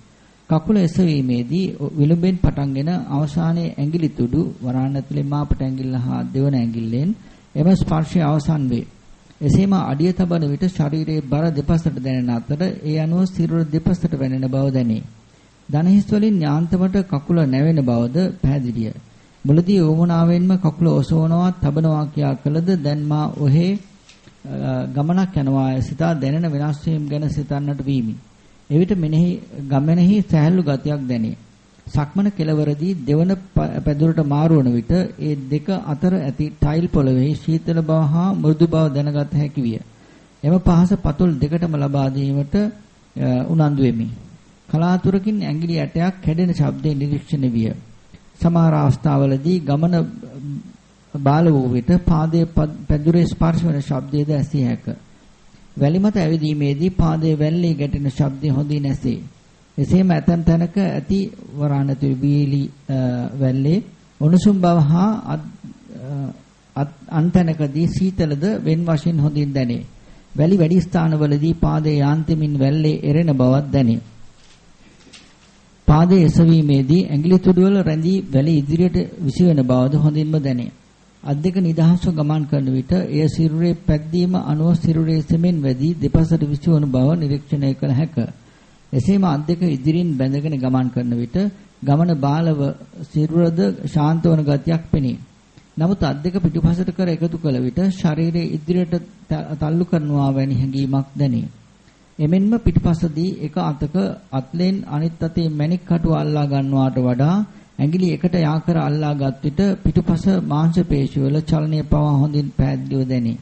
Speaker 2: කකුල එසවීමේදී විලුඹෙන් පටන්ගෙන අවසානයේ ඇඟිලි තුඩු වරාණ ඇතුලේ මාපට ඇඟිල්ල හා දෙවන ඇඟිල්ලෙන් එම ස්පර්ශය අවසන් වේ. එසේම අඩිය තබන විට ශරීරයේ බර දෙපසට දැනෙන අතර ඒ අනුව සිරුර දෙපසට වැනෙන බව දැනේ. දනහිස් වලින් යාන්තමට කකුල නැවෙන බවද පැහැදිලිය. මුලදී ඕමනාවෙන්ම කකුල ඔසවනවා තබනවා කියා කළද දැන් මා ඔහේ ගමනක් යනවා සිතා දැනෙන වෙනස් වීම ගැන සිතන්නට වීමි. එවිට මෙනෙහි ගමනෙහි සහැල්ලු ගතියක් දැනේ. සක්මන කෙලවරදී දෙවන පැදුරට මාරු වන විට ඒ දෙක අතර ඇති ටයිල් පොළවේ ශීතල බව හා මෘදු බව දැනගත හැකි විය. එම පහස පතුල් දෙකටම ලබා දීමට උනන්දු වෙමි. කලාතුරකින් ඇඟිලි ඇටයක් කැඩෙන ශබ්දේ නිරීක්ෂණය විය. සමහර අවස්ථාවලදී ගමන බාල වූ විට පාදයේ පැදුරේ ස්පර්ශ වන ශබ්දයේද ඇසිය හැක. වැලි මත ඇවිදීමේදී පාදයේ වැල්ලේ ගැටෙන ශබ්දය හොඳින් ඇසේ. එසේම ඇතන් තැනක ඇති වරාණතු වීලි වැල්ලේ උණුසුම් බව හා අන්තනකදී සීතලද වෙන් වශයෙන් හොඳින් දැනේ. වැලි වැඩි ස්ථානවලදී පාදයේ යාන්තමින් වැල්ලේ එරෙන බවක් දැනේ. පාදයේ එසවීමේදී ඇඟිලි තුඩුවල රැඳී වැලි ඉදිරියට විසිවෙන බවද හොඳින්ම දැනේ. අත් දෙක නිදහස්ව ගමන් කරන විට එය සිරුරේ පැද්දීම අනුව සිරුරේ සෙමෙන් වැඩි දෙපසට විසිවන බව නිරීක්ෂණය කළ හැකිය. එසේම අත් දෙක ඉදිරින් බැඳගෙන ගමන් කරන විට ගමන බාලව සිරුරද ශාන්ත වන ගතියක් පෙනේ. නමුත් අත් දෙක පිටුපසට කර එකතු කළ විට ශරීරයේ ඉදිරියට තල්ලු කරනවා වැනි හැඟීමක් දැනේ. එමෙන්ම පිටුපසදී එක අතක අත්ලෙන් අනිත් අතේ මණික් කටුව අල්ලා ගන්නවාට වඩා ඇඟිලි එකට යාකර අල්ලාගත් විට පිටුපස මාංශ පේශිවල චලනය පවා හොඳින් පැහැදිලිව දැනේ.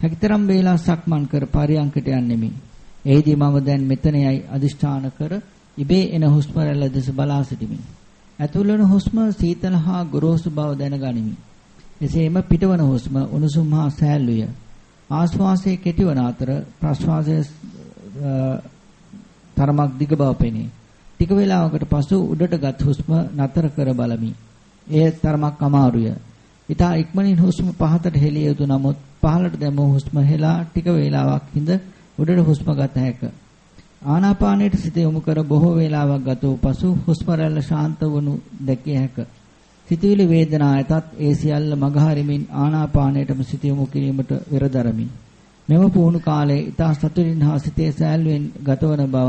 Speaker 2: හැකිතරම් වේලා සක්මන් කර පරියන්කට යන්නෙමි. එෙහිදී මම දැන් මෙතනයි අදිෂ්ඨාන කර ඉබේ එන හුස්ම රැල්ල දෙස බලා සිටිමි. ඇතුළවන හුස්ම සීතල හා ගොරෝසු බව දැනගනිමි. එසේම පිටවන හුස්ම උණුසුම් හා සෑල්ලුය. ආශ්වාසයේ කෙටිවන අතර ප්‍රශ්වාසයේ තරමක් දිග බව පෙනේ. ටික වේලාවකට පසු උඩටගත් හුස්ම නතර කර බලමි. එය තරමක් අමාරුය. ඊට ඉක්මනින් හුස්ම පහතට හෙළිය යුතු නමුත් පහළට දැමූ හුස්ම හෙලා ටික වේලාවක් හිඳ උඩට හුස්ම ගත හැක. ආනාපානයට සිත යොමු කර බොහෝ වේලාවක් ගත වූ පසු හුස්ම රැල්ල ශාන්ත වනු දැකිය හැක. සිතවිලි වේදනා ඇතත් ඒ සියල්ල මගහරිමින් ආනාපානයටම සිත යොමු කිරීමට වෙරදරමි. මෙම පුහුණු කාලයේ ඊතා සතුටින් හා සිතේ සෑල්ලුවෙන් ගතවන බව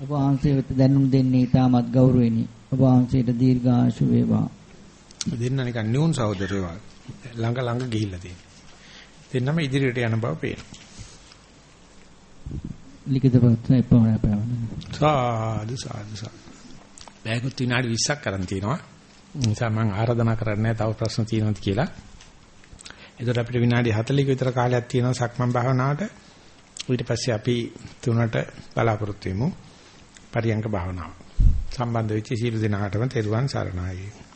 Speaker 2: ඔබ වහන්සේ වෙත දැනුම් දෙන්නේ ඊටමත් ගෞරවෙනි. ඔබ වහන්සේට දීර්ඝායුෂ වේවා.
Speaker 1: දෙන්න නිකන් නියුන් සහෝදරයෝ ළඟ ළඟ ගිහිල්ලා තියෙනවා. දෙන්නම ඉදිරියට යන බව පේනවා.
Speaker 2: ලිඛිත පත්‍රය පමණ පැවන.
Speaker 1: සාදු සාදු සාදු. බෑගොත් විනාඩි 20ක් කරන් තිනවා. නිසා මම ආරාධනා කරන්නේ තව ප්‍රශ්න තියෙනවද කියලා. එතකොට අපිට විනාඩි 40ක විතර කාලයක් තියෙනවා සක්මන් භාවනාවට. ඊට පස්සේ අපි තුනට බලාපොරොත්තු වෙමු. පරියංග භාවනාව. සම්බන්ධ වෙච්ච සීල දිනාටම තෙරුවන් සරණයි.